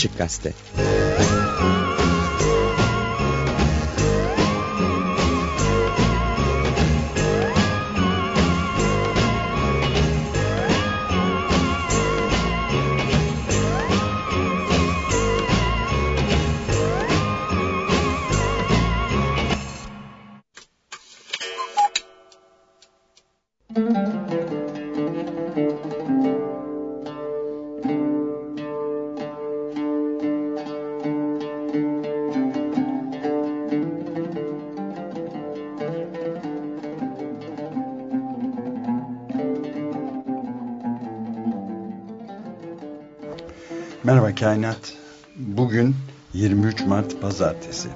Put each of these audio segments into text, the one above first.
Açık Gazete Kainat. Bugün 23 Mart Pazartesi.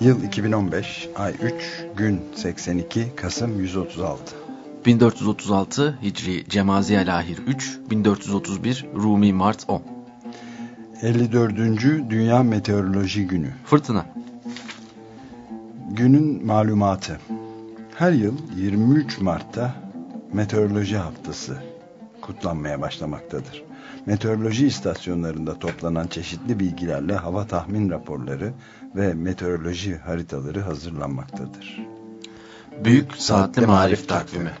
Yıl 2015, ay 3, gün 82, Kasım 136. 1436 Hicri Cemaziye Lahir 3, 1431 Rumi Mart 10. 54. Dünya Meteoroloji Günü. Fırtına. Günün malumatı. Her yıl 23 Mart'ta Meteoroloji Haftası kutlanmaya başlamaktadır. Meteoroloji istasyonlarında toplanan çeşitli bilgilerle hava tahmin raporları ve meteoroloji haritaları hazırlanmaktadır. Büyük Saatli Marif Takvimi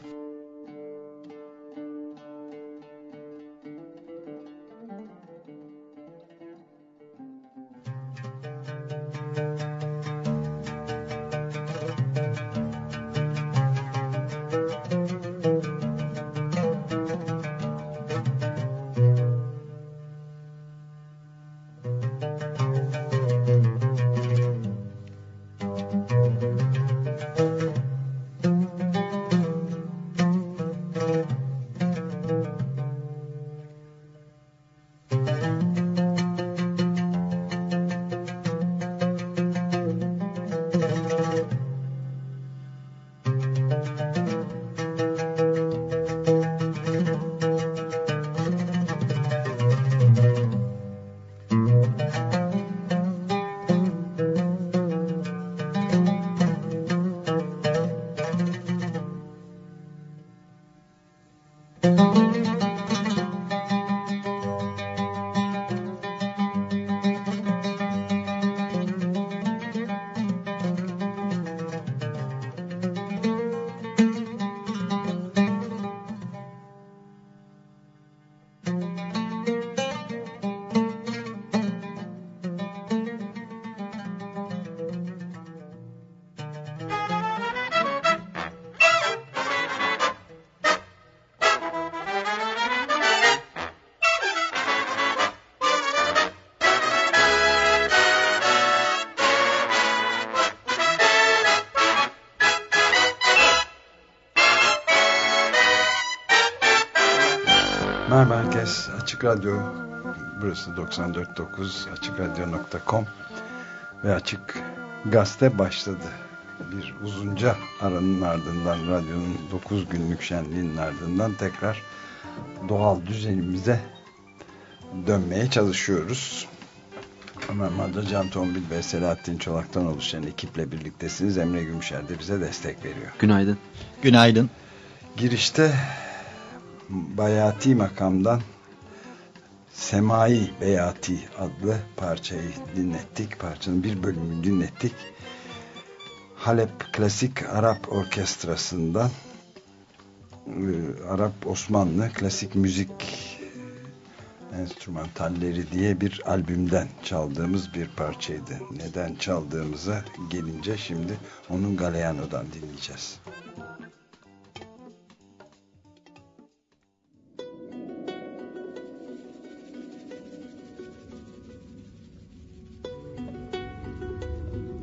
Merhaba herkes. Açık Radyo burası 94.9 açıkradyo.com ve Açık Gazete başladı. Bir uzunca aranın ardından radyonun 9 günlük şenliğinin ardından tekrar doğal düzenimize dönmeye çalışıyoruz. Ömer Madra, Can Tombil ve Selahattin Çolak'tan oluşan ekiple birliktesiniz. Emre Gümüşer de bize destek veriyor. Günaydın. Günaydın. Girişte Bayati makamdan Semai Beyati adlı parçayı dinlettik. Parçanın bir bölümünü dinlettik. Halep Klasik Arap Orkestrası'ndan Arap Osmanlı Klasik Müzik Enstrümantalleri diye bir albümden çaldığımız bir parçaydı. Neden çaldığımıza gelince şimdi onun Galeano'dan dinleyeceğiz.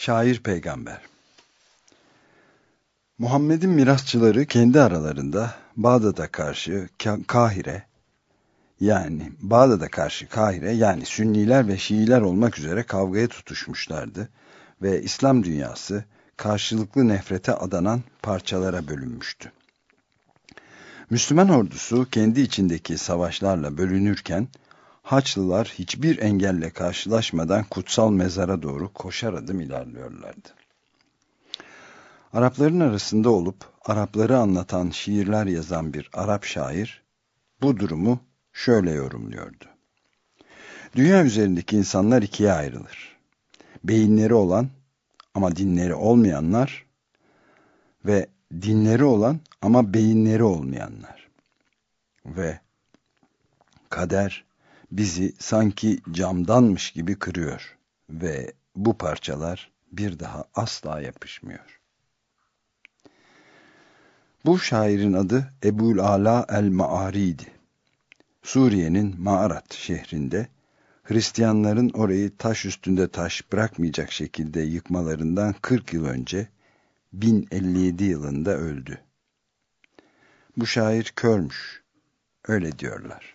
Şair Peygamber Muhammed'in mirasçıları kendi aralarında Bağdat'a karşı Kahire, yani Bağdat'a karşı Kahire yani Sünniler ve Şiiler olmak üzere kavgaya tutuşmuşlardı ve İslam dünyası karşılıklı nefrete adanan parçalara bölünmüştü. Müslüman ordusu kendi içindeki savaşlarla bölünürken Haçlılar hiçbir engelle karşılaşmadan kutsal mezara doğru koşar adım ilerliyorlardı. Arapların arasında olup Arapları anlatan şiirler yazan bir Arap şair bu durumu şöyle yorumluyordu. Dünya üzerindeki insanlar ikiye ayrılır. Beyinleri olan ama dinleri olmayanlar ve dinleri olan ama beyinleri olmayanlar. Ve kader bizi sanki camdanmış gibi kırıyor ve bu parçalar bir daha asla yapışmıyor. Bu şairin adı Ebul Ala el-Ma'ari'di. Suriye'nin Ma'arat şehrinde Hristiyanların orayı taş üstünde taş bırakmayacak şekilde yıkmalarından 40 yıl önce 1057 yılında öldü. Bu şair körmüş. Öyle diyorlar.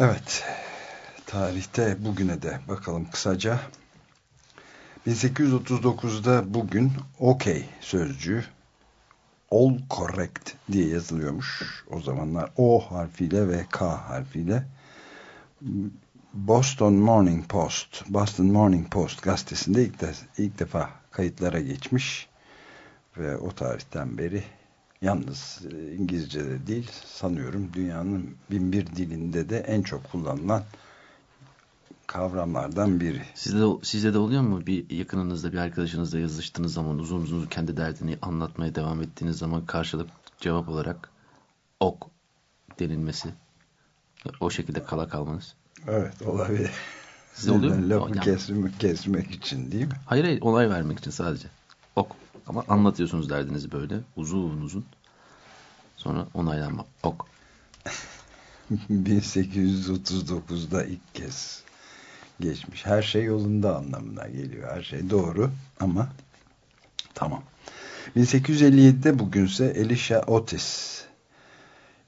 Evet, tarihte bugüne de bakalım kısaca. 1839'da bugün OK sözcüğü all correct diye yazılıyormuş. O zamanlar O harfiyle ve K harfiyle Boston Morning Post, Boston Morning Post gazetesinde ilk, de, ilk defa kayıtlara geçmiş ve o tarihten beri yalnız e, İngilizce'de değil sanıyorum dünyanın bin bir dilinde de en çok kullanılan kavramlardan biri. Sizde, sizde de oluyor mu bir yakınınızda bir arkadaşınızla yazıştığınız zaman uzun uzun kendi derdini anlatmaya devam ettiğiniz zaman karşılık cevap olarak ok denilmesi o şekilde kala kalmanız? Evet olabilir. Size oluyor mu? Lafı yani... kesmek, kesmek için değil mi? Hayır hayır olay vermek için sadece. Ok. Ama anlatıyorsunuz derdinizi böyle uzun uzun. Sonra onaylanma. Ok. 1839'da ilk kez geçmiş. Her şey yolunda anlamına geliyor. Her şey doğru ama tamam. 1857'de bugünse Elisha Otis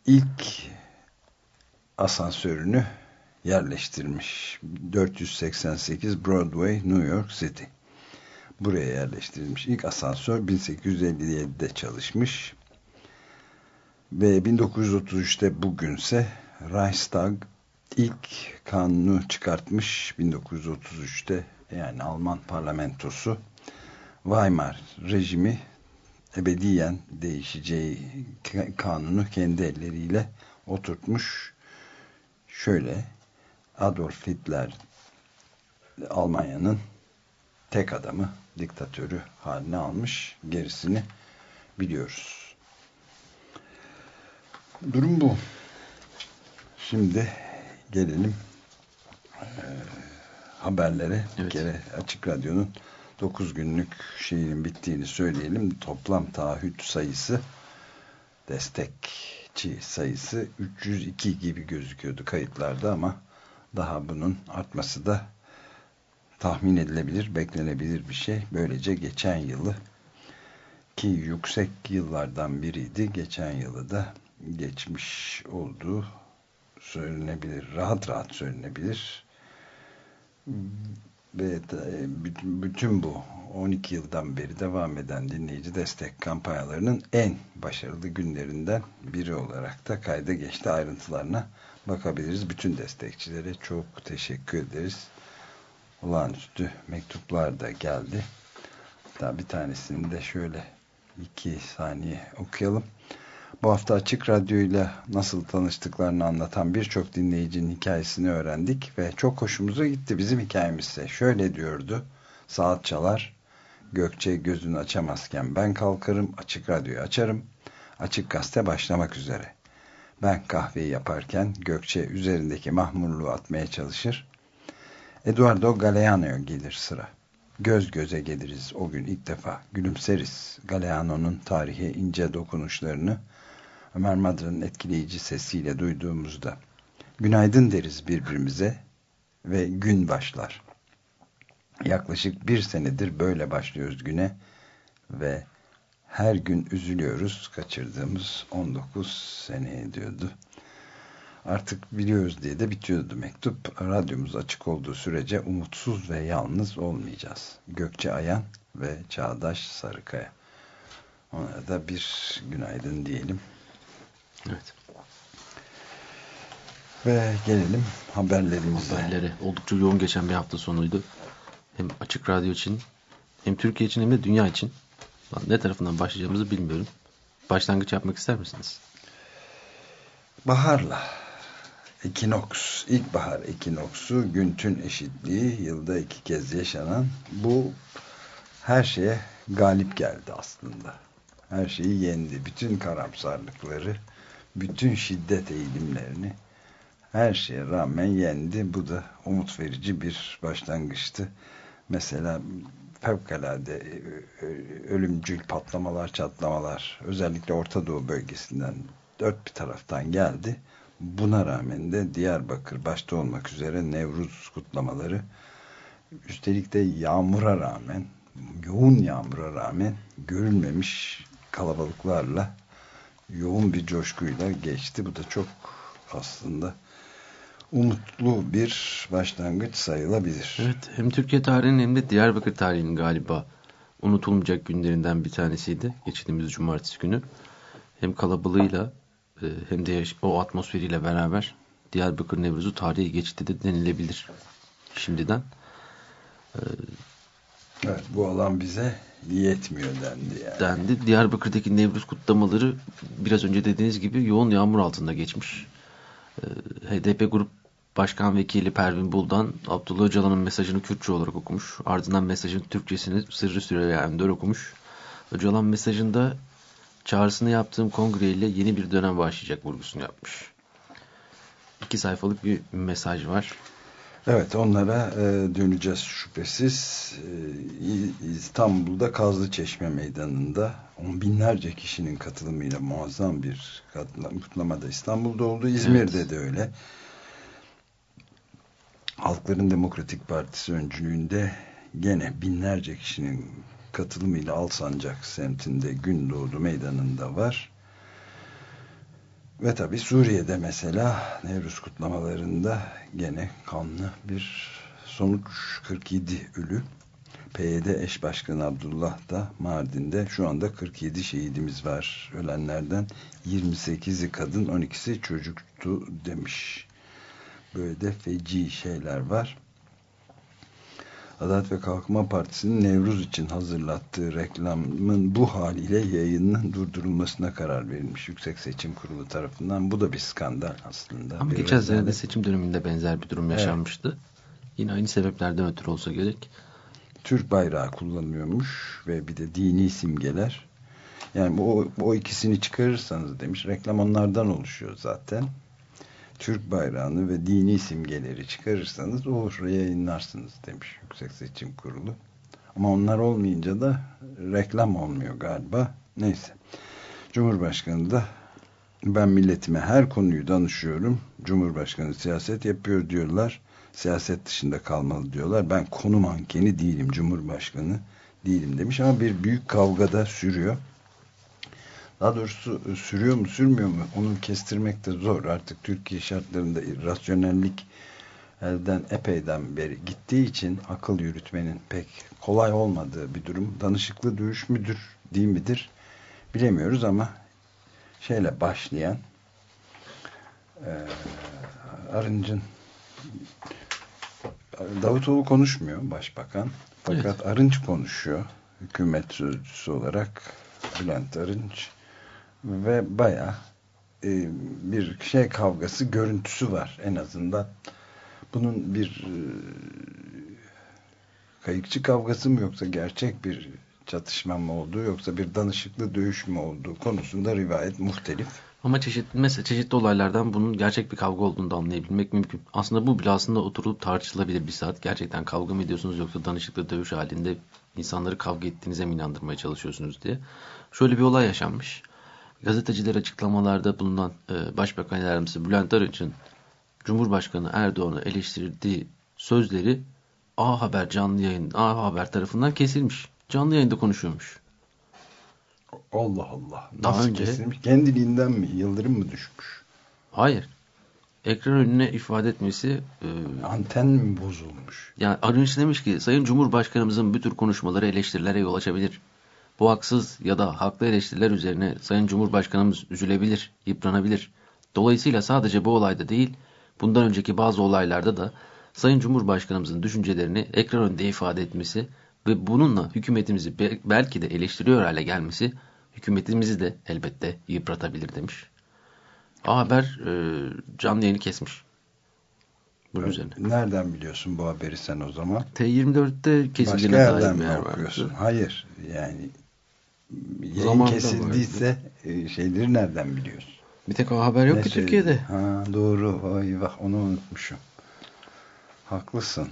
ilk asansörünü yerleştirmiş. 488 Broadway, New York City. Buraya yerleştirilmiş. İlk asansör 1857'de çalışmış. Ve 1933'te bugünse Reichstag ilk kanunu çıkartmış 1933'te yani Alman parlamentosu Weimar rejimi ebediyen değişeceği kanunu kendi elleriyle oturtmuş. Şöyle Adolf Hitler Almanya'nın tek adamı, diktatörü haline almış. Gerisini biliyoruz. Durum bu. Şimdi gelelim e, haberlere. Evet. Bir kere Açık Radyo'nun 9 günlük şeyinin bittiğini söyleyelim. Toplam taahhüt sayısı destekçi sayısı 302 gibi gözüküyordu kayıtlarda ama daha bunun artması da tahmin edilebilir, beklenebilir bir şey. Böylece geçen yılı ki yüksek yıllardan biriydi. Geçen yılı da geçmiş olduğu söylenebilir. Rahat rahat söylenebilir. Ve bütün bu 12 yıldan beri devam eden dinleyici destek kampanyalarının en başarılı günlerinden biri olarak da kayda geçti. Ayrıntılarına bakabiliriz. Bütün destekçilere çok teşekkür ederiz. Olağanüstü mektuplar da geldi. Hatta bir tanesini de şöyle iki saniye okuyalım. Bu hafta Açık Radyo ile nasıl tanıştıklarını anlatan birçok dinleyicinin hikayesini öğrendik ve çok hoşumuza gitti bizim hikayemizse. Şöyle diyordu, saat çalar, Gökçe gözünü açamazken ben kalkarım, açık radyoyu açarım. Açık gazete başlamak üzere. Ben kahveyi yaparken Gökçe üzerindeki mahmurluğu atmaya çalışır. Eduardo Galeano'ya gelir sıra. Göz göze geliriz o gün ilk defa. Gülümseriz Galeano'nun tarihe ince dokunuşlarını Ömer Madra'nın etkileyici sesiyle duyduğumuzda. Günaydın deriz birbirimize ve gün başlar. Yaklaşık bir senedir böyle başlıyoruz güne ve her gün üzülüyoruz kaçırdığımız 19 seneye diyordu. Artık biliyoruz diye de bitiyordu mektup. Radyomuz açık olduğu sürece umutsuz ve yalnız olmayacağız. Gökçe Ayan ve Çağdaş Sarıkaya. Ona da bir günaydın diyelim. Evet. Ve gelelim haberlerimize. Haberlere. Oldukça yoğun geçen bir hafta sonuydu. Hem Açık Radyo için hem Türkiye için hem de dünya için. Ne tarafından başlayacağımızı bilmiyorum. Başlangıç yapmak ister misiniz? Baharla. Ekinoks, ilkbahar ekinoksu, güntün eşitliği, yılda iki kez yaşanan bu her şeye galip geldi aslında. Her şeyi yendi. Bütün karamsarlıkları, bütün şiddet eğilimlerini her şeye rağmen yendi. Bu da umut verici bir başlangıçtı. Mesela fevkalade e, e, ölümcül patlamalar, çatlamalar özellikle Orta Doğu bölgesinden dört bir taraftan geldi. Buna rağmen de Diyarbakır başta olmak üzere Nevruz kutlamaları üstelik de yağmura rağmen yoğun yağmura rağmen görülmemiş kalabalıklarla yoğun bir coşkuyla geçti. Bu da çok aslında umutlu bir başlangıç sayılabilir. Evet, hem Türkiye tarihinin hem de Diyarbakır tarihinin galiba unutulmayacak günlerinden bir tanesiydi. Geçtiğimiz cumartesi günü. Hem kalabalığıyla e, hem de o atmosferiyle beraber Diyarbakır Nevruz'u tarihe geçti de denilebilir şimdiden. E, evet, bu alan bize yetmiyor dendi yani. Dendi. Diyarbakır'daki Nevruz kutlamaları biraz önce dediğiniz gibi yoğun yağmur altında geçmiş. E, HDP Grup Başkan Vekili Pervin Buldan Abdullah Öcalan'ın mesajını Kürtçe olarak okumuş. Ardından mesajın Türkçesini Sırrı Süreyya Önder okumuş. Öcalan mesajında çağrısını yaptığım kongreyle yeni bir dönem başlayacak vurgusunu yapmış. İki sayfalık bir mesaj var. Evet onlara e, döneceğiz şüphesiz. E, İstanbul'da Kazlı Çeşme Meydanı'nda on binlerce kişinin katılımıyla muazzam bir kutlama da İstanbul'da oldu. İzmir'de evet. de öyle. Halkların Demokratik Partisi öncülüğünde gene binlerce kişinin katılımıyla Alsancak semtinde Gündoğdu meydanında var. Ve tabi Suriye'de mesela Nevruz kutlamalarında gene kanlı bir sonuç 47 ölü. PYD eş başkanı Abdullah da Mardin'de şu anda 47 şehidimiz var. Ölenlerden 28'i kadın 12'si çocuktu demiş. Böyle de feci şeyler var. Adalet ve Kalkınma Partisi'nin Nevruz için hazırlattığı reklamın bu haliyle yayının durdurulmasına karar verilmiş Yüksek Seçim Kurulu tarafından. Bu da bir skandal aslında. Ama bir geçen sene de seçim döneminde benzer bir durum yaşanmıştı. Evet. Yine aynı sebeplerden ötürü olsa gerek. Türk bayrağı kullanılıyormuş ve bir de dini simgeler. Yani o, o ikisini çıkarırsanız demiş. Reklam onlardan oluşuyor zaten. Türk bayrağını ve dini simgeleri çıkarırsanız olur yayınlarsınız demiş Yüksek Seçim Kurulu. Ama onlar olmayınca da reklam olmuyor galiba. Neyse. Cumhurbaşkanı da ben milletime her konuyu danışıyorum. Cumhurbaşkanı siyaset yapıyor diyorlar. Siyaset dışında kalmalı diyorlar. Ben konu mankeni değilim. Cumhurbaşkanı değilim demiş ama bir büyük kavgada sürüyor. Daha doğrusu e, sürüyor mu sürmüyor mu onu kestirmek de zor. Artık Türkiye şartlarında rasyonellik elden epeyden beri gittiği için akıl yürütmenin pek kolay olmadığı bir durum. Danışıklı dövüş müdür değil midir bilemiyoruz ama şeyle başlayan e, Arınç'ın Davutoğlu konuşmuyor başbakan. Fakat evet. Arınç konuşuyor. Hükümet sözcüsü olarak Bülent Arınç ve baya e, bir şey kavgası görüntüsü var en azından. Bunun bir e, kayıkçı kavgası mı yoksa gerçek bir çatışma mı olduğu yoksa bir danışıklı dövüş mü olduğu konusunda rivayet muhtelif. Ama çeşitli, mesela çeşitli olaylardan bunun gerçek bir kavga olduğunu da anlayabilmek mümkün. Aslında bu bile aslında oturup tartışılabilir bir saat. Gerçekten kavga mı ediyorsunuz yoksa danışıklı dövüş halinde insanları kavga ettiğinize mi inandırmaya çalışıyorsunuz diye. Şöyle bir olay yaşanmış. Gazeteciler açıklamalarda bulunan e, Başbakan Yardımcısı Bülent Arınç'ın Cumhurbaşkanı Erdoğan'ı eleştirdiği sözleri A Haber canlı yayın A Haber tarafından kesilmiş. Canlı yayında konuşuyormuş. Allah Allah. Daha Nasıl önce- kesilmiş? Kendiliğinden mi? Yıldırım mı düşmüş? Hayır. Ekran önüne ifade etmesi e, Anten mi bozulmuş? yani Arınç demiş ki Sayın Cumhurbaşkanımızın bu tür konuşmaları eleştirilere yol açabilir. Bu haksız ya da haklı eleştiriler üzerine Sayın Cumhurbaşkanımız üzülebilir, yıpranabilir. Dolayısıyla sadece bu olayda değil, bundan önceki bazı olaylarda da Sayın Cumhurbaşkanımızın düşüncelerini ekran önünde ifade etmesi ve bununla hükümetimizi be- belki de eleştiriyor hale gelmesi hükümetimizi de elbette yıpratabilir demiş. A Haber e, canlı yayını kesmiş. Bunun üzerine. Nereden biliyorsun bu haberi sen o zaman? T24'te Başka kesildiğine dair bir yer vardı. Hayır. Yani yayın kesildiyse e, şeyleri nereden biliyorsun? Bir tek A Haber yok Ne ki söyledi? Türkiye'de. Ha, doğru. Vay bak onu unutmuşum. Haklısın.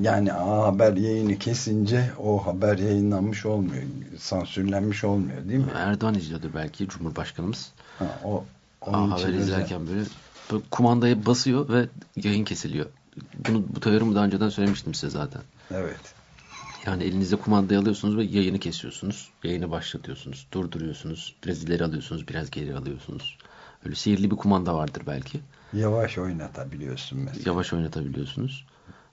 Yani A Haber yayını kesince o haber yayınlanmış olmuyor. Sansürlenmiş olmuyor değil mi? Erdoğan izliyordur belki Cumhurbaşkanımız. Ha, o, A Haber özel- izlerken böyle, böyle kumandaya basıyor ve yayın kesiliyor. Bunu, bu teorimi daha önceden söylemiştim size zaten. Evet. Yani elinizde kumandayı alıyorsunuz ve yayını kesiyorsunuz. Yayını başlatıyorsunuz. Durduruyorsunuz. Biraz ileri alıyorsunuz. Biraz geri alıyorsunuz. Öyle sihirli bir kumanda vardır belki. Yavaş oynatabiliyorsun mesela. Yavaş oynatabiliyorsunuz.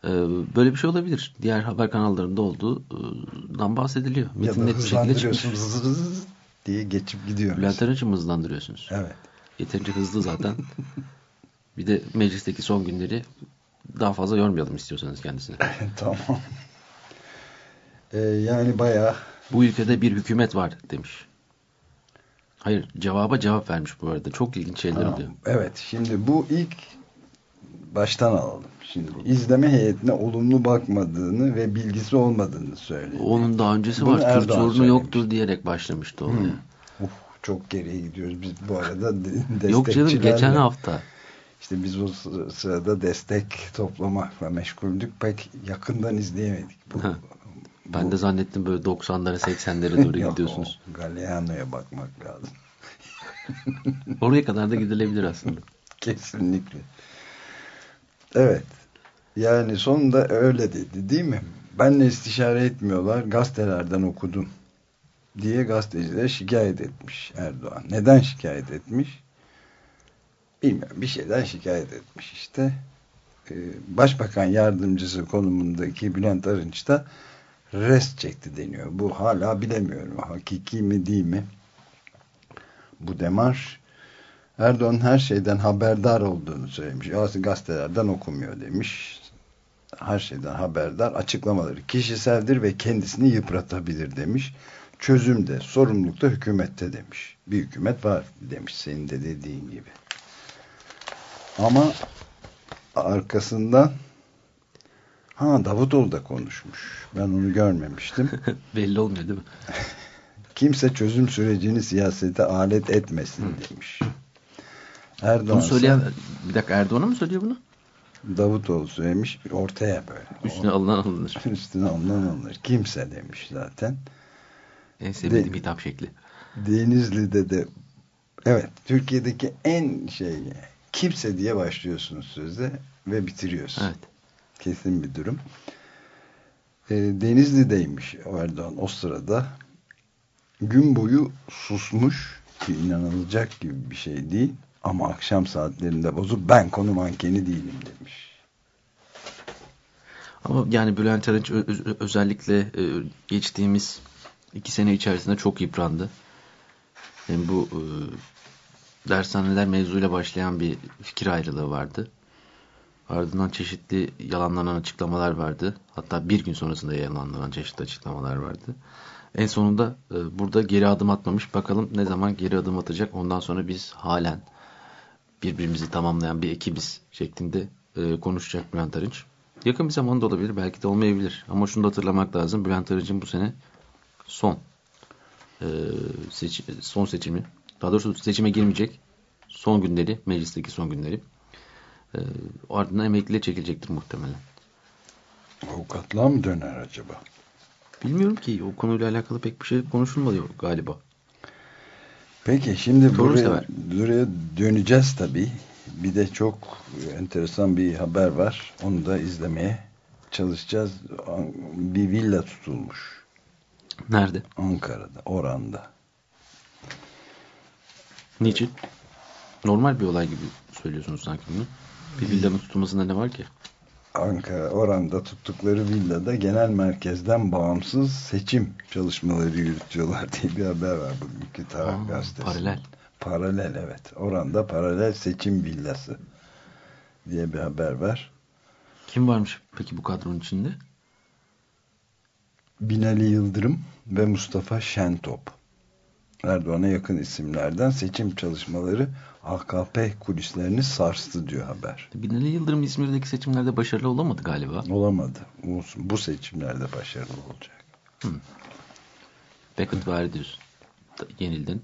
Ee, böyle bir şey olabilir. Diğer haber kanallarında olduğundan bahsediliyor. Ya Metin da net bir şekilde çıkmış. hızlandırıyorsun zız zız zız diye geçip gidiyor. Bülent. Arınç'ı mı hızlandırıyorsunuz? Evet. Yeterince hızlı zaten. bir de meclisteki son günleri daha fazla yormayalım istiyorsanız kendisini. tamam. Ee, yani bayağı Bu ülkede bir hükümet var demiş. Hayır cevaba cevap vermiş bu arada. Çok ilginç şeyler Tamam. oluyor. Evet şimdi bu ilk baştan alalım. Şimdi izleme heyetine olumlu bakmadığını ve bilgisi olmadığını söyledi. Onun daha öncesi Bunu var. Kürt Erdoğan sorunu söylemiş. yoktur diyerek başlamıştı olaya. Uf, çok geriye gidiyoruz biz bu arada. de- Yok canım destekçilerle- geçen hafta. İşte biz o sı- sırada destek toplamakla meşguldük. Pek yakından izleyemedik. Bu, Ha. Ben bu- de zannettim böyle 90'lara 80'lere doğru gidiyorsunuz. Galeano'ya bakmak lazım. Oraya kadar da gidilebilir aslında. Kesinlikle. Evet. Yani sonunda öyle dedi değil mi? Benle istişare etmiyorlar. Gazetelerden okudum. Diye gazetecilere şikayet etmiş Erdoğan. Neden şikayet etmiş? Bilmiyorum. Bir şeyden şikayet etmiş işte. Ee, Başbakan yardımcısı konumundaki Bülent Arınç da rest çekti deniyor. Bu hala bilemiyorum. Hakiki mi değil mi? Bu demarş Erdoğan her şeyden haberdar olduğunu söylemiş. Aslında gazetelerden okumuyor demiş. Her şeyden haberdar. Açıklamaları kişiseldir ve kendisini yıpratabilir demiş. Çözüm de sorumluluk da hükümette demiş. Bir hükümet var demiş senin de dediğin gibi. Ama arkasından ha Davutoğlu da konuşmuş. Ben onu görmemiştim. Belli olmuyor değil mi? Kimse çözüm sürecini siyasete alet etmesin demiş. Erdoğan Bunu söyleyen bir dakika Erdoğan'a mı söylüyor bunu? Davutoğlu söylemiş ortaya böyle. Üstüne alınan alınır. Üstüne alınan alınır. Kimse demiş zaten. En sevdiğim De- hitap şekli. Denizli'de de evet Türkiye'deki en şey kimse diye başlıyorsunuz sözde ve bitiriyorsun. Evet. Kesin bir durum. E, Denizli'deymiş Erdoğan o sırada. Gün boyu susmuş ki inanılacak gibi bir şey değil. Ama akşam saatlerinde bozup ben konu mankeni değilim demiş. Ama yani Bülent Arınç özellikle e, geçtiğimiz iki sene içerisinde çok yıprandı. Yani bu e, dershaneler mevzuyla başlayan bir fikir ayrılığı vardı. Ardından çeşitli yalanlanan açıklamalar vardı. Hatta bir gün sonrasında yalanlanan çeşitli açıklamalar vardı. En sonunda e, burada geri adım atmamış. Bakalım ne zaman geri adım atacak. Ondan sonra biz halen birbirimizi tamamlayan bir ekibiz şeklinde e, konuşacak Bülent Arınç. Yakın bir zamanda olabilir. Belki de olmayabilir. Ama şunu da hatırlamak lazım. Bülent Arıcı'nın bu sene son e, seç, son seçimi. Daha doğrusu seçime girmeyecek. Son günleri. Meclisteki son günleri. E, ardından emekliliğe çekilecektir muhtemelen. Avukatlığa mı döner acaba? Bilmiyorum ki. O konuyla alakalı pek bir şey konuşulmadı galiba. Peki şimdi Torun buraya, sever. buraya döneceğiz tabii. Bir de çok enteresan bir haber var. Onu da izlemeye çalışacağız. Bir villa tutulmuş Nerede? Ankara'da, Oran'da. Niçin? Normal bir olay gibi söylüyorsunuz sanki bunu. Bir villanın tutulmasında ne var ki? Ankara, Oran'da tuttukları villada genel merkezden bağımsız seçim çalışmaları yürütüyorlar diye bir haber var bugünkü taraf Aa, gazetesinde. paralel. Paralel evet. Oran'da paralel seçim villası diye bir haber var. Kim varmış peki bu kadronun içinde? Binali Yıldırım ve Mustafa Şentop. Erdoğan'a yakın isimlerden seçim çalışmaları AKP kulislerini sarstı diyor haber. Binali Yıldırım İzmir'deki seçimlerde başarılı olamadı galiba. Olamadı. Bu, bu seçimlerde başarılı olacak. Beckett var diyorsun. Yenildin.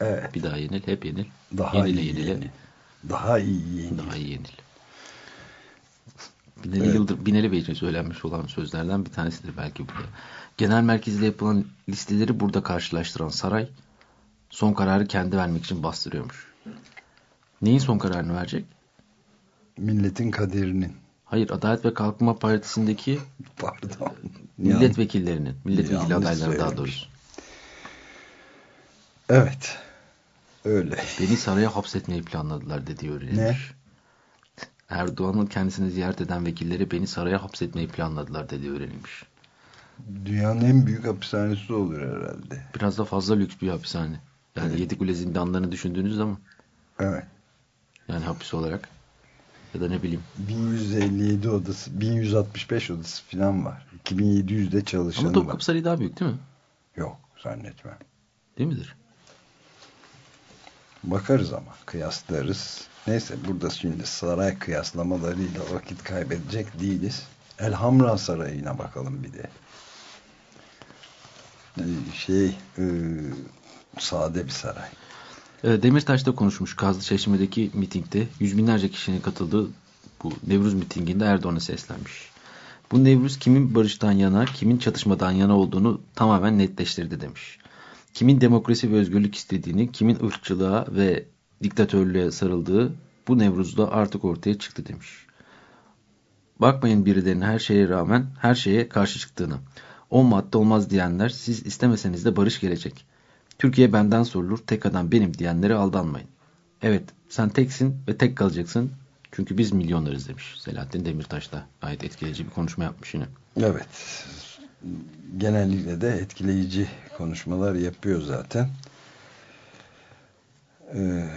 Evet. Bir daha yenil. Hep yenil. Daha yenile iyi yenile. yeni. Daha iyi yeni. Daha iyi yenil. Binali, Evet. Yıldırım, Binali Bey için söylenmiş olan sözlerden bir tanesidir belki bu da. Genel merkezle yapılan listeleri burada karşılaştıran saray son kararı kendi vermek için bastırıyormuş. Neyin son kararını verecek? Milletin kaderinin. Hayır, Adalet ve Kalkınma Partisi'ndeki Pardon. milletvekillerinin, milletvekili adayları daha doğrusu. Evet. Öyle. Beni saraya hapsetmeyi planladılar dediği öğrenilmiş. Erdoğan'ın kendisini ziyaret eden vekilleri beni saraya hapsetmeyi planladılar dediği öğrenilmiş. Dünyanın en büyük hapishanesi olur herhalde. Biraz da fazla lüks bir hapishane. Yani Evet. Yedikule zindanlarını düşündüğünüz zaman Evet. Yani hapis olarak ya da ne bileyim. 1157 odası, 1165 odası falan var. 2700'de çalışanı Ama. Topkapı Sarayı daha büyük değil mi? Yok zannetmem. Değil midir? Bakarız ama kıyaslarız. Neyse burada şimdi saray kıyaslamalarıyla vakit kaybedecek değiliz. Elhamra Sarayı'na bakalım bir de. Ee, Şey e, sade bir saray. Ee, Demirtaş'ta konuşmuş Kazlı Çeşme'deki mitingde yüz binlerce kişinin katıldığı bu Nevruz mitinginde Erdoğan'a seslenmiş. Bu Nevruz kimin barıştan yana, kimin çatışmadan yana olduğunu tamamen netleştirdi demiş. Kimin demokrasi ve özgürlük istediğini, kimin ırkçılığa ve diktatörlüğe sarıldığı bu Nevruz'da artık ortaya çıktı demiş. Bakmayın birilerinin her şeye rağmen her şeye karşı çıktığını. O madde olmaz diyenler siz istemeseniz de barış gelecek. Türkiye benden sorulur, tek adam benim diyenlere aldanmayın. Evet, sen teksin ve tek kalacaksın. Çünkü biz milyonlarız demiş Selahattin Demirtaş da. Gayet etkileyici bir konuşma yapmış yine. Evet. Genellikle de etkileyici konuşmalar yapıyor zaten. Ee,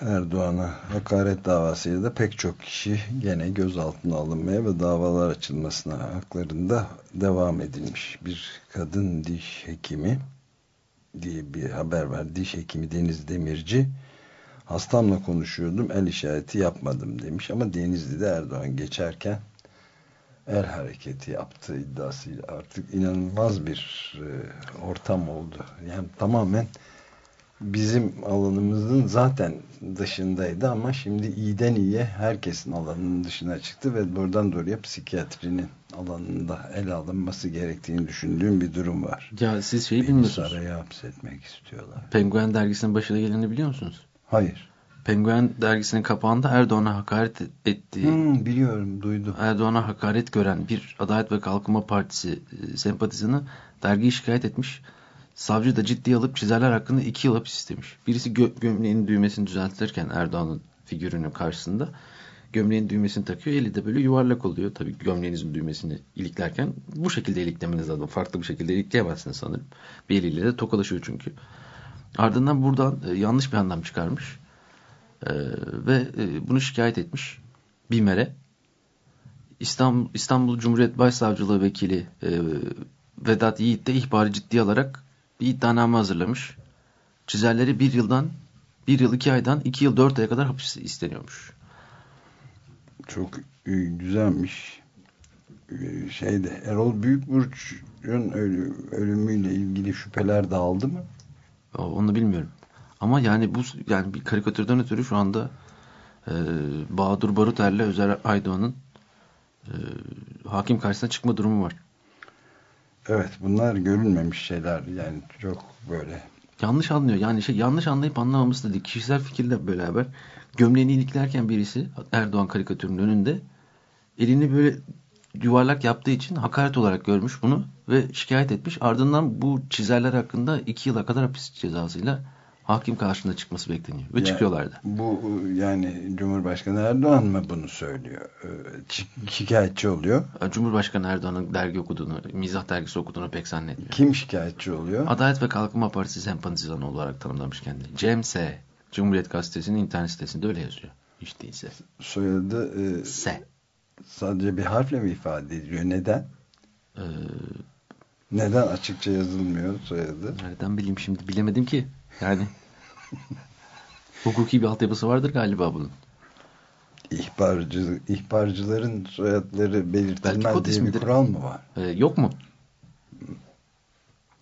Erdoğan'a hakaret davasıyla da pek çok kişi gene gözaltına alınmaya ve davalar açılmasına haklarında devam edilmiş. Bir kadın diş hekimi diye bir haber var. Diş hekimi Deniz Demirci hastamla konuşuyordum el işareti yapmadım demiş ama Denizli'de Erdoğan geçerken el hareketi yaptığı iddiasıyla artık inanılmaz bir e, ortam oldu. Yani tamamen bizim alanımızın zaten dışındaydı ama şimdi iyiden iyiye herkesin alanının dışına çıktı ve buradan doğruya psikiyatrinin alanında ele alınması gerektiğini düşündüğüm bir durum var. Ya siz şeyi Beni bilmiyorsunuz. saraya hapsetmek istiyorlar. Penguen dergisinin başına geleni biliyor musunuz? Hayır. Penguen dergisinin kapağında Erdoğan'a hakaret ettiği, Hmm, biliyorum, duydum. Erdoğan'a hakaret gören bir Adalet ve Kalkınma Partisi e, sempatizanı dergiyi şikayet etmiş. Savcı da ciddiye alıp çizerler hakkında iki yıl hapis istemiş. Birisi gö gömleğinin düğmesini düzeltirken Erdoğan'ın figürünün karşısında gömleğin düğmesini takıyor. Eli de böyle yuvarlak oluyor. Tabii gömleğinizin düğmesini iliklerken bu şekilde iliklemeniz lazım. Farklı bir şekilde ilikleyemezsiniz sanırım. Bir eliyle de tokalaşıyor çünkü. Ardından buradan e, yanlış bir anlam çıkarmış. E, ve e, bunu şikayet etmiş. BİMER'e. İstanbul, İstanbul Cumhuriyet Başsavcılığı Vekili e, Vedat Yiğit de ihbarı ciddiye alarak bir iddianame hazırlamış. Çizerleri bir yıldan bir yıl iki aydan iki yıl dört aya kadar hapis isteniyormuş. Çok e, güzelmiş. e, şeyde Erol Büyükburç'un ölümüyle ilgili şüpheler dağıldı mı? Onu bilmiyorum. Ama yani bu yani bir karikatürden ötürü şu anda e, Bahadır Baruter'le Özer Aydoğan'ın e, hakim karşısına çıkma durumu var. Evet bunlar görülmemiş şeyler yani çok böyle. Yanlış anlıyor yani şey yanlış anlayıp anlamaması da değil. Kişisel fikirle beraber gömleğini iliklerken birisi Erdoğan karikatürünün önünde elini böyle yuvarlak yaptığı için hakaret olarak görmüş bunu ve şikayet etmiş. Ardından bu çizerler hakkında iki yıla kadar hapis cezasıyla hakim karşısında çıkması bekleniyor. Ve yani, çıkıyorlardı. Bu yani Cumhurbaşkanı Erdoğan mı bunu söylüyor? Ee, şikayetçi oluyor. Cumhurbaşkanı Erdoğan'ın dergi okuduğunu, mizah dergisi okuduğunu pek zannetmiyorum. Kim şikayetçi oluyor? Adalet ve Kalkınma Partisi sempatizanı olarak tanımlamış kendini. Cem S. Cumhuriyet Gazetesi'nin internet sitesinde öyle yazıyor. Hiç değilse. Soyadı e, S. Sadece bir harfle mi ifade ediliyor? Neden? Ee, Neden açıkça yazılmıyor soyadı? Nereden bileyim şimdi? Bilemedim ki. Yani hukuki bir altyapısı vardır galiba bunun. İhbarcı, ihbarcıların soyadları belirtilmez diye bir kural mı var? Ee, yok mu?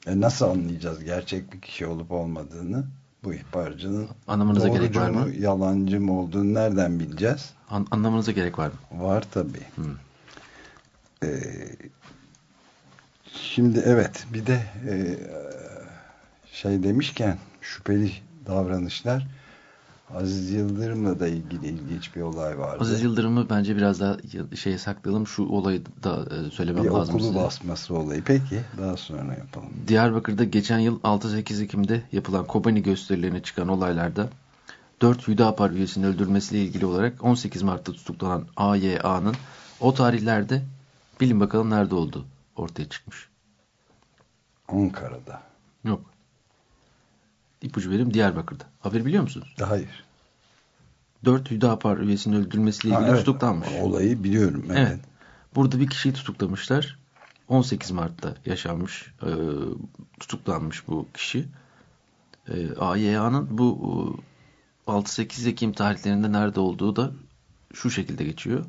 E nasıl anlayacağız gerçek bir kişi olup olmadığını? Bu ihbarcının Anlamanıza gerek var mı? yalancı mı olduğunu nereden bileceğiz? An anlamanıza gerek var mı? Var tabii. Hmm. Ee, şimdi evet bir de e, şey demişken şüpheli davranışlar Aziz Yıldırım'la da ilgili ilginç bir olay vardı. Aziz Yıldırım'ı bence biraz daha şeye saklayalım. Şu olayı da e, söylemem bir lazım okulu size. basması olayı. Peki daha sonra yapalım. Diyarbakır'da geçen yıl 6-8 Ekim'de yapılan Kobani gösterilerine çıkan olaylarda 4 Hüdapar üyesinin öldürmesiyle ilgili olarak 18 Mart'ta tutuklanan AYA'nın o tarihlerde bilin bakalım nerede olduğu ortaya çıkmış. Ankara'da. Yok. İpucu vereyim Diyarbakır'da. Haber biliyor musunuz? Hayır. 4 Hüdapar üyesinin öldürülmesiyle ilgili ha, evet. tutuklanmış. Olayı biliyorum. Evet. evet. Burada bir kişiyi tutuklamışlar. 18 Mart'ta yaşanmış, e, tutuklanmış bu kişi. E, AYA'nın bu e, 6-8 Ekim tarihlerinde nerede olduğu da şu şekilde geçiyor.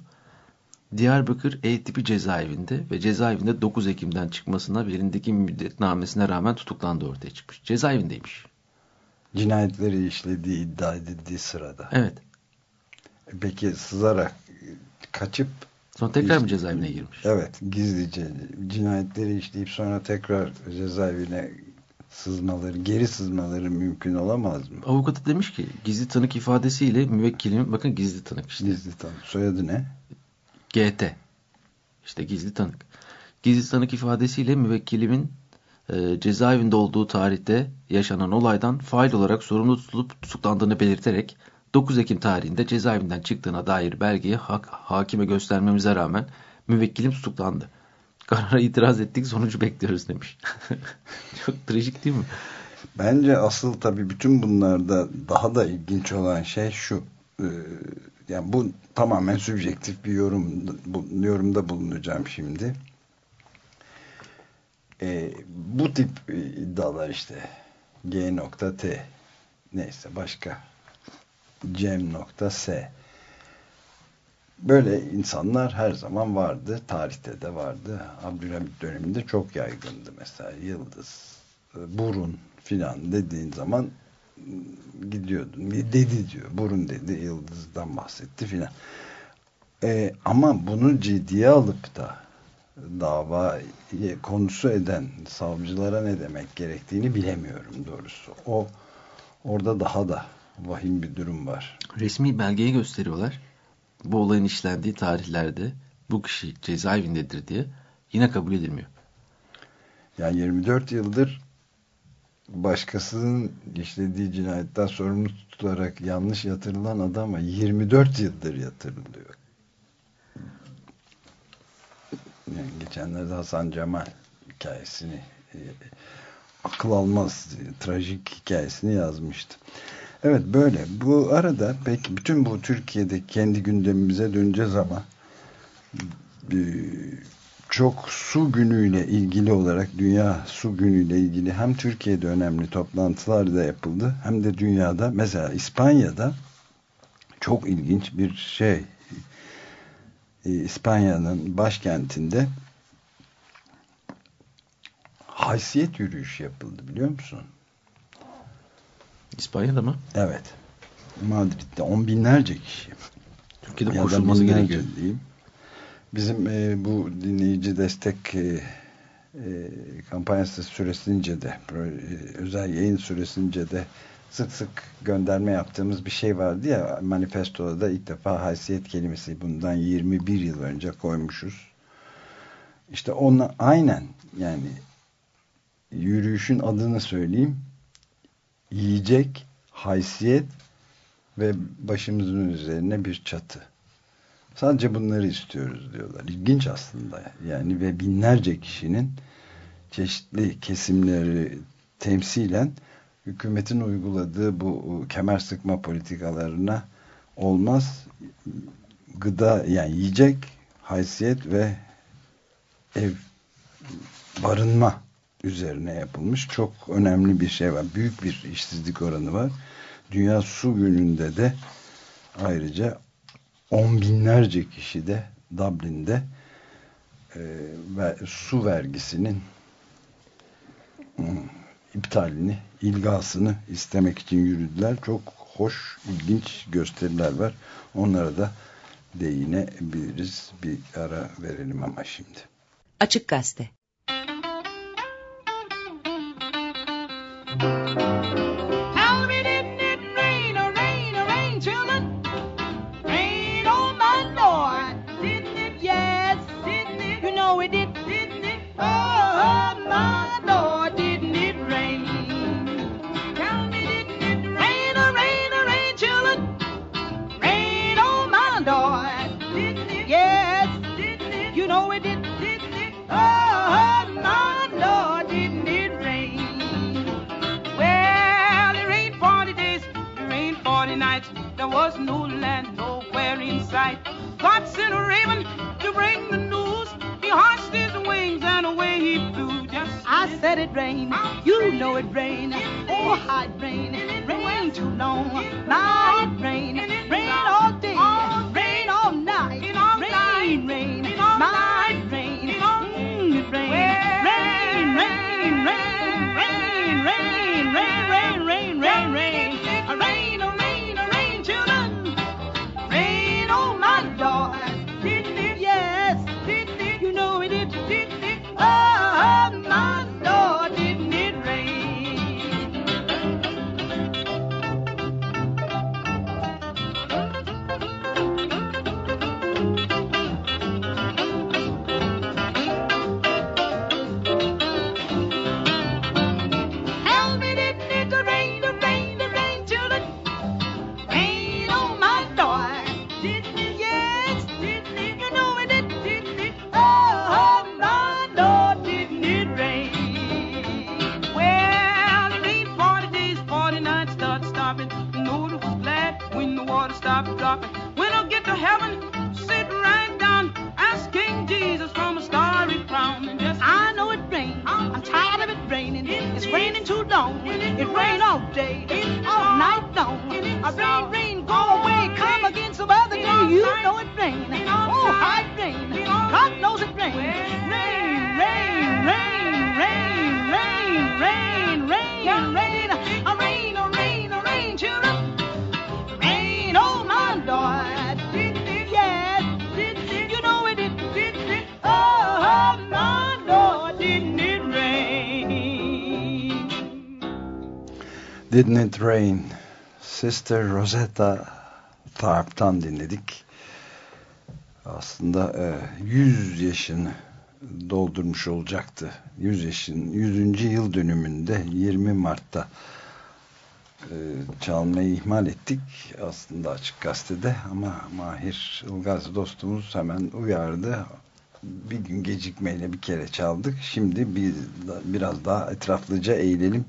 Diyarbakır E tipi cezaevinde ve cezaevinde 9 Ekim'den çıkmasına ve elindeki müddetnamesine rağmen tutuklandığı ortaya çıkmış. Cezaevindeymiş cinayetleri işlediği iddia edildiği sırada. Evet. Peki sızarak kaçıp sonra tekrar mı cezaevine girmiş? Evet gizlice cinayetleri işleyip sonra tekrar cezaevine sızmaları, geri sızmaları mümkün olamaz mı? Avukatı demiş ki gizli tanık ifadesiyle müvekkilimin bakın gizli tanık işte. Gizli tanık. Soyadı ne? GT. İşte gizli tanık. Gizli tanık ifadesiyle müvekkilimin e, cezaevinde olduğu tarihte yaşanan olaydan fail olarak sorumlu tutulup tutuklandığını belirterek 9 Ekim tarihinde cezaevinden çıktığına dair belgeyi hak, hakime göstermemize rağmen müvekkilim tutuklandı. Karara itiraz ettik sonucu bekliyoruz demiş. Çok trajik değil mi? Bence asıl tabii bütün bunlarda daha da ilginç olan şey şu. E, yani bu tamamen subjektif bir yorum yorumda bulunacağım şimdi e, bu tip iddialar işte G.T neyse başka Cem.S böyle insanlar her zaman vardı. Tarihte de vardı. Abdülhamit döneminde çok yaygındı mesela. Yıldız, e, burun filan dediğin zaman gidiyordun. Dedi diyor. Burun dedi. Yıldız'dan bahsetti filan. E, ama bunu ciddiye alıp da dava konusu eden savcılara ne demek gerektiğini bilemiyorum doğrusu. O orada daha da vahim bir durum var. Resmi belgeyi gösteriyorlar. Bu olayın işlendiği tarihlerde bu kişi cezaevindedir diye yine kabul edilmiyor. Yani 24 yıldır başkasının işlediği cinayetten sorumlu tutularak yanlış yatırılan adama 24 yıldır yatırılıyor. Geçenlerde Hasan Cemal hikayesini e, akıl almaz e, trajik hikayesini yazmıştı. Evet böyle. Bu arada peki bütün bu Türkiye'de kendi gündemimize döneceğiz ama çok su günüyle ilgili olarak dünya su günüyle ilgili hem Türkiye'de önemli toplantılar da yapıldı hem de dünyada mesela İspanya'da çok ilginç bir şey İspanya'nın başkentinde haysiyet yürüyüşü yapıldı biliyor musun? İspanya'da mı? Evet. Madrid'de on binlerce kişi. Türkiye'de koşulması gerekiyor. Diyeyim. Bizim e, bu dinleyici destek e, e, kampanyası süresince de e, özel yayın süresince de sık sık gönderme yaptığımız bir şey vardı ya manifestoda da ilk defa haysiyet kelimesi bundan 21 yıl önce koymuşuz. İşte ona aynen yani yürüyüşün adını söyleyeyim yiyecek, haysiyet ve başımızın üzerine bir çatı. Sadece bunları istiyoruz diyorlar. İlginç aslında. Yani ve binlerce kişinin çeşitli kesimleri temsilen hükümetin uyguladığı bu kemer sıkma politikalarına olmaz gıda yani yiyecek, haysiyet ve ev barınma üzerine yapılmış çok önemli bir şey var. Büyük bir işsizlik oranı var. Dünya Su Günü'nde de ayrıca on binlerce kişi de Dublin'de e, ve su vergisinin ıı, iptalini, ilgasını istemek için yürüdüler. Çok hoş, ilginç gösteriler var. Onlara da değinebiliriz. Bir ara verelim ama şimdi. Açık Gazete there was no land nowhere in sight. God sent a raven to bring the news. He hushed his wings and away he flew. Just I said it rained, you know it rained. Oh, how it rained, rained too long. Now it rained, rained all day. Didn't It Rain Sister Rosetta Tharpe'tan dinledik. Aslında e, 100 yaşını doldurmuş olacaktı. 100 yaşın 100. yıl dönümünde 20 Mart'ta e, çalmayı ihmal ettik. Aslında açık gazetede ama Mahir Ilgaz dostumuz hemen uyardı. Bir gün gecikmeyle bir kere çaldık. Şimdi bir, biraz daha etraflıca eğilelim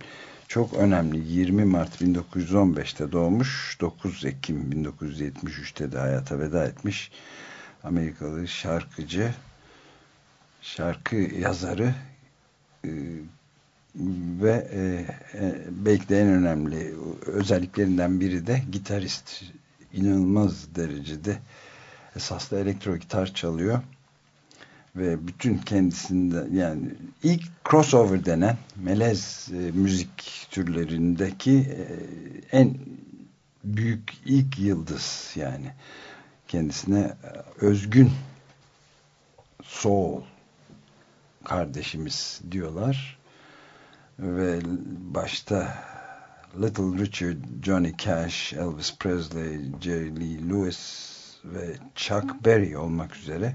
çok önemli. 20 Mart 1915'te doğmuş. 9 Ekim 1973'te de hayata veda etmiş. Amerikalı şarkıcı, şarkı yazarı e, ve e, e, belki de en önemli özelliklerinden biri de gitarist. inanılmaz derecede esaslı elektro gitar çalıyor ve bütün kendisinde yani ilk crossover denen melez e, müzik türlerindeki e, en büyük ilk yıldız yani kendisine e, özgün soul kardeşimiz diyorlar. Ve başta Little Richard, Johnny Cash, Elvis Presley, Jerry Lee Lewis ve Chuck Berry olmak üzere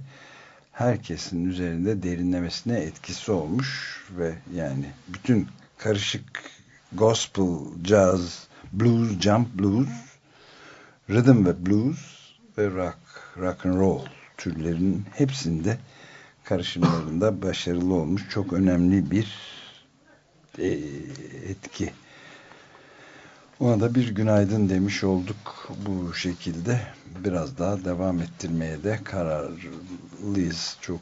herkesin üzerinde derinlemesine etkisi olmuş ve yani bütün karışık gospel, jazz, blues, jump blues, rhythm ve blues ve rock, rock and roll türlerinin hepsinde karışımlarında başarılı olmuş. Çok önemli bir e, etki. Ona da bir günaydın demiş olduk bu şekilde. Biraz daha devam ettirmeye de kararlıyız. Çok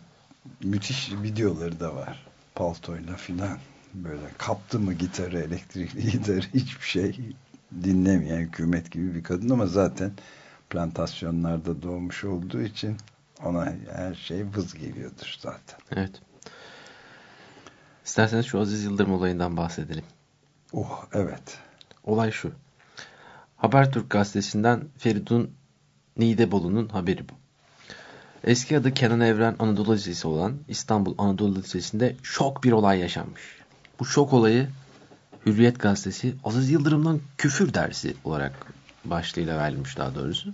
müthiş videoları da var. Paltoyla filan. Böyle kaptı mı gitarı, elektrikli gitarı hiçbir şey dinlemeyen hükümet gibi bir kadın ama zaten plantasyonlarda doğmuş olduğu için ona her şey vız geliyordur zaten. Evet. İsterseniz şu Aziz Yıldırım olayından bahsedelim. Oh evet. Olay şu. Habertürk gazetesinden Feridun Nidebolu'nun haberi bu. Eski adı Kenan Evren Anadolu Lisesi olan İstanbul Anadolu Lisesi'nde şok bir olay yaşanmış. Bu şok olayı Hürriyet gazetesi Aziz Yıldırım'dan küfür dersi olarak başlığıyla verilmiş daha doğrusu.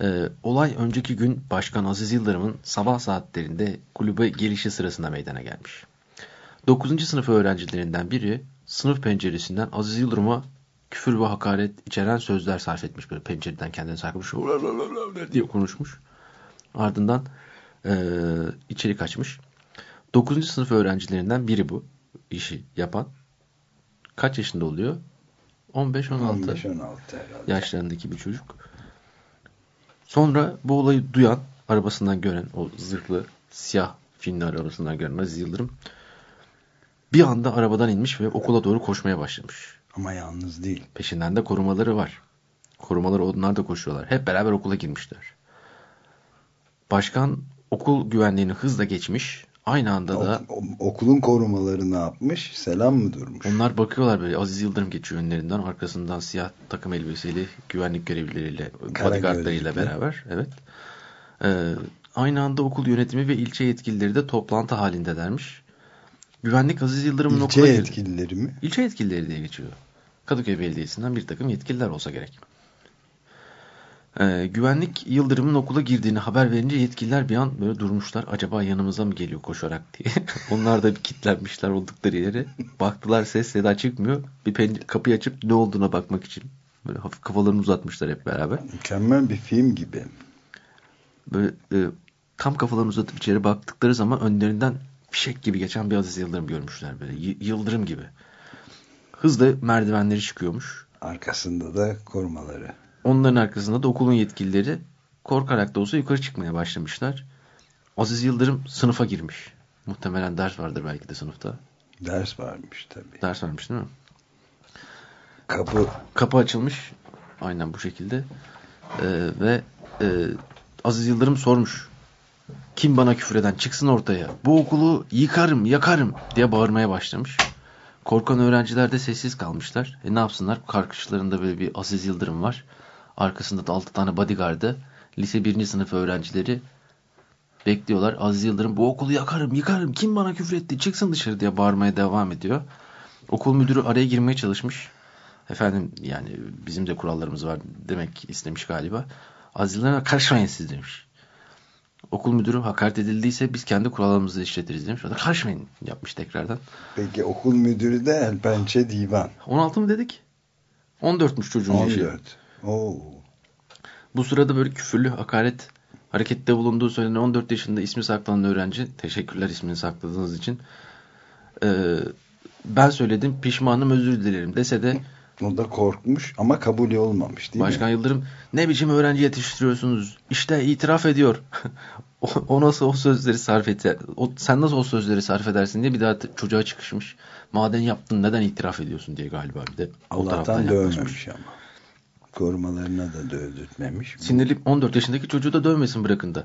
Ee, olay önceki gün Başkan Aziz Yıldırım'ın sabah saatlerinde kulübe gelişi sırasında meydana gelmiş. 9. sınıf öğrencilerinden biri sınıf penceresinden Aziz Yıldırım'a küfür ve hakaret içeren sözler sarf etmiş. Böyle pencereden kendini sarkmış diye konuşmuş. Ardından e, içeri kaçmış. 9. sınıf öğrencilerinden biri bu işi yapan. Kaç yaşında oluyor? 15-16 yaşlarındaki bir çocuk. Sonra bu olayı duyan, arabasından gören, o zırhlı, siyah finli arabasından gören Aziz Yıldırım bir anda arabadan inmiş ve okula doğru koşmaya başlamış. Ama yalnız değil. Peşinden de korumaları var. Korumaları onlar da koşuyorlar. Hep beraber okula girmişler. Başkan okul güvenliğini hızla geçmiş. Aynı anda da o, okulun korumaları ne yapmış? Selam mı durmuş? Onlar bakıyorlar böyle Aziz Yıldırım geçiyor önlerinden. Arkasından siyah takım elbiseli güvenlik görevlileriyle, bodyguardlarıyla beraber. Evet. Ee, aynı anda okul yönetimi ve ilçe yetkilileri de toplantı halindelermiş. Güvenlik Aziz Yıldırım'ın ilçe okula. İlçe yetkilileri mi? İlçe yetkilileri diye geçiyor. Kadıköy Belediyesi'nden bir takım yetkililer olsa gerek. Ee, güvenlik Yıldırım'ın okula girdiğini haber verince yetkililer bir an böyle durmuşlar. Acaba yanımıza mı geliyor koşarak diye. Onlar da bir kilitlenmişler oldukları yere. Baktılar ses seda çıkmıyor. Bir kapıyı açıp ne olduğuna bakmak için. Böyle hafif kafalarını uzatmışlar hep beraber. Mükemmel bir film gibi. Böyle e, tam kafalarını uzatıp içeri baktıkları zaman önlerinden fişek gibi geçen bir Aziz Yıldırım görmüşler böyle. Y yıldırım gibi. Hızla merdivenleri çıkıyormuş. Arkasında da korumaları. Onların arkasında da okulun yetkilileri korkarak da olsa yukarı çıkmaya başlamışlar. Aziz Yıldırım sınıfa girmiş. Muhtemelen ders vardır belki de sınıfta. Ders varmış tabii. Ders varmış değil mi? Kapı kapı açılmış. Aynen bu şekilde. Ee, ve e, Aziz Yıldırım sormuş. Kim bana küfür eden çıksın ortaya. Bu okulu yıkarım, yakarım diye bağırmaya başlamış. Korkan öğrenciler de sessiz kalmışlar. E ne yapsınlar? Karkışlarında böyle bir Aziz Yıldırım var. Arkasında da 6 tane bodyguardı. Lise 1. sınıf öğrencileri bekliyorlar. Aziz Yıldırım bu okulu yakarım, yıkarım. Kim bana küfür etti? Çıksın dışarı diye bağırmaya devam ediyor. Okul müdürü araya girmeye çalışmış. Efendim yani bizim de kurallarımız var demek istemiş galiba. Aziz Yıldırım karışmayın siz demiş. Okul müdürü hakaret edildiyse biz kendi kurallarımızı işletiriz demiş. O da karışmayın yapmış tekrardan. Peki okul müdürü de El Pençe Divan. 16 mı dedik? 14'müş çocuğun 14. yaşı. Oo. Bu sırada böyle küfürlü hakaret harekette bulunduğu söylenen 14 yaşında ismi saklanan öğrenci teşekkürler ismini sakladığınız için ee, ben söyledim pişmanım özür dilerim dese de o da korkmuş ama kabul olmamış değil Başkan mi? Yıldırım ne biçim öğrenci yetiştiriyorsunuz? İşte itiraf ediyor. o, o nasıl o sözleri sarf? O, sen nasıl o sözleri sarf edersin diye bir daha çocuğa çıkışmış. Maden yaptın neden itiraf ediyorsun diye galiba bir de. Allah'tan dövmemiş ama. korumalarına da dövdürtmemiş. Sinirli 14 yaşındaki çocuğu da dövmesin bırakın da.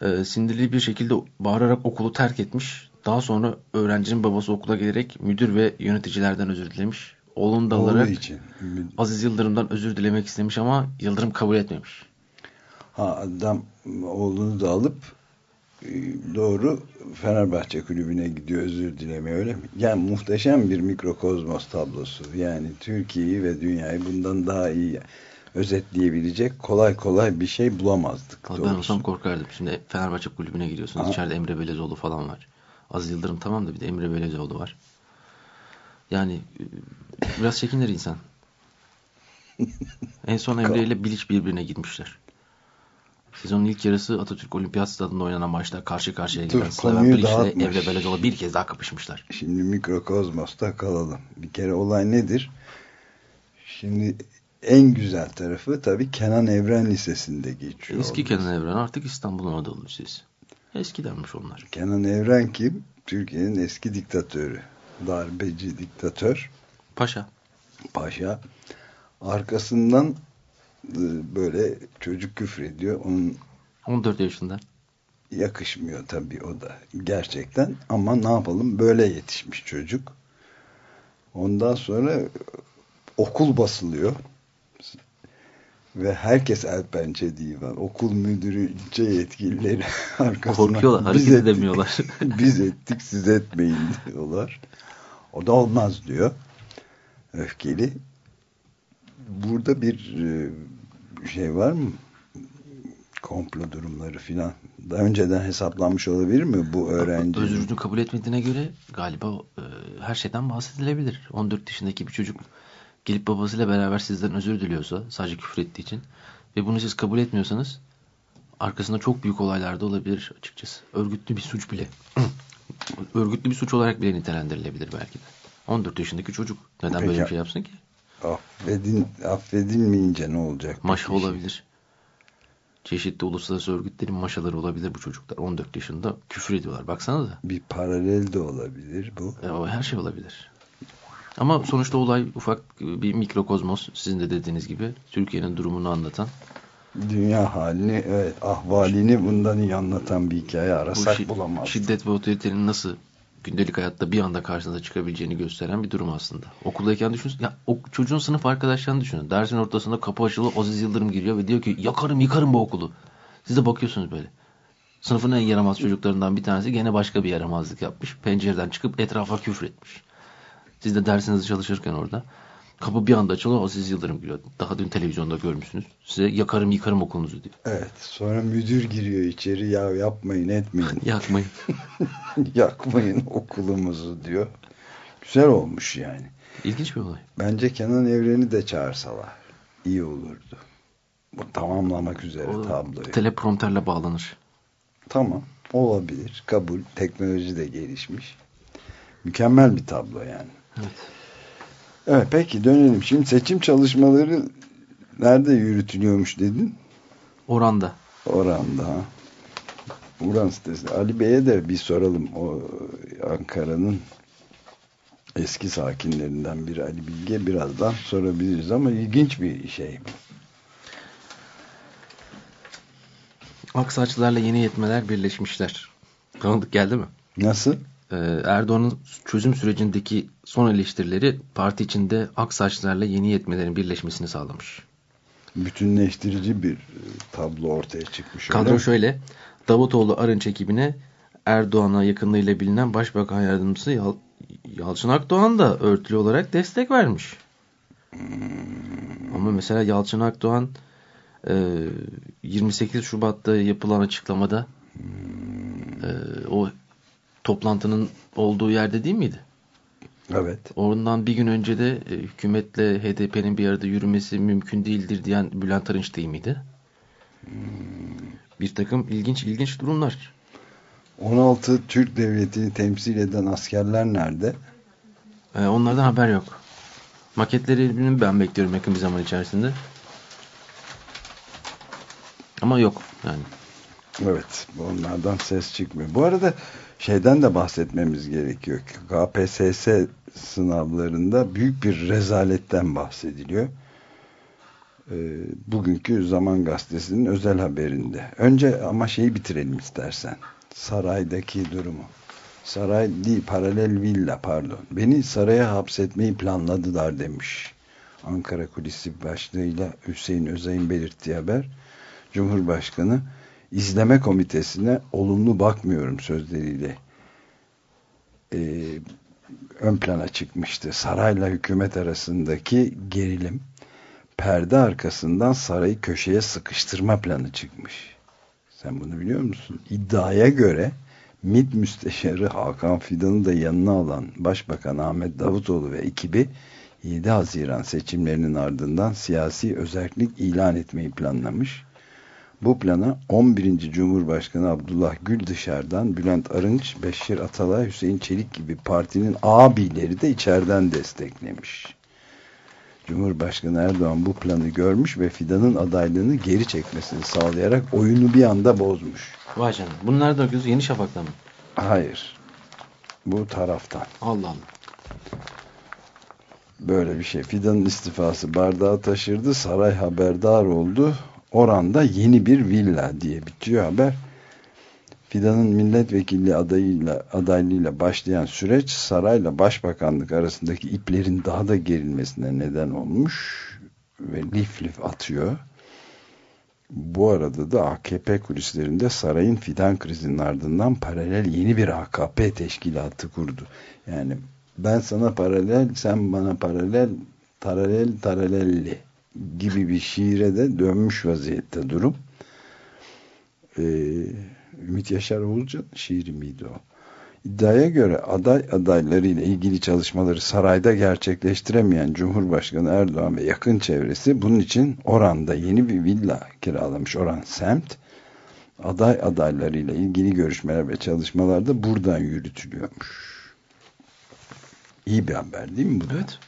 Ee, sinirli bir şekilde bağırarak okulu terk etmiş. Daha sonra öğrencinin babası okula gelerek müdür ve yöneticilerden özür dilemiş. Oğlunu da Oğlu alarak için. Aziz Yıldırım'dan özür dilemek istemiş ama Yıldırım kabul etmemiş. Ha adam oğlunu da alıp e, doğru Fenerbahçe kulübüne gidiyor özür dilemeye öyle mi? Yani muhteşem bir mikrokozmos tablosu. Yani Türkiye'yi ve dünyayı bundan daha iyi özetleyebilecek kolay kolay bir şey bulamazdık. Tabii ben olsam korkardım. Şimdi Fenerbahçe kulübüne gidiyorsunuz. Ha. İçeride Emre Belezoğlu falan var. Aziz Yıldırım tamam da bir de Emre Belezoğlu var. Yani e, biraz çekinir insan. en son Emre ile Bilic birbirine gitmişler. Sezonun ilk yarısı Atatürk Olimpiyat Stadı'nda oynanan maçta karşı karşıya gelen Slaven konuyu Bilic ile dağıtmış. Emre Belezoğlu bir kez daha kapışmışlar. Şimdi mikrokozmosta kalalım. Bir kere olay nedir? Şimdi en güzel tarafı tabii Kenan Evren Lisesi'nde geçiyor. Eski olması. Kenan Evren artık İstanbul Anadolu Lisesi. Eskidenmiş onlar. Kenan Evren kim? Türkiye'nin eski diktatörü. Darbeci diktatör. Paşa. Paşa. Arkasından e, böyle çocuk küfrediyor. Onun 14 yaşında. yakışmıyor tabii o da gerçekten. Ama ne yapalım böyle yetişmiş çocuk. Ondan sonra okul basılıyor. Ve herkes el pençe divan. Okul müdürü, ilçe yetkilileri arkasına. Korkuyorlar. "Biz Hareket ettik, edemiyorlar. Biz ettik siz etmeyin diyorlar. O da olmaz diyor. Öfkeli. Burada bir e, şey var mı? Komplo durumları filan. Daha önceden hesaplanmış olabilir mi bu öğrenci? Özrünü kabul etmediğine göre galiba e, her şeyden bahsedilebilir. 14 yaşındaki bir çocuk gelip babasıyla beraber sizden özür diliyorsa sadece küfür ettiği için ve bunu siz kabul etmiyorsanız arkasında çok büyük olaylar da olabilir açıkçası. Örgütlü bir suç bile. Örgütlü bir suç olarak bile nitelendirilebilir belki de. 14 yaşındaki çocuk neden Peki. böyle bir şey yapsın ki? Affedin, affedilmeyince ne olacak? Maşa olabilir. Çeşitli uluslararası örgütlerin maşaları olabilir bu çocuklar. 14 yaşında küfür ediyorlar. Baksanıza. Bir paralel de olabilir bu. E, o her şey olabilir. Ama sonuçta olay ufak bir mikrokozmos. Sizin de dediğiniz gibi Türkiye'nin durumunu anlatan. Dünya halini, evet, ahvalini bundan iyi anlatan bir hikaye Bu arasak şi- bulamazdık. şiddet ve otoritenin nasıl gündelik hayatta bir anda karşınıza çıkabileceğini gösteren bir durum aslında. Okuldayken düşünün. Ya, o çocuğun sınıf arkadaşlarını düşünün. Dersin ortasında kapı açılı Aziz Yıldırım giriyor ve diyor ki yakarım yıkarım bu okulu. Siz de bakıyorsunuz böyle. Sınıfın en yaramaz çocuklarından bir tanesi gene başka bir yaramazlık yapmış. Pencereden çıkıp etrafa küfür etmiş. Siz de dersinizi çalışırken orada. Kapı bir anda açılıyor Aziz Yıldırım giriyor. Daha dün televizyonda görmüşsünüz. Size yakarım yıkarım okulunuzu diyor. Evet, sonra müdür giriyor içeri ya yapmayın etmeyin. Yakmayın. Yakmayın okulumuzu diyor. Güzel olmuş yani. İlginç bir olay. Bence Kenan Evren'i de çağırsalar iyi olurdu. Bu tamamlamak üzere O tabloyu. teleprompterle bağlanır. Tamam olabilir. Kabul. Teknoloji de gelişmiş. Mükemmel bir tablo yani. Evet. Evet peki dönelim. Şimdi seçim çalışmaları nerede yürütülüyormuş dedin? Oranda. Oranda. Uran sitesi. Ali Bey'e de bir soralım. O Ankara'nın eski sakinlerinden biri Ali Bilge birazdan sorabiliriz ama ilginç bir şey bu. Aksaçlılarla yeni yetmeler birleşmişler. Tanıdık geldi mi? Nasıl? Ee, Erdoğan'ın çözüm sürecindeki son eleştirileri parti içinde Aksaçlılarla yeni yetmelerin birleşmesini sağlamış. Bütünleştirici bir e, tablo ortaya çıkmış. Kadro şöyle. Davutoğlu Arınç ekibine Erdoğan'a yakınlığıyla bilinen Başbakan Yardımcısı Yal Yalçın Akdoğan da örtülü olarak destek vermiş. Ama mesela Yalçın Akdoğan e, 28 Şubat'ta yapılan açıklamada e, o toplantının olduğu yerde değil miydi? Evet. Ondan bir gün önce de e, hükümetle HDP'nin bir arada yürümesi mümkün değildir diyen Bülent Arınç değil miydi? Bir takım ilginç ilginç durumlar. 16 Türk devletini temsil eden askerler nerede? E, onlardan haber yok. Maketlerini ben bekliyorum yakın bir zaman içerisinde. Ama yok yani. Evet. Onlardan ses çıkmıyor. Bu arada şeyden de bahsetmemiz gerekiyor. KPSS sınavlarında büyük bir rezaletten bahsediliyor. e, bugünkü Zaman Gazetesi'nin özel haberinde. Önce ama şeyi bitirelim istersen. Saraydaki durumu. Saray değil, paralel villa pardon. Beni saraya hapsetmeyi planladılar demiş. Ankara Kulisi başlığıyla Hüseyin Özay'ın belirttiği haber. Cumhurbaşkanı izleme komitesine olumlu bakmıyorum sözleriyle e, ön plana çıkmıştı. Sarayla hükümet arasındaki gerilim perde arkasından sarayı köşeye sıkıştırma planı çıkmış. Sen bunu biliyor musun? İddiaya göre MİT Müsteşarı Hakan Fidan'ı da yanına alan Başbakan Ahmet Davutoğlu ve ekibi 7 Haziran seçimlerinin ardından siyasi özellik ilan etmeyi planlamış. Bu plana 11. Cumhurbaşkanı Abdullah Gül dışarıdan Bülent Arınç, Beşir Atalay, Hüseyin Çelik gibi partinin abileri de içeriden desteklemiş. Cumhurbaşkanı Erdoğan bu planı görmüş ve Fidan'ın adaylığını geri çekmesini sağlayarak oyunu bir anda bozmuş. Vay canına. Bunlar da okuyoruz Yeni Şafak'ta mı? Hayır. Bu taraftan. Allah Allah. Böyle bir şey. Fidan'ın istifası bardağı taşırdı. Saray haberdar oldu. Oranda yeni bir villa diye bitiyor haber. Fidan'ın milletvekilliği adayıyla, adaylığıyla başlayan süreç sarayla başbakanlık arasındaki iplerin daha da gerilmesine neden olmuş ve lif lif atıyor. Bu arada da AKP kulislerinde sarayın fidan krizinin ardından paralel yeni bir AKP teşkilatı kurdu. Yani ben sana paralel, sen bana paralel, paralel, paralelli gibi bir şiire de dönmüş vaziyette durum. Ee, Ümit Yaşar Oğuzcan şiiri miydi o? İddiaya göre aday adaylarıyla ilgili çalışmaları sarayda gerçekleştiremeyen Cumhurbaşkanı Erdoğan ve yakın çevresi bunun için Oran'da yeni bir villa kiralamış Oran semt. Aday adaylarıyla ilgili görüşmeler ve çalışmalar da buradan yürütülüyormuş. İyi bir haber değil mi bu? Evet.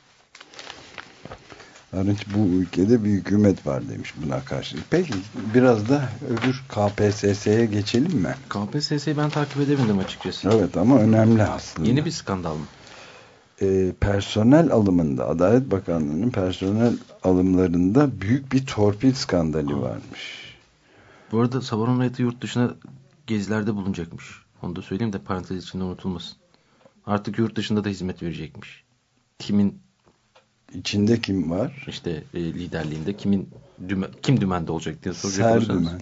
Arınç bu ülkede bir hükümet var demiş buna karşı. Peki biraz da öbür KPSS'ye geçelim mi? KPSS'yi ben takip edemedim açıkçası. Evet ama önemli aslında. Yeni bir skandal mı? Ee, personel alımında Adalet Bakanlığı'nın personel alımlarında büyük bir torpil skandali varmış. Bu arada Sabaron Heyeti yurt dışına gezilerde bulunacakmış. Onu da söyleyeyim de parantez içinde unutulmasın. Artık yurt dışında da hizmet verecekmiş. Kimin İçinde kim var? işte e, liderliğinde kimin dümen, kim dümende olacak diye soracak Ser olursanız. dümen.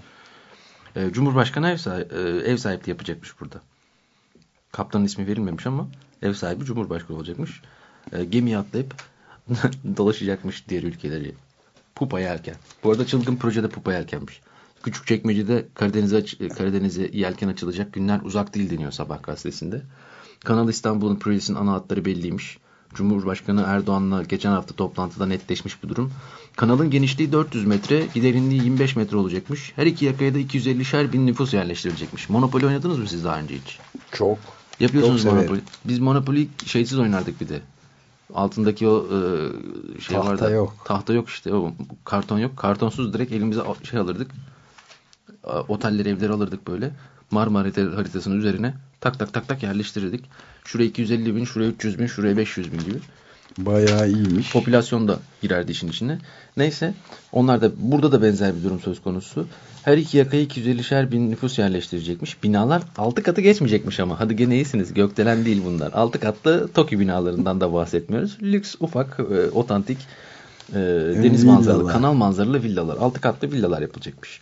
E, Cumhurbaşkanı ev, sahibi, ev sahipliği yapacakmış burada. Kaptanın ismi verilmemiş ama ev sahibi Cumhurbaşkanı olacakmış. E, gemiye atlayıp dolaşacakmış diğer ülkeleri. Pupa yelken. Bu arada çılgın projede pupa yelkenmiş. Küçükçekmece'de Karadeniz'e aç- Karadeniz'e yelken açılacak günler uzak değil deniyor Sabah gazetesinde. Kanal İstanbul'un projesinin ana hatları belliymiş. Cumhurbaşkanı Erdoğan'la geçen hafta toplantıda netleşmiş bu durum. Kanalın genişliği 400 metre, derinliği 25 metre olacakmış. Her iki yakaya da 250'şer bin nüfus yerleştirilecekmiş. Monopoly oynadınız mı siz daha önce hiç? Çok. Yapıyorsunuz Çok. Monopoly. Biz Monopoly şeysiz oynardık bir de. Altındaki o e, şey Tahta vardı. yok. Tahta yok işte. O, karton yok. Kartonsuz direkt elimize şey alırdık. A, Oteller, evleri alırdık böyle. Marmara harita- haritasının üzerine tak tak tak tak yerleştirirdik. Şuraya 250 bin, şuraya 300 bin, şuraya 500 bin gibi. Bayağı iyiymiş. Popülasyon da girerdi işin içine. Neyse onlar da burada da benzer bir durum söz konusu. Her iki yakaya 250'şer bin nüfus yerleştirecekmiş. Binalar 6 katı geçmeyecekmiş ama. Hadi gene iyisiniz. Gökdelen değil bunlar. 6 katlı TOKİ binalarından da bahsetmiyoruz. Lüks, ufak, e, otantik e, deniz villalar. manzaralı, kanal manzaralı villalar. 6 katlı villalar yapılacakmış.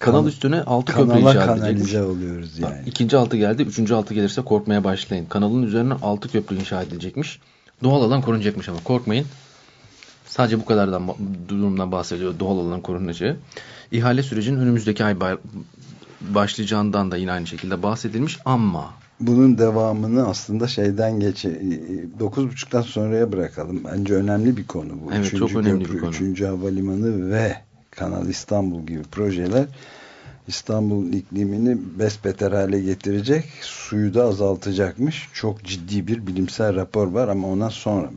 Kanal Kan- üstüne 6 köprü inşa kanalize oluyoruz yani. İkinci altı geldi. Üçüncü altı gelirse korkmaya başlayın. Kanalın üzerine altı köprü inşa edilecekmiş. Doğal alan korunacakmış ama korkmayın. Sadece bu kadardan durumdan bahsediyor doğal alan korunacağı. İhale sürecinin önümüzdeki ay ba- başlayacağından da yine aynı şekilde bahsedilmiş ama Bunun devamını aslında şeyden geçe 9.30'dan sonraya bırakalım. Bence önemli bir konu bu. Evet, çok önemli köprü, bir konu. Üçüncü havalimanı ve Kanal İstanbul gibi projeler İstanbul iklimini besbeter hale getirecek, suyu da azaltacakmış. Çok ciddi bir bilimsel rapor var ama ona sonra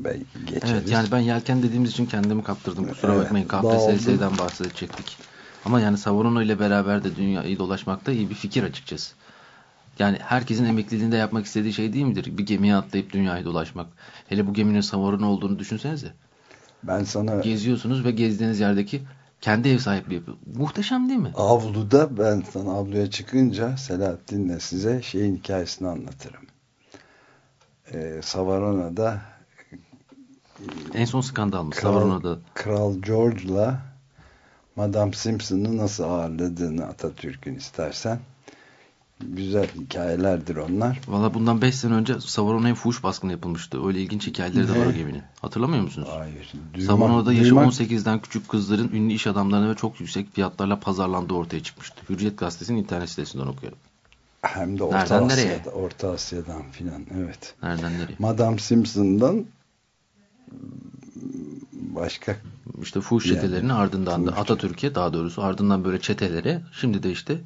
geçeriz. evet yani ben yelken dediğimiz için kendimi kaptırdım. Kusura Evet, bakmayın. KPSS'den bahsedecektik. Ama yani Savorano ile beraber de dünyayı dolaşmak da iyi bir fikir açıkçası. Yani herkesin emekliliğinde yapmak istediği şey değil midir? Bir gemiye atlayıp dünyayı dolaşmak. Hele bu geminin Savorano olduğunu düşünsenize. Ben sana Geziyorsunuz ve gezdiğiniz yerdeki Kendi ev sahipliği yapıyor. Muhteşem değil mi? Avluda ben sana avluya çıkınca Selahattin'le size şeyin hikayesini anlatırım. Ee, Savarona'da En son skandal mı? Kral, Savarona'da. Kral George'la Madame Simpson'ı nasıl ağırladığını Atatürk'ün istersen. Güzel hikayelerdir onlar. Valla bundan 5 sene önce Savarona'ya fuhuş baskını yapılmıştı. Öyle ilginç hikayeleri de var o geminin. Hatırlamıyor musunuz? Hayır. Savarona'da yaşı duymak- 18'den küçük kızların ünlü iş adamlarına ve çok yüksek fiyatlarla pazarlandığı ortaya çıkmıştı. Hürriyet Gazetesi'nin internet sitesinden okuyorum. Hem de Orta Nereden nereye? Asya'da, Orta Asya'dan filan. Evet. Nereden nereye? Madame Simpson'dan başka İşte fuhuş Yani, çetelerinin ardından da Atatürk'e daha doğrusu ardından böyle çetelere şimdi de işte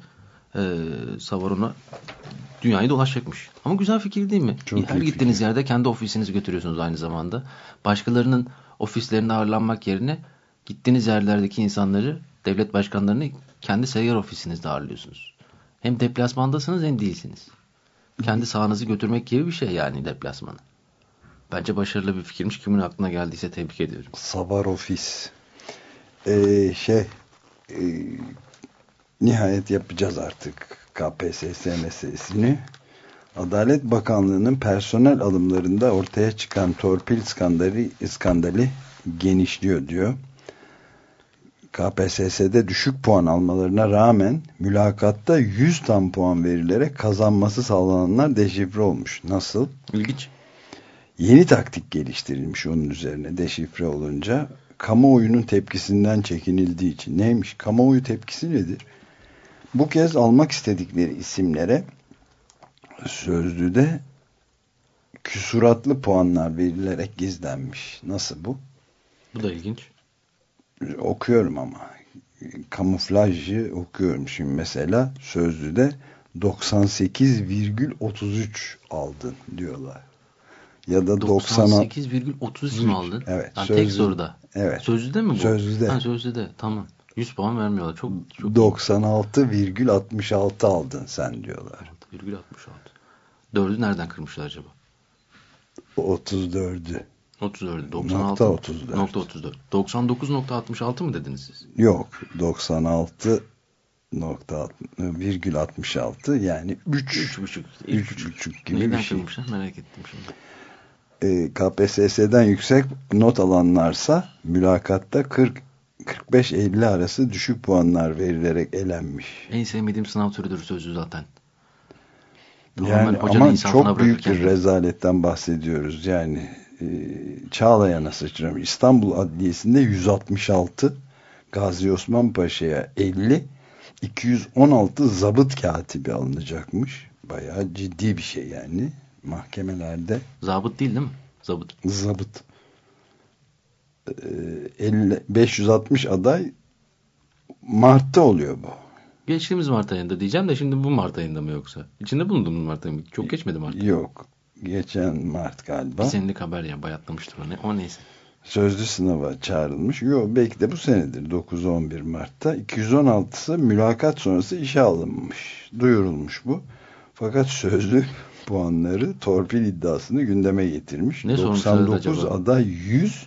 e, Savarona dünyayı dolaşacakmış. Ama güzel fikir değil mi? Çok Her gittiğiniz fikir. yerde kendi ofisinizi götürüyorsunuz aynı zamanda. Başkalarının ofislerinde ağırlanmak yerine gittiğiniz yerlerdeki insanları, devlet başkanlarını kendi seyyar ofisinizde ağırlıyorsunuz. Hem deplasmandasınız hem değilsiniz. Kendi sahanızı götürmek gibi bir şey yani deplasmanı. Bence başarılı bir fikirmiş. Kimin aklına geldiyse tebrik ediyorum. Savar Ofis. Ee, şey e, nihayet yapacağız artık KPSS meselesini. Adalet Bakanlığı'nın personel alımlarında ortaya çıkan torpil skandali, skandali genişliyor diyor. KPSS'de düşük puan almalarına rağmen mülakatta 100 tam puan verilerek kazanması sağlananlar deşifre olmuş. Nasıl? İlginç. Yeni taktik geliştirilmiş onun üzerine deşifre olunca kamuoyunun tepkisinden çekinildiği için. Neymiş? Kamuoyu tepkisi nedir? Bu kez almak istedikleri isimlere sözlüde küsuratlı puanlar verilerek gizlenmiş. Nasıl bu? Bu da ilginç. Okuyorum ama. Kamuflajı okuyorum şimdi mesela sözlüde 98,33 aldın diyorlar. Ya da 90 98,33 mi aldın? Evet, Ha, sözlü- tek soruda. Evet. Sözlüde mi bu? Sözlüde. Ha, sözlüde. Tamam. 100 puan vermiyorlar. Çok çok 96,66 aldın sen diyorlar. 6,66. Dördü nereden kırmışlar acaba? 34'ü. 34'ü. 96. Nokta 34. Nokta 34. 99.66 mı dediniz siz? Yok 96 nokta virgül 66 yani 3 3,5. 3,5 gibi Neyden bir şey. kırmışlar merak ettim şimdi. E, KPSS'den yüksek not alanlarsa mülakatta 40 45-50 arası düşük puanlar verilerek elenmiş. En sevmediğim sınav türüdür sözlü zaten. Yani ama çok büyük bir rezaletten bahsediyoruz. Yani e, Çağlayan'a sıçramış. İstanbul Adliyesi'nde 166, Gazi Osman Paşa'ya 50, 216 zabıt katibi alınacakmış. Bayağı ciddi bir şey yani. Mahkemelerde Zabıt değil değil mi? Zabıt. zabıt. E, 50, 560 aday Mart'ta oluyor bu. Geçtiğimiz Mart ayında diyeceğim de şimdi bu Mart ayında mı yoksa? İçinde bulunduğumuz Mart ayında? Çok geçmedi Mart. Yok. Geçen Mart galiba. Bir senelik haber ya bayatlamıştır o. Ne, o neyse. sözlü sınava çağrılmış. Yok belki de bu senedir 9-11 Mart'ta. 216'sı mülakat sonrası işe alınmış. Duyurulmuş bu. Fakat sözlü puanları torpil iddiasını gündeme getirmiş. Ne sonuçladı 99 acaba? aday 100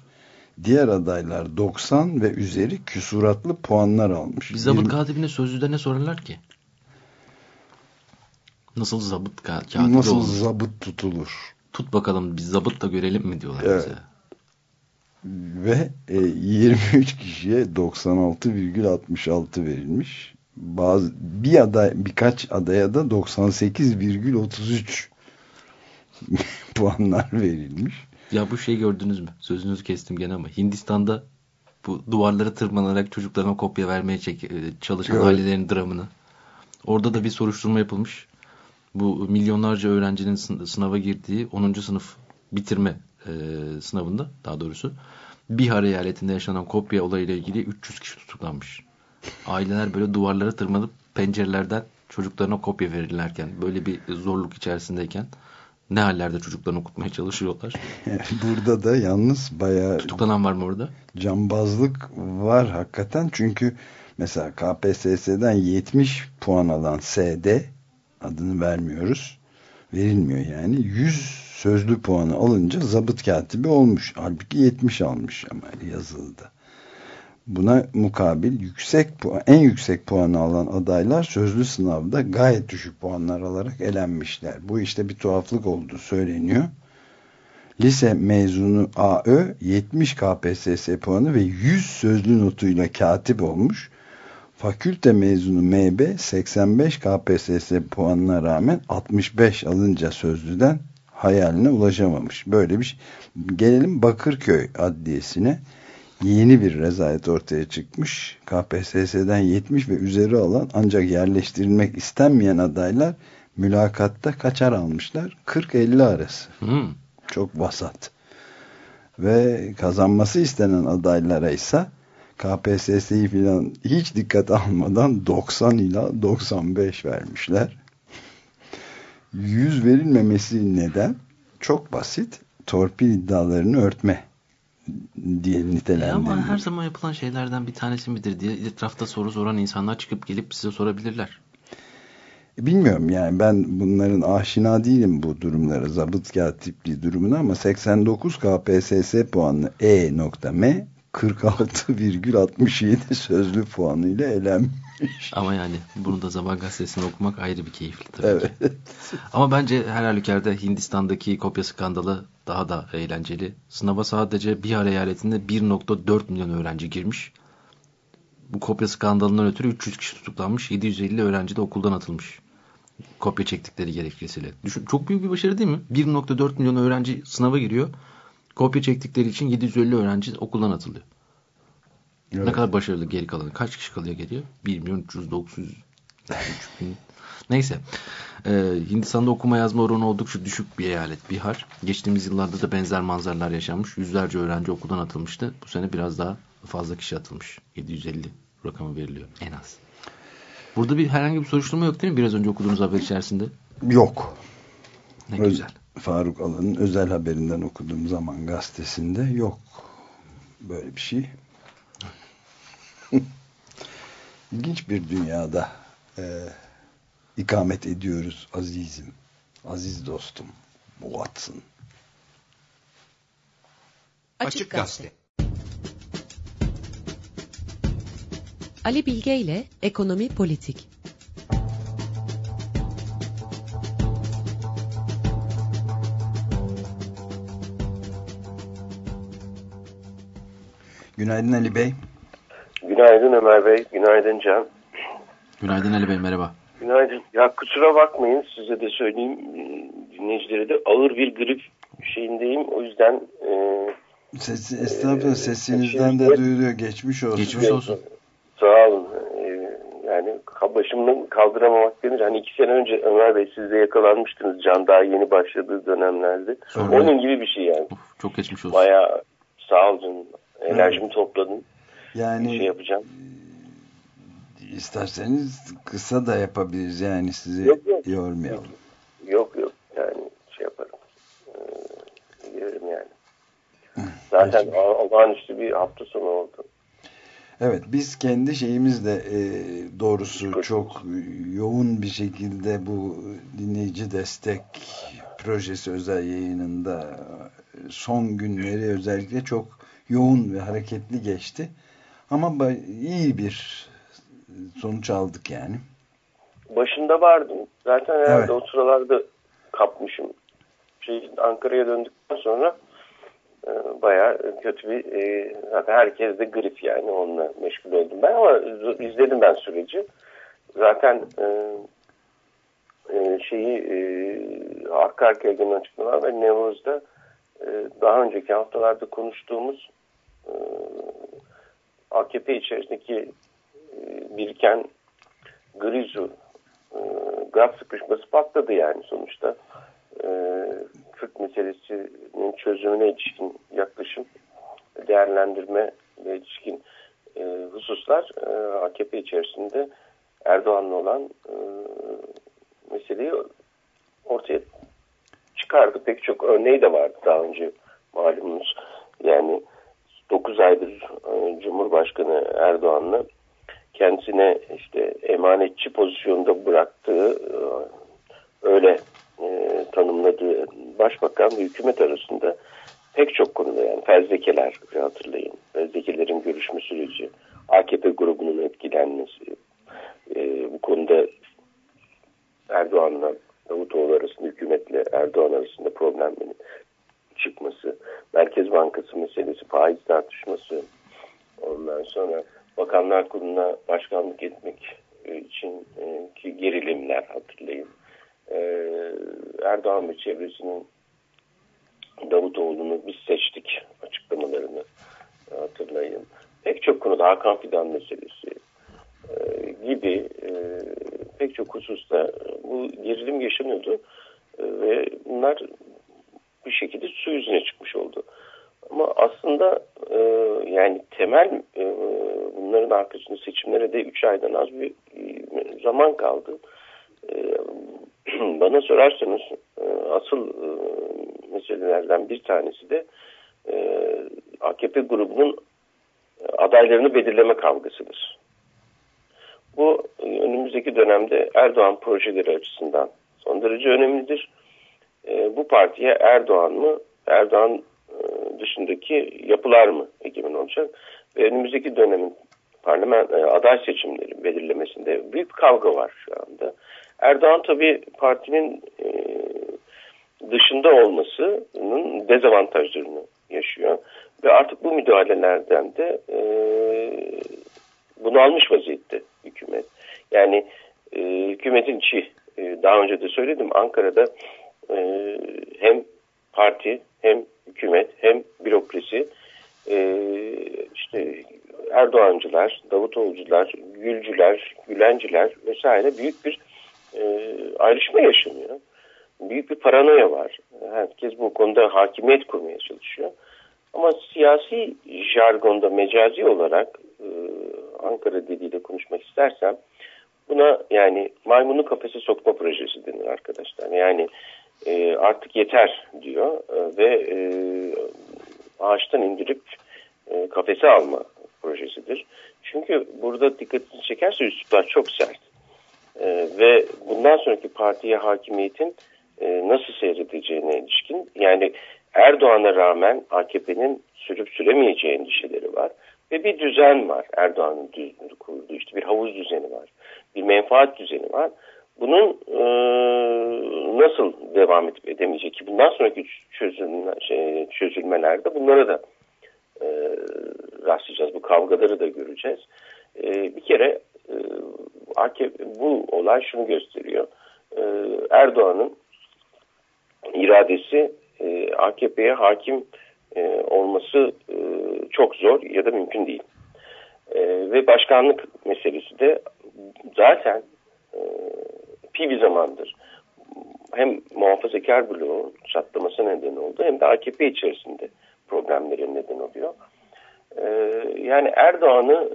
diğer adaylar 90 ve üzeri küsuratlı puanlar almış. Bir zabıt Yirmi- katibine sözlüde ne sorarlar ki? Nasıl zabıt ka- katibi Nasıl olur? zabıt tutulur? Tut bakalım biz zabıt da görelim mi diyorlar Evet. bize. ve e, 23 kişiye 96,66 verilmiş. Bazı bir aday birkaç adaya da 98,33 puanlar verilmiş. Ya bu şey gördünüz mü? Sözünüzü kestim gene ama Hindistan'da bu duvarlara tırmanarak çocuklarına kopya vermeye e, çalışan Evet. ailelerin dramını. Orada da bir soruşturma yapılmış. Bu milyonlarca öğrencinin sın- sınava girdiği 10. sınıf bitirme e, sınavında daha doğrusu Bihar eyaletinde yaşanan kopya olayıyla ilgili 300 kişi tutuklanmış. Aileler böyle duvarlara tırmanıp pencerelerden çocuklarına kopya verirlerken böyle bir zorluk içerisindeyken ne hallerde çocuklarını okutmaya çalışıyorlar. Burada da yalnız bayağı Tutuklanan var mı orada? cambazlık var hakikaten. Çünkü mesela KPSS'den 70 puan alan SD adını vermiyoruz. Verilmiyor yani. 100 sözlü puanı alınca zabıt katibi olmuş. Halbuki 70 almış ama yazılıda. Buna mukabil yüksek puan, en yüksek puanı alan adaylar sözlü sınavda gayet düşük puanlar alarak elenmişler. Bu işte bir tuhaflık olduğu söyleniyor. Lise mezunu AÖ 70 KPSS puanı ve 100 sözlü notuyla katip olmuş. Fakülte mezunu MB 85 KPSS puanına rağmen 65 alınca sözlüden hayaline ulaşamamış. Böyle bir şey. Gelelim Bakırköy Adliyesi'ne. Yeni bir rezalet ortaya çıkmış. KPSS'den 70 ve üzeri alan ancak yerleştirilmek istenmeyen adaylar mülakatta kaçar almışlar? 40-50 arası. Hmm. Çok vasat. Ve kazanması istenen adaylara ise KPSS'yi filan hiç dikkat almadan 90 ila 95 vermişler. 100 verilmemesi neden? Çok basit. Torpil iddialarını örtme diye nitelendiriliyor. ama her zaman yapılan şeylerden bir tanesi midir diye etrafta soru soran insanlar çıkıp gelip size sorabilirler. Bilmiyorum yani ben bunların aşina değilim bu durumlara zabıt katipli durumuna ama 89 KPSS puanlı E nokta M 46,67 sözlü puanıyla elenmiş. Ama yani bunu da Zaman Gazetesi'ni okumak ayrı bir keyifli tabii ki. Evet. Ama bence her halükarda Hindistan'daki kopya skandalı daha da eğlenceli. Sınava sadece Bihar eyaletinde 1.4 milyon öğrenci girmiş. Bu kopya skandalından ötürü 300 kişi tutuklanmış. 750 öğrenci de okuldan atılmış. Kopya çektikleri gerekçesiyle. Düşün, çok büyük bir başarı değil mi? 1.4 milyon öğrenci sınava giriyor. Kopya çektikleri için 750 öğrenci okuldan atılıyor. Ne Evet. kadar başarılı geri kalanı. Kaç kişi kalıyor geriye? 1 milyon 300, 900, 3000. Neyse. Ee, Hindistan'da okuma yazma oranı oldukça düşük bir eyalet Bihar. Geçtiğimiz yıllarda da benzer manzaralar yaşanmış. Yüzlerce öğrenci okuldan atılmıştı. Bu sene biraz daha fazla kişi atılmış. 750 rakamı veriliyor en az. Burada bir herhangi bir soruşturma yok değil mi? Biraz önce okuduğunuz haber içerisinde. Yok. Ne Öyle. güzel. Faruk Alan'ın özel haberinden okuduğum zaman gazetesinde yok böyle bir şey. İlginç bir dünyada e, ikamet ediyoruz azizim, aziz dostum Watson. Açık Gazete. Ali Bilge ile Ekonomi Politik. Günaydın Ali Bey. Günaydın Ömer Bey, günaydın Can. Günaydın Ali Bey merhaba. Günaydın. Ya kusura bakmayın size de söyleyeyim e, dinleyicilere de ağır bir grip şeyindeyim. O yüzden e, Sesi, estağfurullah sesinizden de duyuluyor. Geçmiş olsun. Geçmiş olsun. sağ olun. E, yani başımdan kaldıramamak denir. Hani iki sene önce Ömer Bey siz de yakalanmıştınız Can daha yeni başladığı dönemlerde. Sonra- Onun gibi bir şey yani. Uf, çok geçmiş olsun. Bayağı sağ olun. Enerjimi topladım. Yani Bir şey yapacağım. İsterseniz kısa da yapabiliriz. Yani sizi Yok, yok. yormayalım. Yok yok yani şey yaparım. Ee, yani. Zaten olağanüstü bir hafta sonu oldu. Evet biz kendi şeyimizle e, doğrusu Çok- yoğun bir şekilde bu dinleyici destek projesi özel yayınında e, son günleri özellikle çok yoğun ve hareketli geçti. Ama iyi bir sonuç aldık yani. Başında vardım. Zaten herhalde Evet. o sıralarda kapmışım. Şey, Ankara'ya döndükten sonra e, bayağı kötü bir e, zaten herkes de grip yani onunla meşgul oldum ben ama izledim ben süreci. Zaten e, e, şeyi e, arka arkaya gelen açıklamalar ve Nevruz'da e, daha önceki haftalarda konuştuğumuz e, AKP içerisindeki biriken Grizu e, gaz sıkışması patladı yani sonuçta. E, Kürt meselesinin çözümüne ilişkin yaklaşım, değerlendirme ve ilişkin e, hususlar e, AKP içerisinde Erdoğan'la olan e, meseleyi ortaya çıkardı. Pek çok örneği de vardı daha önce malumunuz. Yani 9 aydır e, Cumhurbaşkanı Erdoğan'la kendisine işte emanetçi pozisyonda bıraktığı e, öyle e, tanımladığı başbakan ve hükümet arasında pek çok konuda yani fezlekeler hatırlayın. Fezlekelerin görüşme süreci, AKP grubunun etkilenmesi, e, bu konuda Erdoğan'la Davutoğlu arasında, hükümetle Erdoğan arasında problemlerin çıkması, Merkez Bankası meselesi, faiz tartışması, ondan sonra Bakanlar Kurulu'na başkanlık etmek için e, ki gerilimler hatırlayın. E, Erdoğan ve çevresinin Davutoğlu'nu biz seçtik açıklamalarını hatırlayın. Pek çok konuda Hakan Fidan meselesi e, gibi pek çok hususta bu gerilim yaşanıyordu ve bunlar bir şekilde su yüzüne çıkmış oldu. Ama aslında e, yani temel e, bunların arkasında seçimlere de 3 aydan az bir e, zaman kaldı. E, bana sorarsanız e, asıl e, meselelerden bir tanesi de e, AKP grubunun adaylarını belirleme kavgasıdır. Bu e, önümüzdeki dönemde Erdoğan projeleri açısından son derece önemlidir. E, bu partiye Erdoğan mı, Erdoğan e, dışındaki yapılar mı egemen olacak? Ve önümüzdeki dönemin parlament e, aday seçimleri belirlemesinde büyük kavga var şu anda. Erdoğan tabii partinin e, dışında olmasının dezavantajlarını yaşıyor. Ve artık bu müdahalelerden de e, bunu almış vaziyette hükümet. Yani e, hükümetin içi e, daha önce de söyledim Ankara'da e, hem parti hem hükümet hem bürokrasi e, işte Erdoğancılar, Davutoğlucular, Gülcüler, Gülenciler vesaire büyük bir e, ayrışma yaşanıyor. Büyük bir paranoya var. Herkes bu konuda hakimiyet kurmaya çalışıyor. Ama siyasi jargonda mecazi olarak e, Ankara diliyle konuşmak istersem buna yani maymunu kafese sokma projesi denir arkadaşlar. Yani e, artık yeter diyor e, ve e, ağaçtan indirip e, kafese alma projesidir. Çünkü burada dikkatini çekerse üsluplar çok sert. E, ve bundan sonraki partiye hakimiyetin e, nasıl seyredeceğine ilişkin yani Erdoğan'a rağmen AKP'nin sürüp süremeyeceği endişeleri var. Ve bir düzen var. Erdoğan'ın kurduğu işte bir havuz düzeni var. Bir menfaat düzeni var. Bunun e, nasıl devam edip edemeyecek ki bundan sonraki çözülme, şey, çözülmelerde bunlara da e, rastlayacağız. Bu kavgaları da göreceğiz. E, bir kere e, AKP, bu olay şunu gösteriyor. E, Erdoğan'ın iradesi e, AKP'ye hakim e, olması e, çok zor ya da mümkün değil. E, ve başkanlık meselesi de zaten e, pi bir zamandır hem muhafazakar bloğun çatlaması neden oldu hem de AKP içerisinde problemlerin neden oluyor. Ee, yani Erdoğan'a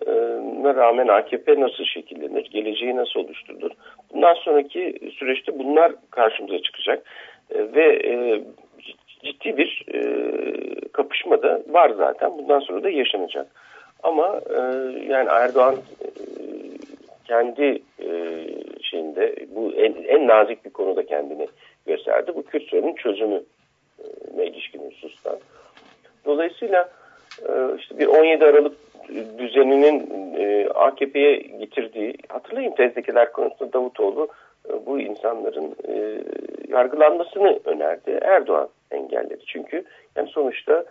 rağmen AKP nasıl şekillenir, geleceği nasıl oluşturulur? Bundan sonraki süreçte bunlar karşımıza çıkacak ee, ve e, ciddi bir e, kapışma da var zaten. Bundan sonra da yaşanacak. Ama e, yani Erdoğan e, kendi e, şeyinde bu en, en nazik bir konuda kendini gösterdi. Bu Kürt sorunun çözümü e, ilişkin husustan. Dolayısıyla e, işte bir 17 Aralık düzeninin e, AKP'ye getirdiği, hatırlayın tezdekiler konusunda Davutoğlu e, bu insanların yargılanmasını önerdi. Erdoğan engelledi. Çünkü yani sonuçta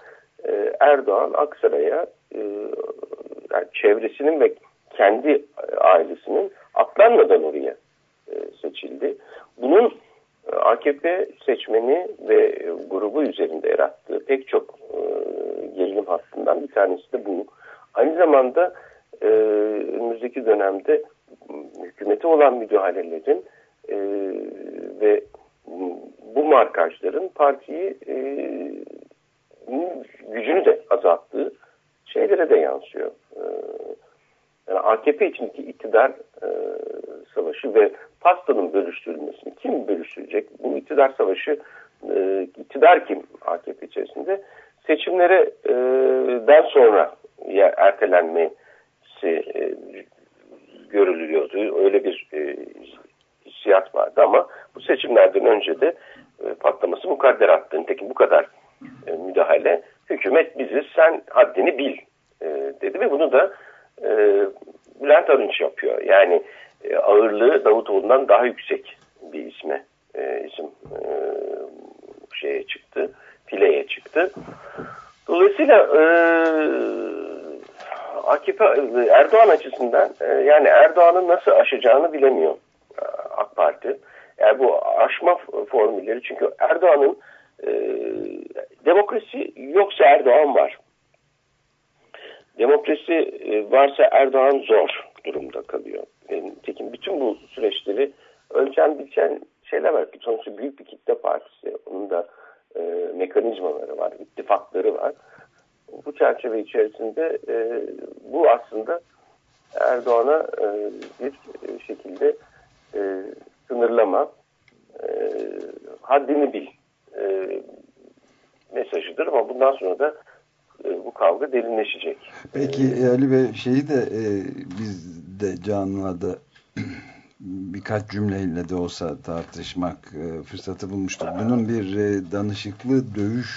Erdoğan Aksaray'a yani çevresinin ve kendi ailesinin aklanmadan oraya seçildi. Bunun e, AKP seçmeni ve grubu üzerinde yarattığı pek çok e, gerilim hattından bir tanesi de bu. Aynı zamanda e, önümüzdeki dönemde hükümete olan müdahalelerin ve bu markajların partiyi gücünü de azalttığı şeylere de yansıyor. Yani AKP içindeki iktidar e, savaşı ve pastanın bölüştürülmesini kim bölüştürecek? Bu iktidar savaşı e, iktidar kim AKP içerisinde? Seçimlere e, den sonra ya, ertelenmesi e, görülüyordu. Öyle bir e, hissiyat vardı ama bu seçimlerden önce de e, patlaması mukadderattı. Nitekim bu kadar e, müdahale hükümet biziz sen haddini bil e, dedi ve bunu da e, Bülent Arınç yapıyor. Yani e, ağırlığı Davutoğlu'ndan daha yüksek bir isme e, isim e, şeye çıktı, fileye çıktı. Dolayısıyla e, AKP Erdoğan açısından e, yani Erdoğan'ın nasıl aşacağını bilemiyor e, AK Parti. Yani bu aşma formülleri çünkü Erdoğan'ın e, demokrasi yoksa Erdoğan var. Demokrasi e, varsa Erdoğan zor durumda kalıyor. Tekin bütün bu süreçleri ölçen biçen şeyler var. Sonuçta büyük bir kitle partisi. Onun da e, mekanizmaları var, ittifakları var. Bu çerçeve içerisinde e, bu aslında Erdoğan'a e, bir şekilde e, sınırlama, e, haddini bil e, mesajıdır ama bundan sonra da e, bu kavga derinleşecek. Peki Ali Bey şeyi de e, biz de canlıda birkaç cümleyle de olsa tartışmak e, fırsatı bulmuştuk. Bunun bir e, danışıklı dövüş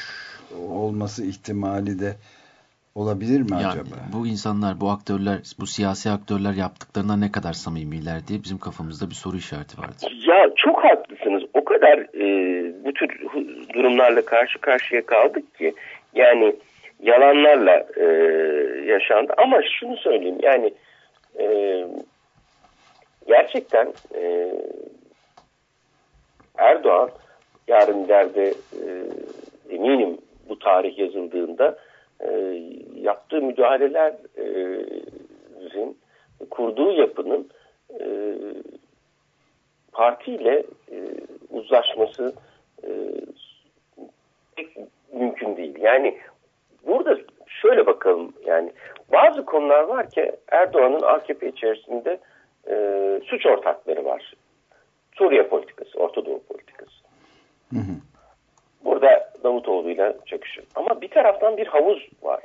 olması ihtimali de olabilir mi yani acaba? Bu insanlar, bu aktörler, bu siyasi aktörler yaptıklarına ne kadar samimiler diye bizim kafamızda bir soru işareti vardı. Ya çok haklısınız. O kadar e, bu tür durumlarla karşı karşıya kaldık ki yani yalanlarla e, yaşandı. Ama şunu söyleyeyim yani e, gerçekten e, Erdoğan yarın ileride e, eminim bu tarih yazıldığında e, yaptığı müdahalelerin kurduğu yapının e, partiyle e, uzlaşması e, pek mümkün değil. Yani burada şöyle bakalım yani bazı konular var ki Erdoğan'ın AKP içerisinde e, suç ortakları var. Suriye politikası, Orta Doğu politikası. Hı hı. Burada Davutoğlu'yla çakışır. Ama bir taraftan bir havuz var.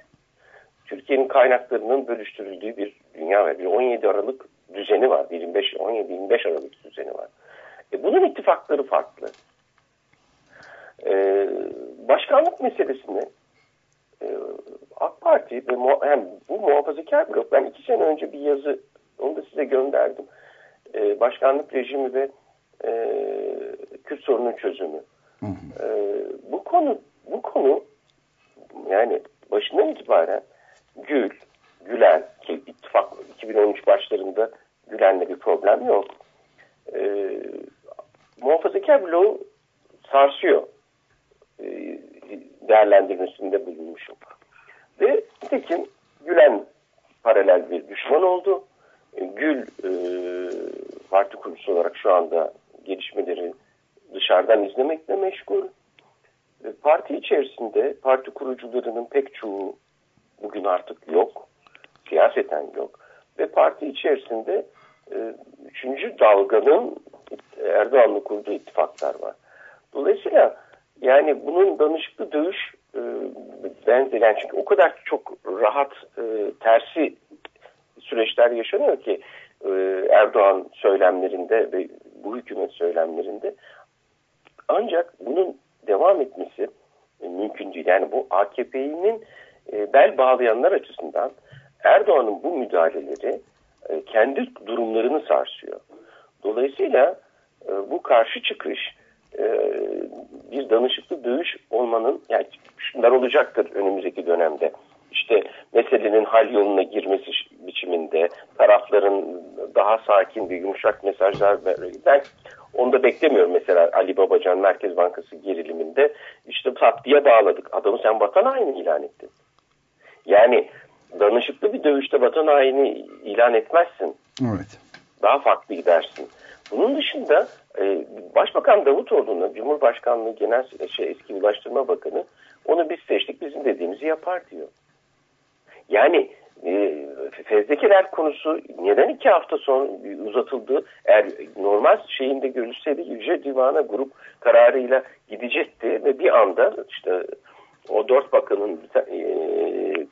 Türkiye'nin kaynaklarının bölüştürüldüğü bir dünya var. Bir 17 Aralık düzeni var. 25 17-25 Aralık düzeni var. E bunun ittifakları farklı. E, başkanlık meselesini AK Parti ve yani bu muhafazakar blok ben iki sene önce bir yazı onu da size gönderdim. E, başkanlık rejimi ve e, Kürt sorunun çözümü. Hı hı. E, bu konu bu konu yani başından itibaren Gül, Gülen ki ittifak 2013 başlarında Gülen'le bir problem yok. E, muhafazakar bloğu sarsıyor e, değerlendirmesinde bulunmuşum. Ve nitekim Gülen paralel bir düşman oldu. E, Gül e, parti kurucusu olarak şu anda gelişmeleri dışarıdan izlemekle meşgul. E, parti içerisinde parti kurucularının pek çoğu bugün artık yok. Siyaseten yok. Ve parti içerisinde üçüncü dalganın Erdoğan'la kurduğu ittifaklar var. Dolayısıyla yani bunun danışıklı dövüş e, benzeyen çünkü o kadar çok rahat e, tersi süreçler yaşanıyor ki e, Erdoğan söylemlerinde ve bu hükümet söylemlerinde ancak bunun devam etmesi mümkün değil. Yani bu AKP'nin bel bağlayanlar açısından Erdoğan'ın bu müdahaleleri kendi durumlarını sarsıyor. Dolayısıyla bu karşı çıkış bir danışıklı dövüş olmanın yani şunlar olacaktır önümüzdeki dönemde. İşte meselenin hal yoluna girmesi biçiminde tarafların daha sakin bir yumuşak mesajlar ben onu da beklemiyorum mesela Ali Babacan Merkez Bankası geriliminde işte tatlıya bağladık. Adamı sen vatan haini ilan ettin. Yani danışıklı bir dövüşte vatan haini ilan etmezsin. Evet. Daha farklı gidersin. Bunun dışında e, Başbakan Davutoğlu'na Cumhurbaşkanlığı Genel şey, eski Ulaştırma Bakanı onu biz seçtik bizim dediğimizi yapar diyor. Yani e, fezlekeler konusu neden iki hafta sonra uzatıldı? Eğer normal şeyinde görülseydi Yüce Divan'a grup kararıyla gidecekti ve bir anda işte o dört bakanın e,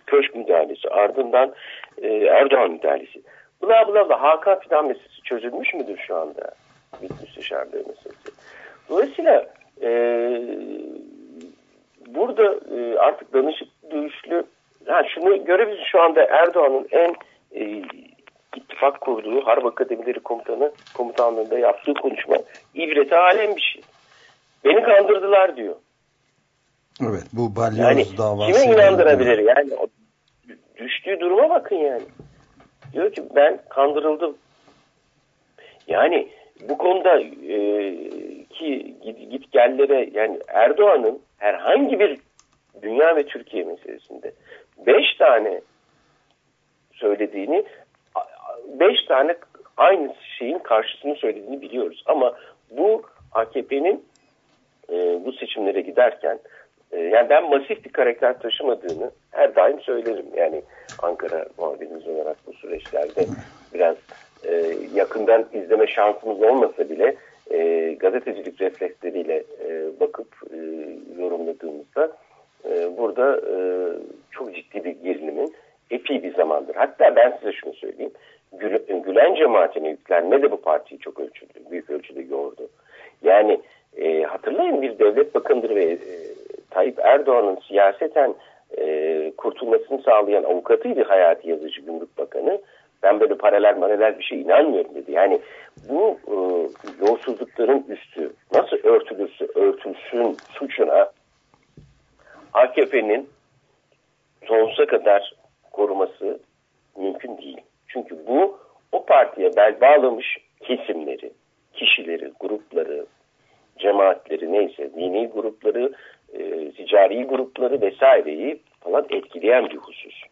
köşk müdahalesi ardından e, Erdoğan müdahalesi. Bula bula bula Hakan Fidan meselesi çözülmüş müdür şu anda? MİT müsteşarlığı meselesi. Dolayısıyla e, burada e, artık danışık dövüşlü ha şunu görebiliriz şu anda Erdoğan'ın en e, ittifak kurduğu Harp Akademileri Komutanı komutanlığında yaptığı konuşma ibreti alem bir şey. Beni kandırdılar diyor. Evet bu balyoz Yani davası. kime inandırabilir yani o düştüğü duruma bakın yani. Diyor ki ben kandırıldım. Yani bu konuda e, ki git, git gellere yani Erdoğan'ın herhangi bir dünya ve Türkiye meselesinde beş tane söylediğini beş tane aynı şeyin karşısını söylediğini biliyoruz. Ama bu AKP'nin e, bu seçimlere giderken e, yani ben masif bir karakter taşımadığını her daim söylerim. Yani Ankara muhabirimiz olarak bu süreçlerde biraz e, yakından izleme şansımız olmasa bile e, gazetecilik refleksleriyle e, bakıp e, yorumladığımızda e, burada e, çok ciddi bir gerilimin epey bir zamandır. Hatta ben size şunu söyleyeyim. Gül, Gülen cemaatine yüklenme de bu partiyi çok ölçüdü, büyük ölçüde yordu. Yani e, hatırlayın bir devlet bakındır ve e, Tayyip Erdoğan'ın siyaseten e, kurtulmasını sağlayan avukatıydı Hayati Yazıcı Gümrük Bakanı. Ben böyle paralel paralel bir şey inanmıyorum dedi. Yani bu e, yolsuzlukların üstü nasıl örtülürse örtülsün suçuna AKP'nin sonsuza kadar koruması mümkün değil. Çünkü bu o partiye bel bağlamış kesimleri, kişileri, grupları, cemaatleri neyse dini grupları, e, ticari grupları vesaireyi falan etkileyen bir husus.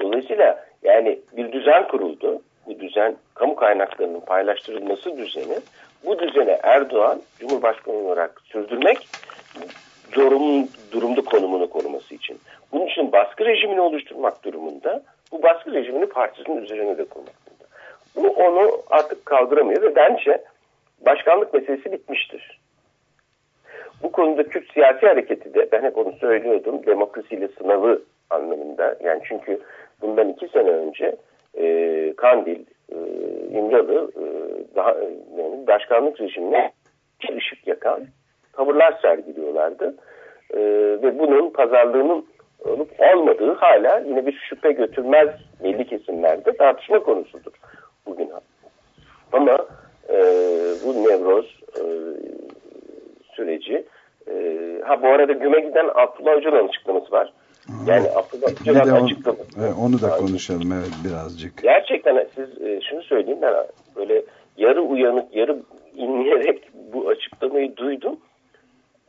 Dolayısıyla yani bir düzen kuruldu. Bu düzen kamu kaynaklarının paylaştırılması düzeni. Bu düzene Erdoğan Cumhurbaşkanı olarak sürdürmek zorum, durumda konumunu koruması için. Bunun için baskı rejimini oluşturmak durumunda bu baskı rejimini partisinin üzerine de kurmak durumunda. Bu onu artık kaldıramıyor ve bence başkanlık meselesi bitmiştir. Bu konuda Kürt siyasi hareketi de ben hep onu söylüyordum demokrasiyle sınavı anlamında. Yani çünkü bundan iki sene önce e, Kandil, e, İmralı e, daha, yani başkanlık rejimine ışık yakan tavırlar sergiliyorlardı. E, ve bunun pazarlığının olup olmadığı hala yine bir şüphe götürmez belli kesimlerde tartışma konusudur bugün. Ama e, bu nevroz e, süreci e, ha bu arada güme giden Abdullah Öcalan'ın açıklaması var. Yani Abdullah Öcalan açıklaması. Evet, onu da konuşalım evet birazcık. Gerçekten siz e, şunu söyleyeyim ben böyle yarı uyanık yarı inleyerek bu açıklamayı duydum.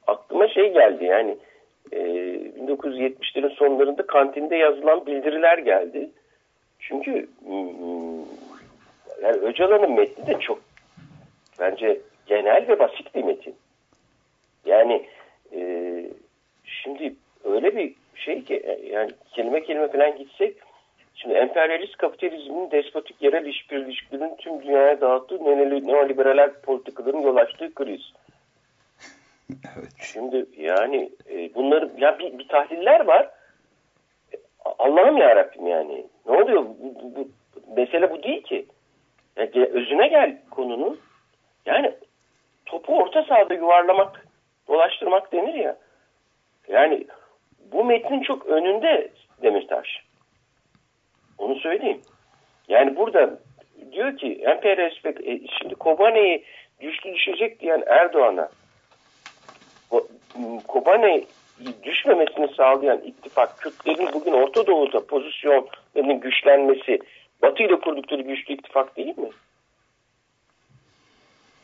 Aklıma şey geldi yani e, 1970'lerin sonlarında kantinde yazılan bildiriler geldi. Çünkü yani Öcalan'ın metni de çok bence genel ve basit bir metin. Yani e, şimdi öyle bir şey ki e, yani kelime kelime falan gitsek şimdi emperyalist kapitalizmin despotik yerel işbirliklerinin tüm dünyaya dağıttığı neoliberal politikaların yol açtığı kriz. Evet. Şimdi yani e, bunların ya bir, bir tahliller var. E, Allah'ım ya Rabbim yani. Ne oluyor? Bu, bu, bu, mesele bu değil ki. Yani özüne gel konunun. Yani topu orta sahada yuvarlamak, dolaştırmak denir ya. Yani bu metnin çok önünde Demirtaş. Onu söyleyeyim. Yani burada diyor ki emperyalist e, şimdi Kobane'yi güçlü düşecek diyen Erdoğan'a Kobane düşmemesini sağlayan ittifak Kürtlerin bugün Orta Doğu'da pozisyonlarının güçlenmesi Batı ile kurdukları güçlü ittifak değil mi?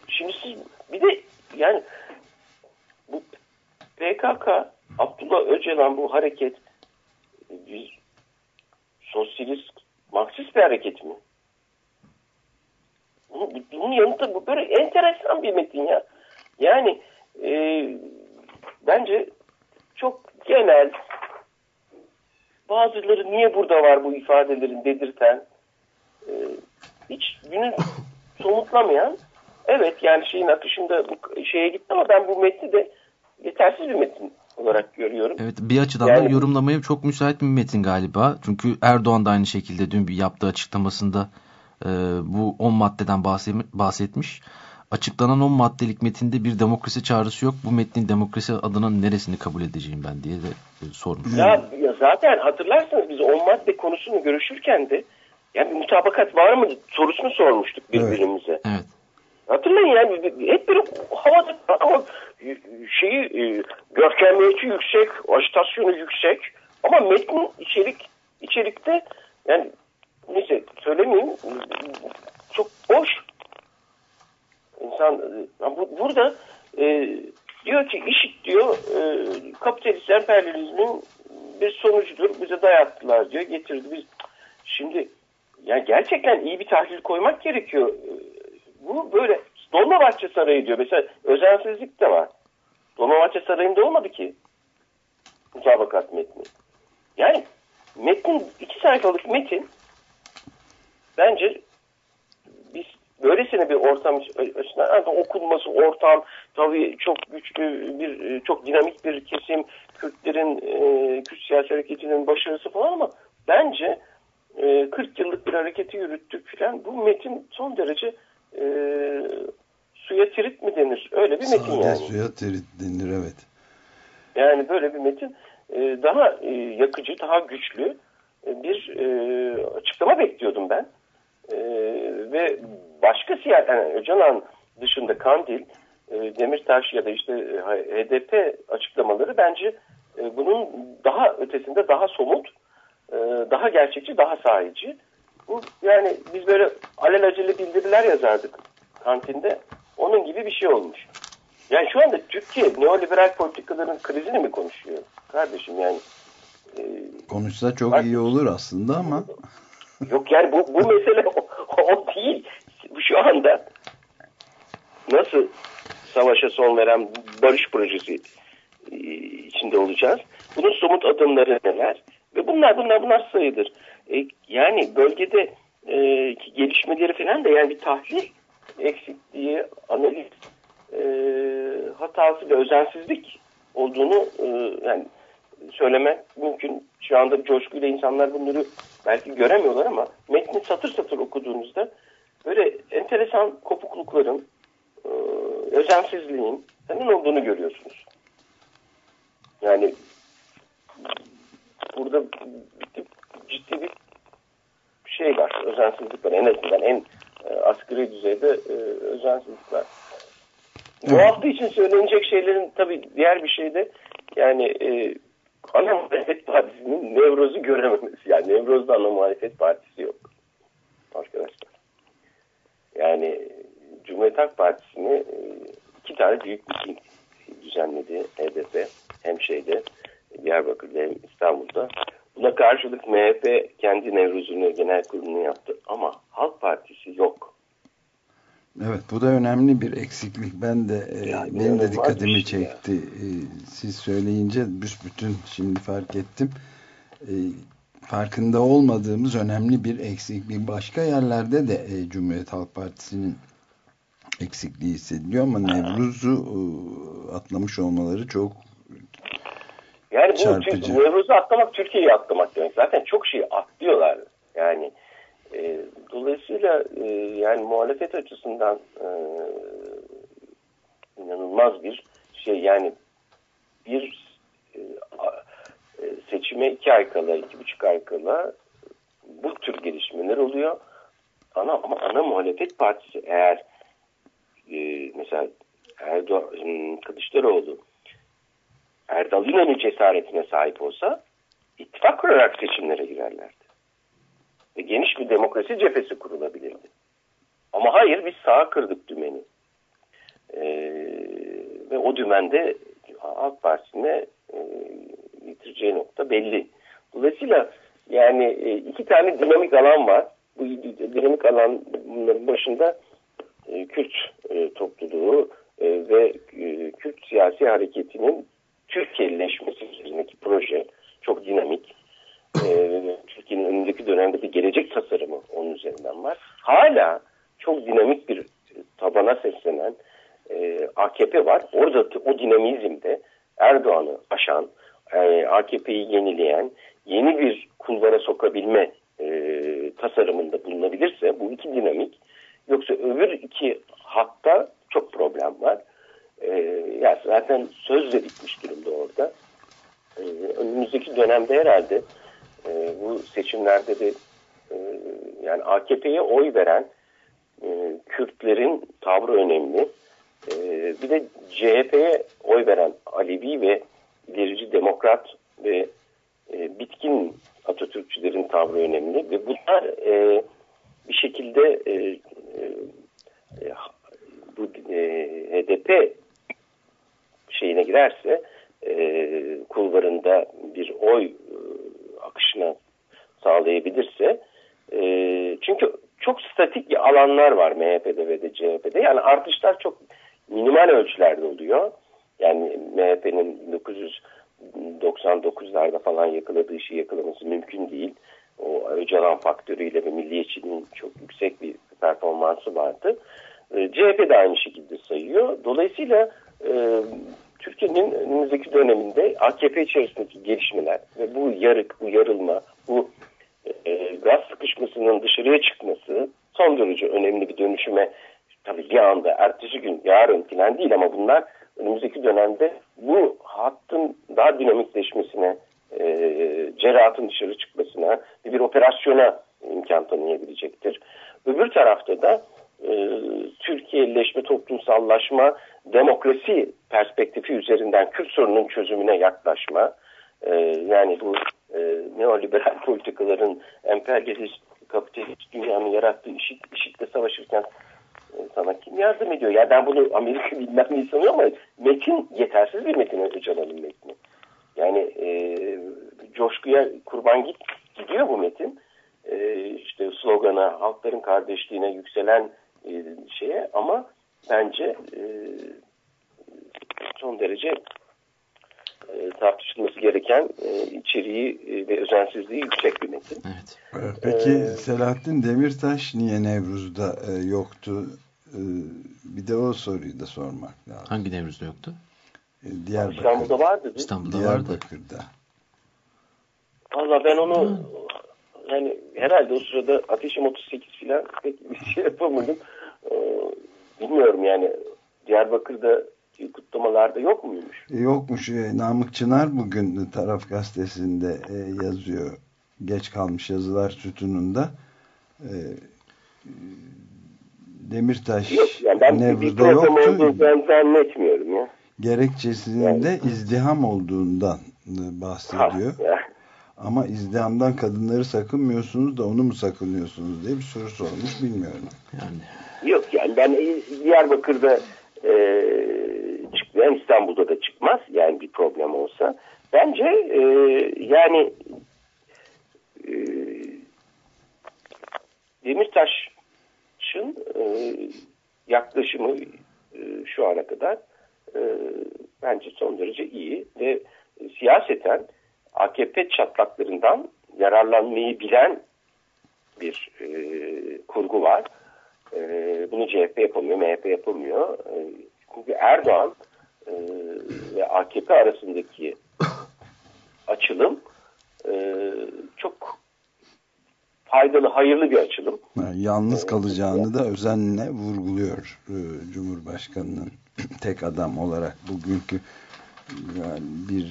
Şimdi siz bir de yani bu PKK Abdullah Öcalan bu hareket bir sosyalist Marksist bir hareket mi? Bunun yanında bu böyle enteresan bir metin ya. Yani e, bence çok genel bazıları niye burada var bu ifadelerin dedirten e, hiç günü somutlamayan evet yani şeyin akışında bu şeye gitti ama ben bu metni de yetersiz bir metin olarak görüyorum. Evet bir açıdan yani, da yorumlamaya çok müsait bir metin galiba. Çünkü Erdoğan da aynı şekilde dün bir yaptığı açıklamasında e, bu 10 maddeden bahsetmiş. Açıklanan 10 maddelik metinde bir demokrasi çağrısı yok. Bu metnin demokrasi adına neresini kabul edeceğim ben diye de e, sormuş. Ya, ya zaten hatırlarsanız biz 10 madde konusunu görüşürken de yani mutabakat var mı sorusunu sormuştuk birbirimize. Evet. Hatırlayın yani hep bir havada ama şeyi e, görkemiyeti yüksek, ajitasyonu yüksek ama metnin içerik içerikte yani neyse söylemeyeyim çok boş. İnsan yani bu, burada e, diyor ki işit diyor e, kapitalist emperyalizmin bir sonucudur. Bize dayattılar diyor. Getirdi biz. Şimdi yani gerçekten iyi bir tahlil koymak gerekiyor. Bu böyle Dolmabahçe Sarayı diyor. Mesela özensizlik de var. Dolmabahçe Sarayı'nda olmadı ki. Mutabakat metni. Yani metin, iki sayfalık metin bence biz böylesine bir ortam açısından okunması, ortam tabii çok güçlü bir, çok dinamik bir kesim, Kürtlerin, e, Kürt siyasi hareketinin başarısı falan ama bence e, 40 yıllık bir hareketi yürüttük falan. Bu metin son derece e, suya tirit mi denir? Öyle bir metin Sade yani. suya tirit denir evet. Yani böyle bir metin e, daha e, yakıcı, daha güçlü e, bir e, açıklama bekliyordum ben. E, ve başka siyasi, yani Öcalan dışında Kandil, e, Demirtaş ya da işte HDP açıklamaları bence e, bunun daha ötesinde daha somut, e, daha gerçekçi, daha sahici. Bu yani biz böyle alelacele bildiriler yazardık kantinde. Onun gibi bir şey olmuş. Yani şu anda Türkiye neoliberal politikaların krizini mi konuşuyor? Kardeşim yani. E, Konuşsa çok Bak- iyi olur aslında ama yok yani bu, bu mesele o, o değil. Şu anda nasıl savaşa son veren barış projesi e, içinde olacağız? Bunun somut adımları neler? Ve bunlar bunlar bunlar sayıdır. E, yani bölgede e, gelişmeleri falan da yani bir tahlil eksikliği, analiz e, hatası ve özensizlik olduğunu e, yani söyleme mümkün. Şu anda coşkuyla insanlar bunları belki göremiyorlar ama metni satır satır okuduğunuzda böyle enteresan kopuklukların, e, özensizliğin senin olduğunu görüyorsunuz. Yani burada ciddi bir şey var, özensizlik var. En azından en asgari düzeyde e, özensizlik var. Bu Evet. hafta için söylenecek şeylerin tabii diğer bir şey de yani e, ana muhalefet partisinin Nevroz'u görememesi. Yani Nevroz'da ana muhalefet partisi yok. Arkadaşlar. Yani Cumhuriyet Halk Partisi'ni e, iki tane büyük miting düzenledi HDP hem şeyde Diyarbakır'da hem İstanbul'da. Buna karşılık MHP kendi Nevruz'unu genel kurulunu yaptı ama Halk Partisi yok. evet bu da önemli bir eksiklik. Ben de e, Yani benim de dikkatimi şey çekti. E, siz söyleyince büsbütün şimdi fark ettim. E, farkında olmadığımız önemli bir eksiklik. Başka yerlerde de e, Cumhuriyet Halk Partisi'nin eksikliği hissediliyor ama Nevruz'u e, atlamış olmaları çok Yani bu Çarpıcı. Nevruz'u atlamak Türkiye'yi atlamak demek. Zaten çok şey atlıyorlar. Yani e, dolayısıyla e, yani muhalefet açısından e, inanılmaz bir şey yani bir e, e, seçime iki ay kala, iki buçuk ay kala bu tür gelişmeler oluyor. Ana, ama ana muhalefet partisi eğer e, mesela Erdoğan, Kılıçdaroğlu Erdal İnan'ın cesaretine sahip olsa ittifak kurarak seçimlere girerlerdi. Ve geniş bir demokrasi cephesi kurulabilirdi. Ama hayır biz sağa kırdık dümeni. Ee, ve o dümende Halk Partisi'ne e, getireceği nokta belli. Dolayısıyla yani e, iki tane dinamik alan var. Bu dinamik alanların başında e, Kürt e, topluluğu e, ve e, Kürt siyasi hareketinin Türkiye'lileşmesi üzerindeki proje çok dinamik. Ee, Türkiye'nin önündeki dönemde bir gelecek tasarımı onun üzerinden var. Hala çok dinamik bir tabana seslenen e, AKP var. Orada o dinamizmde Erdoğan'ı aşan, e, AKP'yi yenileyen, yeni bir kulvara sokabilme e, tasarımında bulunabilirse bu iki dinamik yoksa öbür iki hatta ee, ya zaten sözle bitmiş durumda orada. Ee, önümüzdeki dönemde herhalde e, bu seçimlerde de e, yani AKP'ye oy veren e, Kürtlerin tavrı önemli. Bir de CHP'ye oy veren Alevi ve ilerici demokrat ve bitkin Atatürkçülerin tavrı önemli ve bunlar bir şekilde bu HDP şeyine girerse e, kulvarında bir oy e, akışına sağlayabilirse e, çünkü çok statik alanlar var MHP'de ve de CHP'de yani artışlar çok minimal ölçülerde oluyor yani MHP'nin 1999'larda falan yakaladığı işi yakalaması mümkün değil o Öcalan faktörüyle ve milliyetçiliğin çok yüksek bir performansı vardı. E, CHP de aynı şekilde sayıyor. Dolayısıyla e, Türkiye'nin önümüzdeki döneminde AKP içerisindeki gelişmeler ve bu yarık, bu yarılma, bu e, gaz sıkışmasının dışarıya çıkması son derece önemli bir dönüşüme tabii bir anda ertesi gün yarın falan değil ama bunlar önümüzdeki dönemde bu hattın daha dinamikleşmesine e, cerrahatın dışarı çıkmasına ve bir operasyona imkan tanıyabilecektir. Öbür tarafta da e, Türkiye'leşme, toplumsallaşma, demokrasi perspektifi üzerinden Kürt sorunun çözümüne yaklaşma, e, yani bu e, neoliberal politikaların emperyalist, kapitalist dünyanın yarattığı işit, işitle savaşırken e, sana kim yardım ediyor? Ya ben bunu Amerika bilmem neyi sanıyorum ama metin yetersiz bir metin Öcalan'ın metni. Yani e, coşkuya kurban git, gidiyor bu metin. E, işte slogana, halkların kardeşliğine yükselen e, şeye ama bence e, son derece e, tartışılması gereken e, içeriği e, ve özensizliği yüksek bir metin. Evet. Peki ee, Selahattin Demirtaş niye Nevruz'da e, yoktu? E, bir de o soruyu da sormak lazım. Hangi Nevruz'da yoktu? E, Diyarbakır. İstanbul'da vardı. Değil? İstanbul'da Diyarbakır'da. vardı. Valla ben onu Hı. yani herhalde o sırada ateşim 38 falan pek bir şey yapamadım. Bilmiyorum yani Diyarbakır'da kutlamalarda yok muymuş? Yokmuş. E, Namık Çınar bugün Taraf Gazetesi'nde e, yazıyor. Geç kalmış yazılar sütununda. E, Demirtaş yok, yani ben Nevruz'da yoktu. Ben zannetmiyorum ya. Gerekçesinin yani. de izdiham olduğundan bahsediyor. Ha, ya. Ama izdihamdan kadınları sakınmıyorsunuz da onu mu sakınıyorsunuz diye bir soru sormuş bilmiyorum. Yani. Yok yani ben Diyarbakır'da e, çıkmayan İstanbul'da da çıkmaz yani bir problem olsa. Bence e, yani e, Demirtaş'ın e, yaklaşımı e, şu ana kadar e, bence son derece iyi ve siyaseten AKP çatlaklarından yararlanmayı bilen bir e, kurgu var. E, bunu CHP yapamıyor, MHP yapamıyor. E, çünkü Erdoğan e, ve AKP arasındaki açılım e, çok faydalı, hayırlı bir açılım. Yalnız kalacağını da özenle vurguluyor e, Cumhurbaşkanı'nın tek adam olarak bugünkü yani bir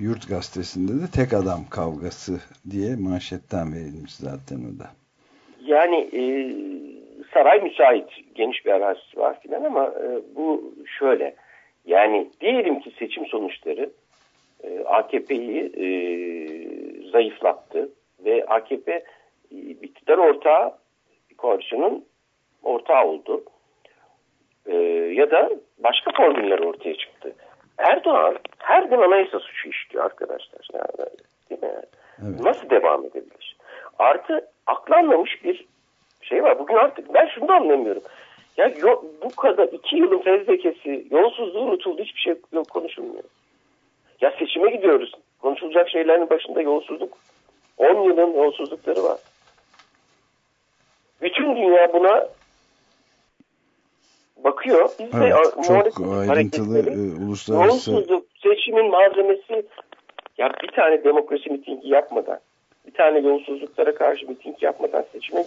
yurt gazetesinde de tek adam kavgası diye manşetten verilmiş zaten o da. Yani e, saray müsait geniş bir arazisi var filan ama e, bu şöyle yani diyelim ki seçim sonuçları e, AKP'yi e, zayıflattı ve AKP e, iktidar ortağı koalisyonun ortağı oldu. E, ya da başka formüller ortaya çıktı. Erdoğan her gün anayasa suçu işliyor arkadaşlar. Yani, değil mi? Evet. Nasıl devam edebilir? Artı aklanmamış bir şey var. Bugün artık ben şunu da anlamıyorum. Ya yo, bu kadar iki yılın fezlekesi, yolsuzluğu unutuldu. Hiçbir şey yok konuşulmuyor. Ya seçime gidiyoruz. Konuşulacak şeylerin başında yolsuzluk. 10 yılın yolsuzlukları var. Bütün dünya buna bakıyor. Biz evet, de çok ayrıntılı e, uluslararası... Yolsuzluk seçimin malzemesi ya bir tane demokrasi mitingi yapmadan bir tane yolsuzluklara karşı miting yapmadan seçime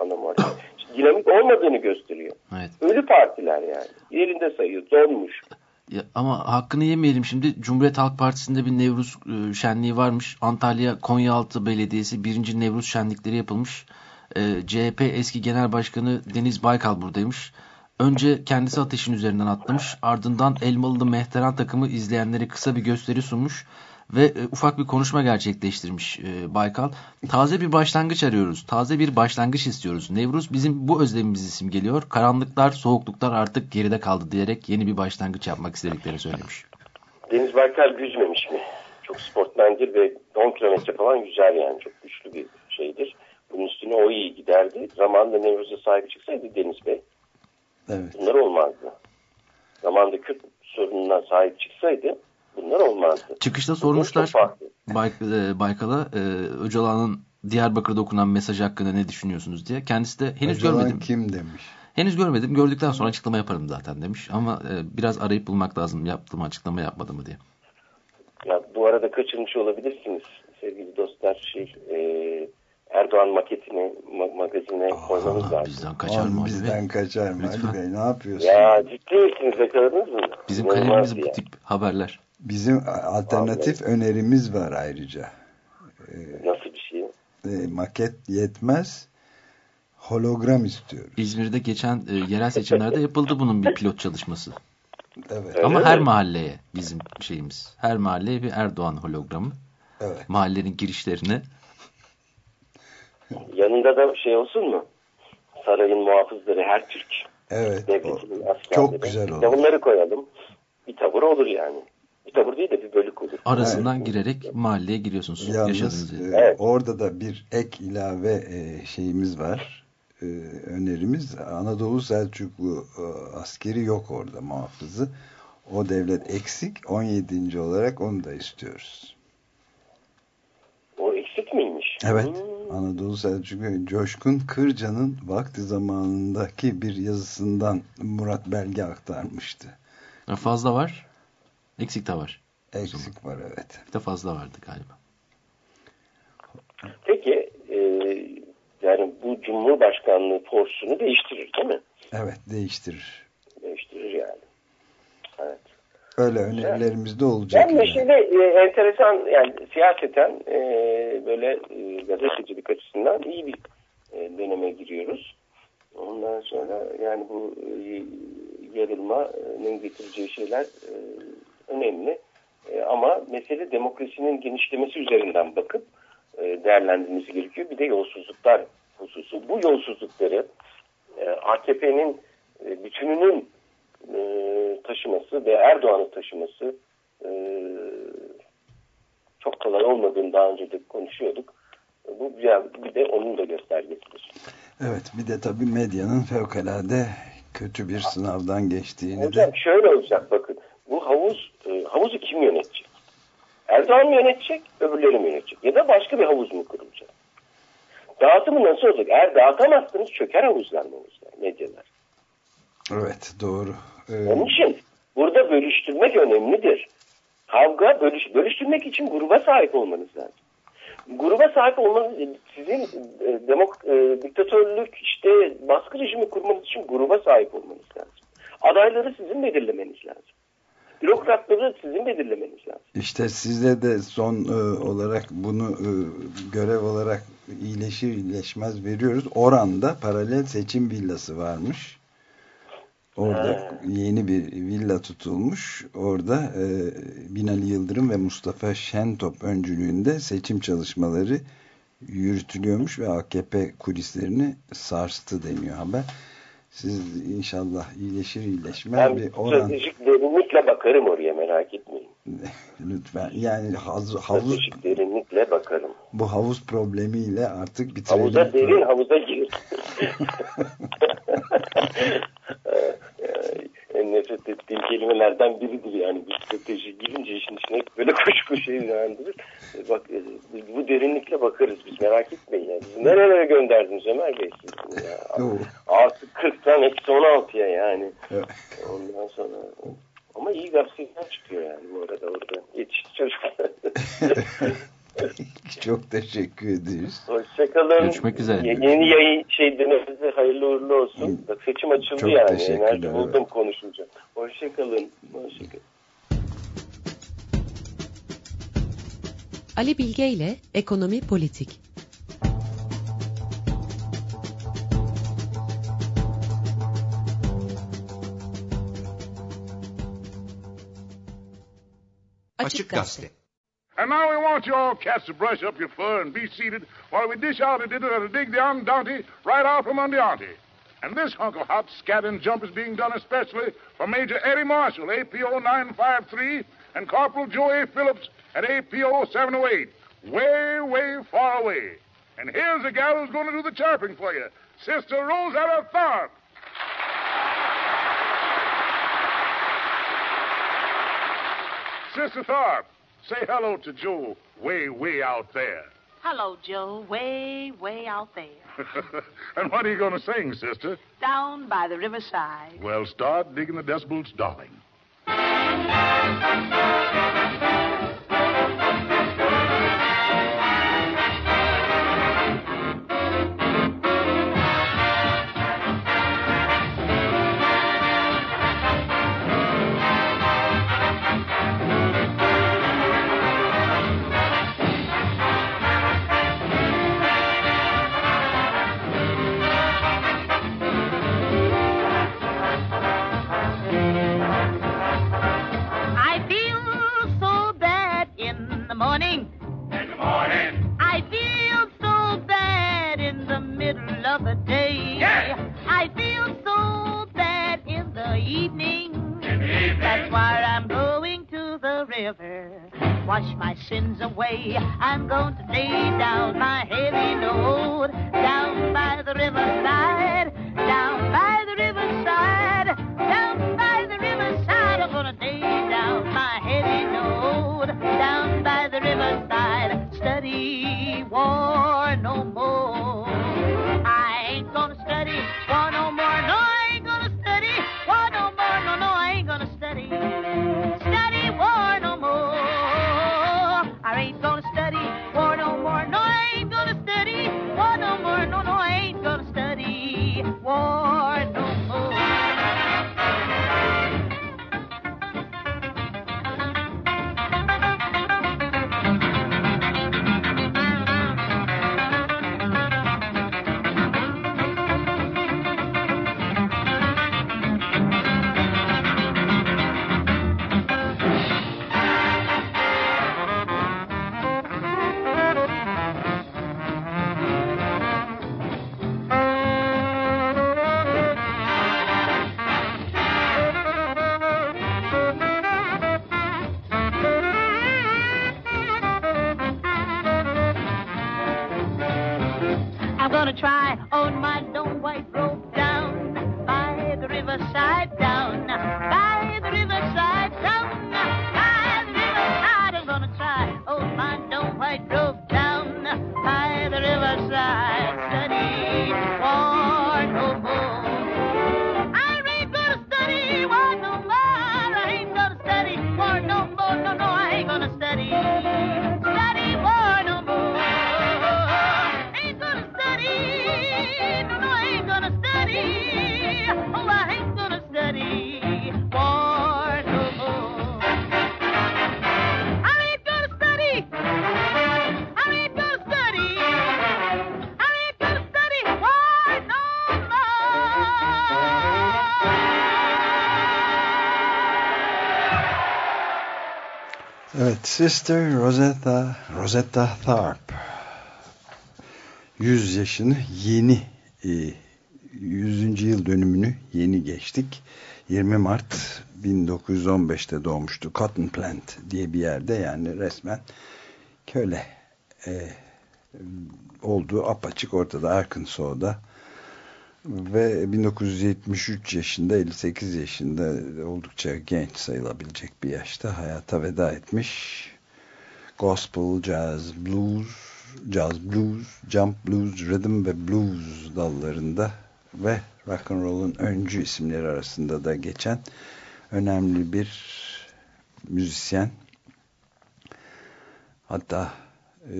anlamı var. dinamik olmadığını gösteriyor. Evet. Ölü partiler yani. Yerinde sayıyor. Donmuş. Ya, ama hakkını yemeyelim şimdi. Cumhuriyet Halk Partisi'nde bir Nevruz e, şenliği varmış. Antalya Konyaaltı Belediyesi birinci Nevruz şenlikleri yapılmış. E, CHP eski genel başkanı Deniz Baykal buradaymış. Önce kendisi ateşin üzerinden atlamış. Ardından Elmalılı Mehteran takımı izleyenlere kısa bir gösteri sunmuş ve e, ufak bir konuşma gerçekleştirmiş e, Baykal. Taze bir başlangıç arıyoruz. Taze bir başlangıç istiyoruz. Nevruz bizim bu özlemimizi simgeliyor. Karanlıklar, soğukluklar artık geride kaldı diyerek yeni bir başlangıç yapmak istediklerini söylemiş. Deniz Baykal güzmemiş mi? Çok sportmendir ve 10 kilometre falan yüzer yani. Çok güçlü bir şeydir. Bunun üstüne o iyi giderdi. Zamanında Nevruz'a sahip çıksaydı Deniz Bey Evet. bunlar olmazdı. Zamanında Kürt sorununa sahip çıksaydı bunlar olmazdı. Çıkışta sormuşlar. Bay, e, Baykal'a e, Öcalan'ın Diyarbakır'da okunan mesaj hakkında ne düşünüyorsunuz diye. Kendisi de henüz Öcalan görmedim. kim demiş. Henüz görmedim. Gördükten sonra açıklama yaparım zaten demiş. Ama e, biraz arayıp bulmak lazım. Yaptığım açıklama yapmadı mı diye. Ya bu arada kaçırmış olabilirsiniz sevgili dostlar. Şey, e, Erdoğan maketini ma- magazine koymamız Aa, lazım. bizden kaçar mı bizden kaçar mı Lütfen. Ali Bey ne yapıyorsun? Ya ciddi misiniz yakaladınız mı? Bizim kalemimiz bu tip haberler. Bizim alternatif önerimiz var ayrıca. Nasıl bir şey? E, maket yetmez. Hologram istiyoruz. İzmir'de geçen e, yerel seçimlerde yapıldı bunun bir pilot çalışması. Evet. Öyle Ama mi? her mahalleye bizim şeyimiz. Her mahalleye bir Erdoğan hologramı. Evet. Mahallenin girişlerine. Yanında da şey olsun mu? Sarayın muhafızları her Türk. Evet. o- çok güzel Bir olur. bunları koyalım. Bir tabur olur yani. Bir tabur değil de bir bölük olur. Arasından girerek mahalleye giriyorsunuz. Yalnız e. Evet. orada da bir ek ilave e, şeyimiz var. E, önerimiz Anadolu Selçuklu e, askeri yok orada muhafızı. O devlet eksik. 17. olarak onu da istiyoruz. O eksik miymiş? Evet. Hmm. Anadolu Selçuklu Coşkun Kırca'nın vakti zamanındaki bir yazısından Murat Belge aktarmıştı. Fazla var. Eksik de var. Eksik var evet. Bir de fazla vardı galiba. Peki e, yani bu Cumhurbaşkanlığı forsunu değiştirir değil mi? Evet değiştirir. Değiştirir yani. Evet. Öyle önerilerimiz de olacak. Ben yani. meşale e, enteresan yani siyaseten e, böyle e, gazetecilik açısından iyi bir e, döneme giriyoruz. Ondan sonra yani bu e, yarılmanın getireceği şeyler e, önemli. E, ama mesele demokrasinin genişlemesi üzerinden bakıp e, değerlendirilmesi gerekiyor. Bir de yolsuzluklar hususu. Bu yolsuzlukları e, AKP'nin e, bütününün e, taşıması ve Erdoğan'ı taşıması e, çok kolay olmadığını daha önce de konuşuyorduk. Bu bir, bir de onun da göstergesidir. Evet bir de tabii medyanın fevkalade kötü bir sınavdan geçtiğini Hocam de şöyle olacak bakın. Bu havuz e, havuzu kim yönetecek? Erdoğan mı yönetecek, öbürleri mi yönetecek? Ya da başka bir havuz mu kurulacak? Dağıtımı nasıl olacak? Eğer dağıtamazsanız çöker havuzlar mavuzlar, medyalar. evet doğru. Ee, Onun için burada bölüştürmek önemlidir. Kavga bölüş, bölüştürmek için gruba sahip olmanız lazım. Gruba sahip olmanız sizin e, demok, e, diktatörlük işte baskı rejimi kurmanız için gruba sahip olmanız lazım. Adayları sizin belirlemeniz lazım. Bürokratları sizin belirlemeniz lazım. İşte size de son e, olarak bunu e, görev olarak iyileşir iyileşmez veriyoruz. Oran'da paralel seçim villası varmış. Orada yeni bir villa tutulmuş. Orada e, Binali Yıldırım ve Mustafa Şentop öncülüğünde seçim çalışmaları yürütülüyormuş ve AKP kulislerini sarstı deniyor haber. Siz inşallah iyileşir iyileşmez Ben bir oran stratejik bakarım oraya merak etmeyin. lütfen. Yani havuz, havuz derinlikle bakarım. bu havuz problemiyle artık bitirelim. Havuza derin havuza gir. en nefret ettiğim kelimelerden biridir yani bir strateji girince işin içine böyle kuşku şey uyandırır. E, Bak e, bu- derinlikle bakarız biz merak etmeyin. Yani. Bizi nerelere gönderdiniz Ömer Bey siz. Artık 40'tan eksi 16'ya yani. Ondan sonra ama iyi gazeteler çıkıyor yani bu arada orada. Yetişti çocuklar. Çok teşekkür ederiz. Hoşça Hoşçakalın. Görüşmek üzere. Yeni yayın şey denemesi hayırlı uğurlu olsun. Bak seçim açıldı Çok yani. Enerji buldum evet. konuşunca. Hoşçakalın. Hoşçakalın. Ali Bilge ile Ekonomi Politik Açık Gazete. And now we want you all cats to brush up your fur and be seated while we dish out a dinner that'll dig the undaunty right out from under auntie. And this hunk of hot scat and jump is being done especially for Major Eddie Marshall, APO 953, and Corporal Joe A. Phillips at APO 708, way, way far away. And here's a gal who's going to do the chirping for you, Sister Rosetta Tharp. Sister Tharp, say hello to Joe way, way out there. Hello, Joe. Way, way out there. and what are you going to sing, sister? Down by the riverside. Well, start digging the decibels, darling. Why I'm going to the river. Wash my sins away. I'm going to lay down my heavy load. Down by the riverside. Down by the riverside. Down by the riverside. I'm gonna lay down my heavy load. Down by the riverside. Study war no more. I ain't gonna study war no more. No, Sister Rosetta, Rosetta Tharpe. 100 yaşını yeni, e, 100. yıl dönümünü yeni geçtik. 20 Mart 1915'te doğmuştu. Cotton Plant diye bir yerde yani resmen köle e, olduğu apaçık ortada Arkansas'da ve 1973 yaşında 58 yaşında oldukça genç sayılabilecek bir yaşta hayata veda etmiş. Gospel, jazz, blues jazz blues, jump blues, rhythm ve blues dallarında ve rock and roll'un öncü isimleri arasında da geçen önemli bir müzisyen. Hatta e,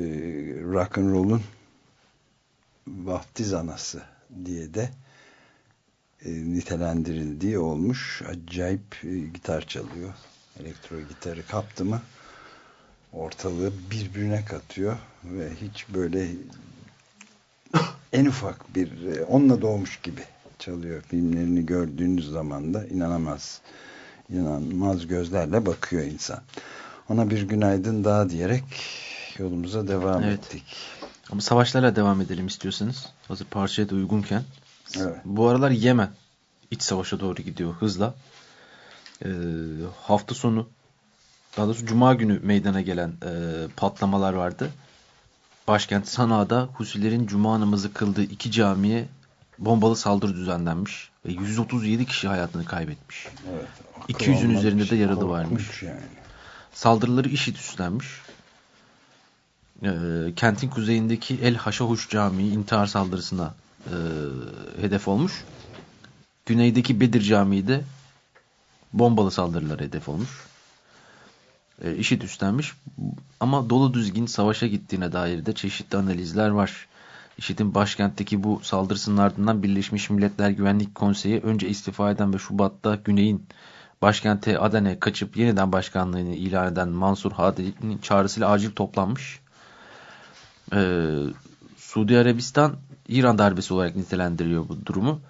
rock and roll'un vaftiz anası diye de e, nitelendirildiği olmuş. Acayip e, gitar çalıyor. Elektro gitarı kaptı mı ortalığı birbirine katıyor ve hiç böyle en ufak bir e, onunla doğmuş gibi çalıyor. Filmlerini gördüğünüz zaman da inanamaz inanılmaz gözlerle bakıyor insan. Ona bir günaydın daha diyerek yolumuza devam Evet. ettik. Ama savaşlarla devam edelim istiyorsanız. Hazır parçaya da uygunken. Evet. Bu aralar Yemen iç savaşa doğru gidiyor hızla. Ee, hafta sonu daha doğrusu Cuma günü meydana gelen e, patlamalar vardı. Başkent Sana'da Husilerin Cuma namazı kıldığı iki camiye bombalı saldırı düzenlenmiş. Ve 137 kişi hayatını kaybetmiş. Evet. Akıl 200'ün almaz üzerinde de yaralı varmış. Yani. Saldırıları IŞİD üstlenmiş. Ee, kentin kuzeyindeki El Haşahuş Camii intihar saldırısına e, hedef olmuş. Güneydeki Bedir Camii de bombalı saldırılara hedef olmuş. E, IŞİD üstlenmiş. Ama dolu düzgün savaşa gittiğine dair de çeşitli analizler var. IŞİD'in başkentteki bu saldırısının ardından Birleşmiş Milletler Güvenlik Konseyi önce istifa eden ve Şubat'ta Güney'in başkente Aden'e kaçıp yeniden başkanlığını ilan eden Mansur Hadi'nin çağrısıyla acil toplanmış. Ee, Suudi Arabistan İran darbesi olarak nitelendiriyor bu durumu.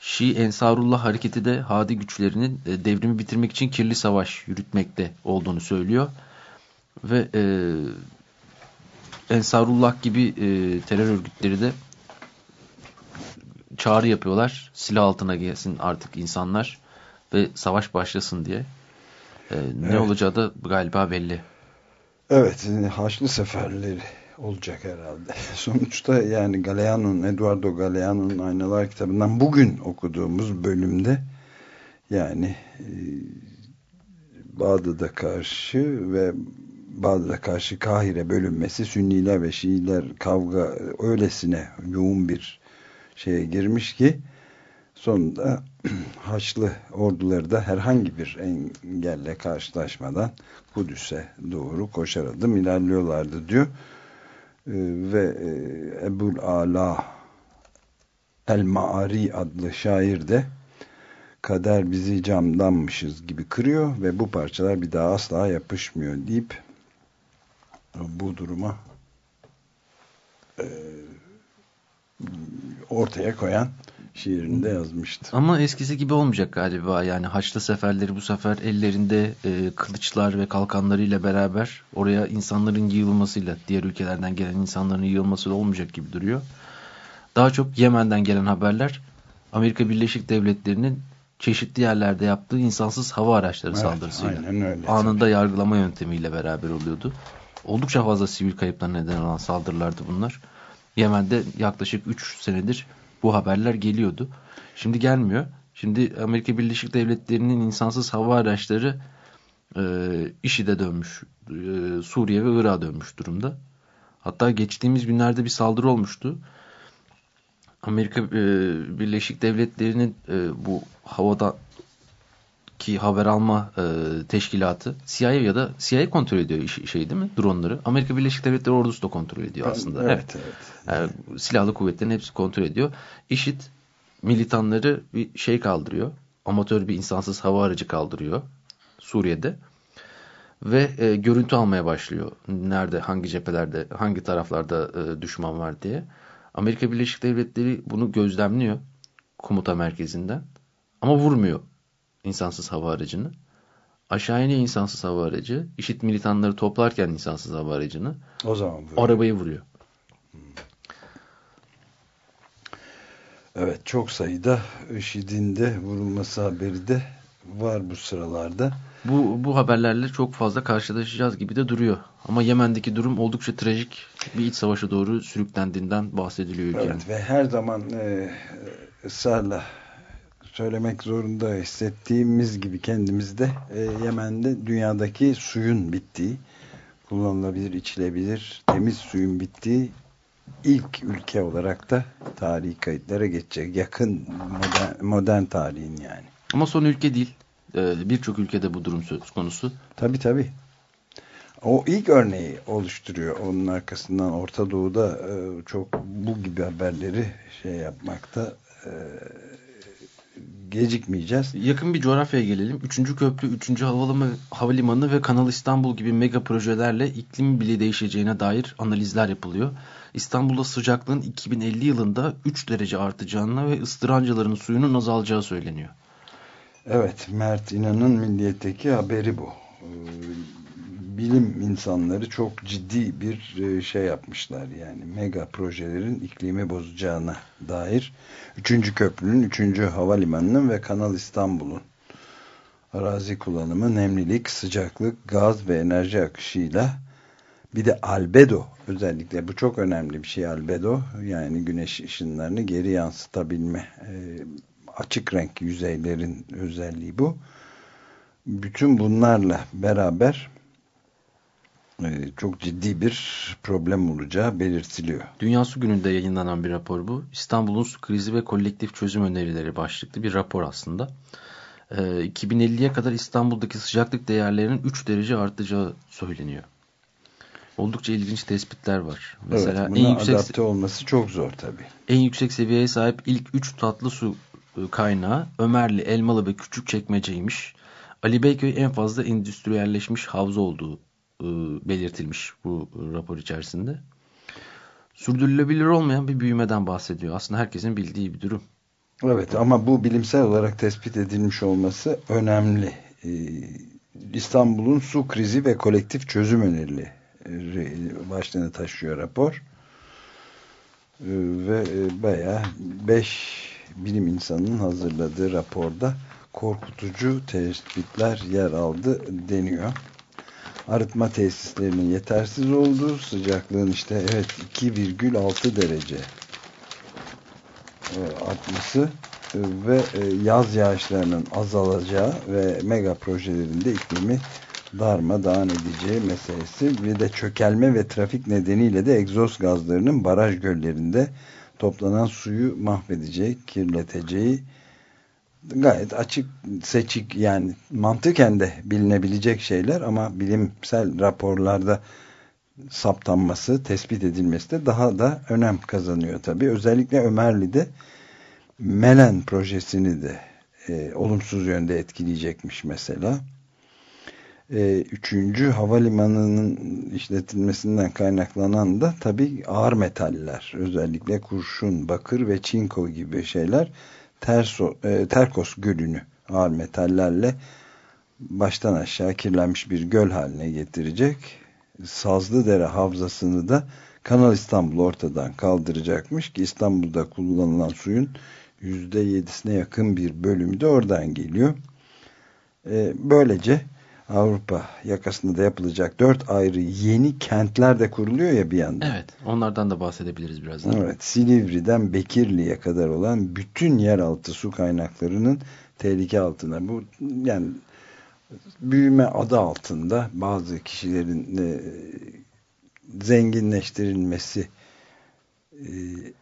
Şii Ensarullah hareketi de Hadi güçlerinin e, devrimi bitirmek için kirli savaş yürütmekte olduğunu söylüyor. Ve e, Ensarullah gibi e, terör örgütleri de çağrı yapıyorlar. Silah altına gelsin artık insanlar ve savaş başlasın diye. E, ne Evet. olacağı da galiba belli. Evet, e, Haçlı seferleri olacak herhalde. Sonuçta yani Galeano'nun, Eduardo Galeano'nun Aynalar kitabından bugün okuduğumuz bölümde yani e, Bağdat'a karşı ve Bağdat'a karşı Kahire bölünmesi, Sünniler ve Şiiler kavga öylesine yoğun bir şeye girmiş ki sonunda Haçlı orduları da herhangi bir engelle karşılaşmadan Kudüs'e doğru koşar adım ilerliyorlardı diyor. Ee, ve e, Ebul Ala El Maari adlı şair de kader bizi camdanmışız gibi kırıyor ve bu parçalar bir daha asla yapışmıyor deyip bu duruma e, ortaya koyan şiirinde yazmıştı. Ama eskisi gibi olmayacak galiba. Yani Haçlı seferleri bu sefer ellerinde e, kılıçlar ve kalkanlarıyla beraber oraya insanların yığılmasıyla, diğer ülkelerden gelen insanların yığılmasıyla olmayacak gibi duruyor. Daha çok Yemen'den gelen haberler Amerika Birleşik Devletleri'nin çeşitli yerlerde yaptığı insansız hava araçları Evet, saldırısıyla. öyle. Anında yargılama yöntemiyle beraber oluyordu. Oldukça fazla sivil kayıplar neden olan saldırılardı bunlar. Yemen'de yaklaşık 3 senedir bu haberler geliyordu. Şimdi gelmiyor. Şimdi Amerika Birleşik Devletleri'nin insansız hava araçları e, IŞİD'e dönmüş. E, Suriye ve Irak'a dönmüş durumda. Hatta geçtiğimiz günlerde bir saldırı olmuştu. Amerika e, Birleşik Devletleri'nin e, bu havada ki haber alma e, teşkilatı CIA ya da CIA kontrol ediyor iş, şey değil mi? Dronları. Amerika Birleşik Devletleri ordusu da kontrol ediyor aslında. Evet, evet. Yani silahlı kuvvetlerin hepsi kontrol ediyor. IŞİD militanları bir şey kaldırıyor. Amatör bir insansız hava aracı kaldırıyor Suriye'de. Ve e, görüntü almaya başlıyor. Nerede, hangi cephelerde, hangi taraflarda e, düşman var diye. Amerika Birleşik Devletleri bunu gözlemliyor komuta merkezinden. Ama vurmuyor insansız hava aracını. Aşağı iniyor insansız hava aracı. IŞİD militanları toplarken insansız hava aracını. O zaman vuruyor. Arabayı vuruyor. Evet çok sayıda IŞİD'in de vurulması haberi de var bu sıralarda. Bu, bu haberlerle çok fazla karşılaşacağız gibi de duruyor. Ama Yemen'deki durum oldukça trajik bir iç savaşa doğru sürüklendiğinden bahsediliyor ülkenin. Evet ve her zaman e, ısrarla söylemek zorunda hissettiğimiz gibi kendimizde e, Yemen'de dünyadaki suyun bittiği, kullanılabilir, içilebilir, temiz suyun bittiği ilk ülke olarak da tarihi kayıtlara geçecek. Yakın modern, modern tarihin yani. Ama son ülke değil. Ee, Birçok ülkede bu durum söz konusu. Tabi tabi. O ilk örneği oluşturuyor. Onun arkasından Orta Doğu'da e, çok bu gibi haberleri şey yapmakta e, gecikmeyeceğiz. Yakın bir coğrafyaya gelelim. Üçüncü köprü, üçüncü havalimanı, havalimanı ve Kanal İstanbul gibi mega projelerle iklim bile değişeceğine dair analizler yapılıyor. İstanbul'da sıcaklığın 2050 yılında 3 derece artacağına ve ıstırancaların suyunun azalacağı söyleniyor. Evet, Mert İnan'ın Milliyet'teki haberi bu. Bilim insanları çok ciddi bir e, şey yapmışlar yani mega projelerin iklimi bozacağına dair. Üçüncü köprünün, üçüncü havalimanının ve Kanal İstanbul'un arazi kullanımı, nemlilik, sıcaklık, gaz ve enerji akışıyla bir de albedo özellikle bu çok önemli bir şey albedo yani güneş ışınlarını geri yansıtabilme e, açık renk yüzeylerin özelliği bu. Bütün bunlarla beraber çok ciddi bir problem olacağı belirtiliyor. Dünya Su Günü'nde yayınlanan bir rapor bu. İstanbul'un su krizi ve kolektif çözüm önerileri başlıklı bir rapor aslında. 2050'ye kadar İstanbul'daki sıcaklık değerlerinin 3 derece artacağı söyleniyor. Oldukça ilginç tespitler var. Mesela evet, en yüksek adapte olması çok zor tabii. En yüksek seviyeye sahip ilk 3 tatlı su e, kaynağı Ömerli, Elmalı ve Küçükçekmece'ymiş. Ali Beyköy en fazla endüstriyelleşmiş havza olduğu e, belirtilmiş bu rapor içerisinde. Sürdürülebilir olmayan bir büyümeden bahsediyor. Aslında herkesin bildiği bir durum. Evet ama bu bilimsel olarak tespit edilmiş olması önemli. Ee, İstanbul'un su krizi ve kolektif çözüm önerileri başlığını taşıyor rapor. Ve e, bayağı 5 bilim insanının hazırladığı raporda korkutucu tespitler yer aldı deniyor. Arıtma tesislerinin yetersiz olduğu sıcaklığın işte evet 2,6 derece e, artması ve e, yaz yağışlarının azalacağı ve mega projelerinde iklimi darmadağın edeceği meselesi. Ve de çökelme ve trafik nedeniyle de egzoz gazlarının baraj göllerinde toplanan suyu mahvedeceği, kirleteceği gayet açık, seçik yani mantıken de bilinebilecek şeyler ama bilimsel raporlarda saptanması, tespit edilmesi de daha da önem kazanıyor tabii. Özellikle Ömerli'de Melen projesini de e, olumsuz yönde etkileyecekmiş mesela e, üçüncü havalimanının işletilmesinden kaynaklanan da tabi ağır metaller özellikle kurşun, bakır ve çinko gibi şeyler Terso, e, Terkos gölünü ağır metallerle baştan aşağı kirlenmiş bir göl haline getirecek. Sazlıdere havzasını da Kanal İstanbul ortadan kaldıracakmış ki İstanbul'da kullanılan suyun %7'sine yakın bir bölümü de oradan geliyor. E, böylece Avrupa yakasında da yapılacak dört ayrı yeni kentler de kuruluyor ya bir yandan. Evet onlardan da bahsedebiliriz birazdan. Evet Silivri'den Bekirli'ye kadar olan bütün yeraltı su kaynaklarının tehlike altına. Bu yani büyüme adı altında bazı kişilerin e, zenginleştirilmesi e,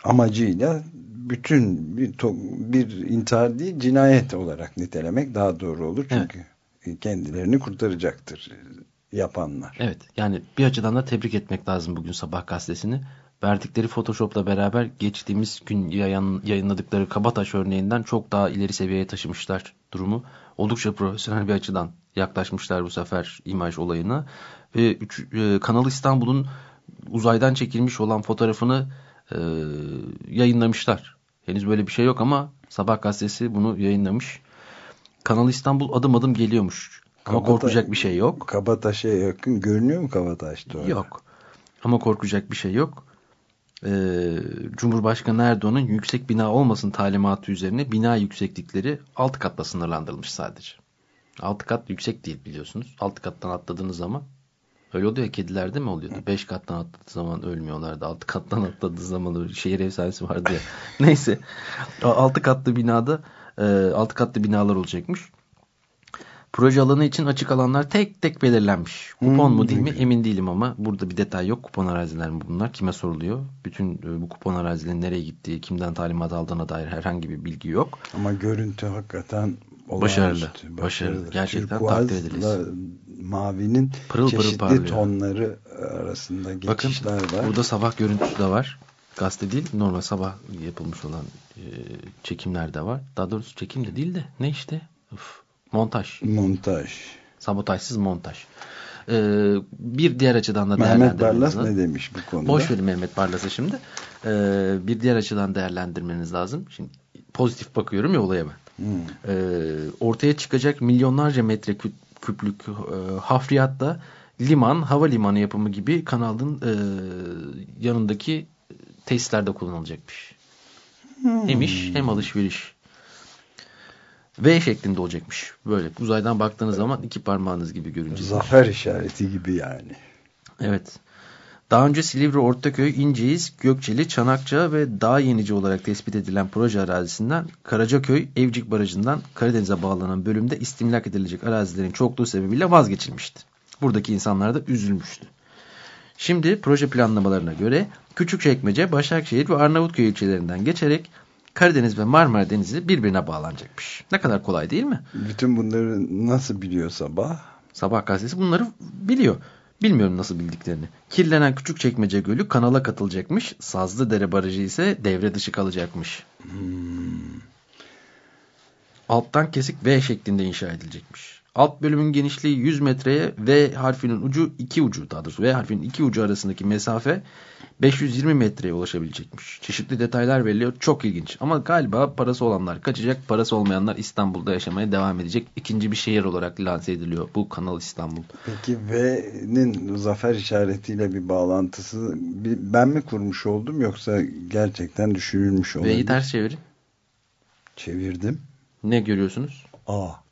amacıyla bütün bir, bir intihar değil cinayet olarak nitelemek daha doğru olur. Çünkü evet kendilerini kurtaracaktır yapanlar. Evet yani bir açıdan da tebrik etmek lazım bugün sabah gazetesini. Verdikleri Photoshop'la beraber geçtiğimiz gün yayın, yayınladıkları Kabataş örneğinden çok daha ileri seviyeye taşımışlar durumu. Oldukça profesyonel bir açıdan yaklaşmışlar bu sefer imaj olayına. Ve üç, e, Kanal İstanbul'un uzaydan çekilmiş olan fotoğrafını e, yayınlamışlar. Henüz böyle bir şey yok ama Sabah gazetesi bunu yayınlamış. Kanal İstanbul adım adım geliyormuş. Ama Kabata, korkacak bir şey yok. Kabataş'a yakın görünüyor mu Kabataş'ta? Yok. Ama korkacak bir şey yok. Ee, Cumhurbaşkanı Erdoğan'ın yüksek bina olmasın talimatı üzerine bina yükseklikleri alt katla sınırlandırılmış sadece. Altı kat yüksek değil biliyorsunuz. Altı kattan atladığınız zaman öyle oluyor ya kedilerde mi oluyordu? Beş kattan atladığı zaman ölmüyorlardı. Altı kattan atladığı zaman şehir efsanesi vardı ya. Neyse. Altı katlı binada e, altı katlı binalar olacakmış. Proje alanı için açık alanlar tek tek belirlenmiş. Kupon hmm, mu değil mi emin değilim ama burada bir detay yok. Kupon araziler mi bunlar? Kime soruluyor? Bütün e, bu kupon arazilerin nereye gittiği, kimden talimat aldığına dair herhangi bir bilgi yok. Ama görüntü hakikaten başarılı. Başarılı. başarılı. Gerçekten takdir ediliriz. mavinin Pırıl pırıl çeşitli parlıyor. tonları arasında Bakın geçişler var. burada sabah görüntüsü de var. Gazete değil normal sabah yapılmış olan e, çekimler de var. Daha doğrusu çekim de değil de ne işte? Uf, montaj. Montaj. Sabotajsız montaj. Ee, bir diğer açıdan da Mehmet Barlas lazım. ne demiş bu konuda? Boş verin Mehmet Barlas'ı şimdi. Ee, bir diğer açıdan değerlendirmeniz lazım. Şimdi pozitif bakıyorum ya olaya ben. Hmm. Ee, ortaya çıkacak milyonlarca metre kü- küplük e, hafriyatta liman, havalimanı yapımı gibi kanalın e, yanındaki tesislerde kullanılacakmış. Hem iş hem alışveriş. V şeklinde olacakmış. Böyle uzaydan baktığınız zaman iki parmağınız gibi görünecek. Zafer işareti gibi yani. Evet. Daha önce Silivri, Ortaköy, İnceyiz, Gökçeli, Çanakça ve Dağ Yenici olarak tespit edilen proje arazisinden Karacaköy, Evcik Barajı'ndan Karadeniz'e bağlanan bölümde istimlak edilecek arazilerin çokluğu sebebiyle vazgeçilmişti. Buradaki insanlar da üzülmüştü. Şimdi proje planlamalarına göre Küçükçekmece, Başakşehir ve Arnavutköy ilçelerinden geçerek Karadeniz ve Marmara Denizi birbirine bağlanacakmış. Ne kadar kolay değil mi? Bütün bunları nasıl biliyor sabah? Sabah gazetesi bunları biliyor. Bilmiyorum nasıl bildiklerini. Kirlenen Küçükçekmece Gölü kanala katılacakmış. Sazlıdere Barajı ise devre dışı kalacakmış. Alttan kesik V şeklinde inşa edilecekmiş. Alt bölümün genişliği 100 metreye V harfinin ucu iki ucu daha doğrusu V harfinin iki ucu arasındaki mesafe 520 metreye ulaşabilecekmiş. Çeşitli detaylar veriliyor. Çok ilginç. Ama galiba parası olanlar kaçacak. Parası olmayanlar İstanbul'da yaşamaya devam edecek. İkinci bir şehir olarak lanse ediliyor bu Kanal İstanbul. Peki V'nin zafer işaretiyle bir bağlantısı ben mi kurmuş oldum yoksa gerçekten düşünülmüş olabilir? V'yi ters çevirin. Çevirdim. Ne görüyorsunuz? A.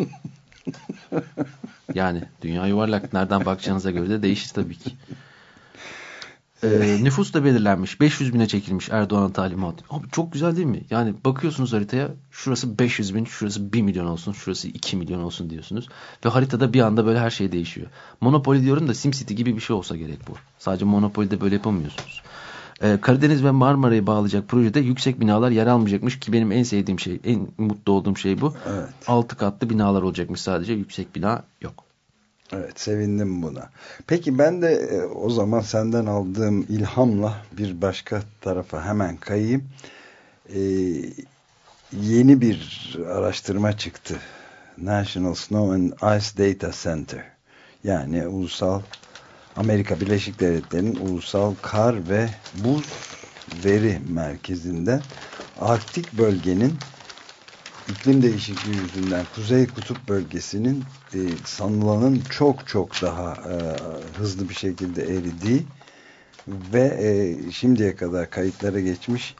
Ya. yani dünya yuvarlak. Nereden bakacağınıza göre de değişir tabii ki. Ee, nüfus da belirlenmiş. 500 bine çekilmiş Erdoğan'ın talimatı. Abi çok güzel değil mi? Yani bakıyorsunuz haritaya şurası 500 bin, şurası 1 milyon olsun, şurası 2 milyon olsun diyorsunuz. Ve haritada bir anda böyle her şey değişiyor. Monopoly diyorum da SimCity gibi bir şey olsa gerek bu. Sadece Monopoly'de böyle yapamıyorsunuz. Ee, Karadeniz ve Marmara'yı bağlayacak projede yüksek binalar yer almayacakmış ki benim en sevdiğim şey, en mutlu olduğum şey bu. Evet. Altı katlı binalar olacakmış sadece yüksek bina yok. Evet sevindim buna. Peki ben de e, o zaman senden aldığım ilhamla bir başka tarafa hemen kayayım. Ee, yeni bir araştırma çıktı. National Snow and Ice Data Center. Yani ulusal Amerika Birleşik Devletleri'nin ulusal kar ve buz veri merkezinden Arktik bölgenin iklim değişikliği yüzünden Kuzey Kutup bölgesinin e, sanılanın çok çok daha e, hızlı bir şekilde eridiği ve e, şimdiye kadar kayıtlara geçmiş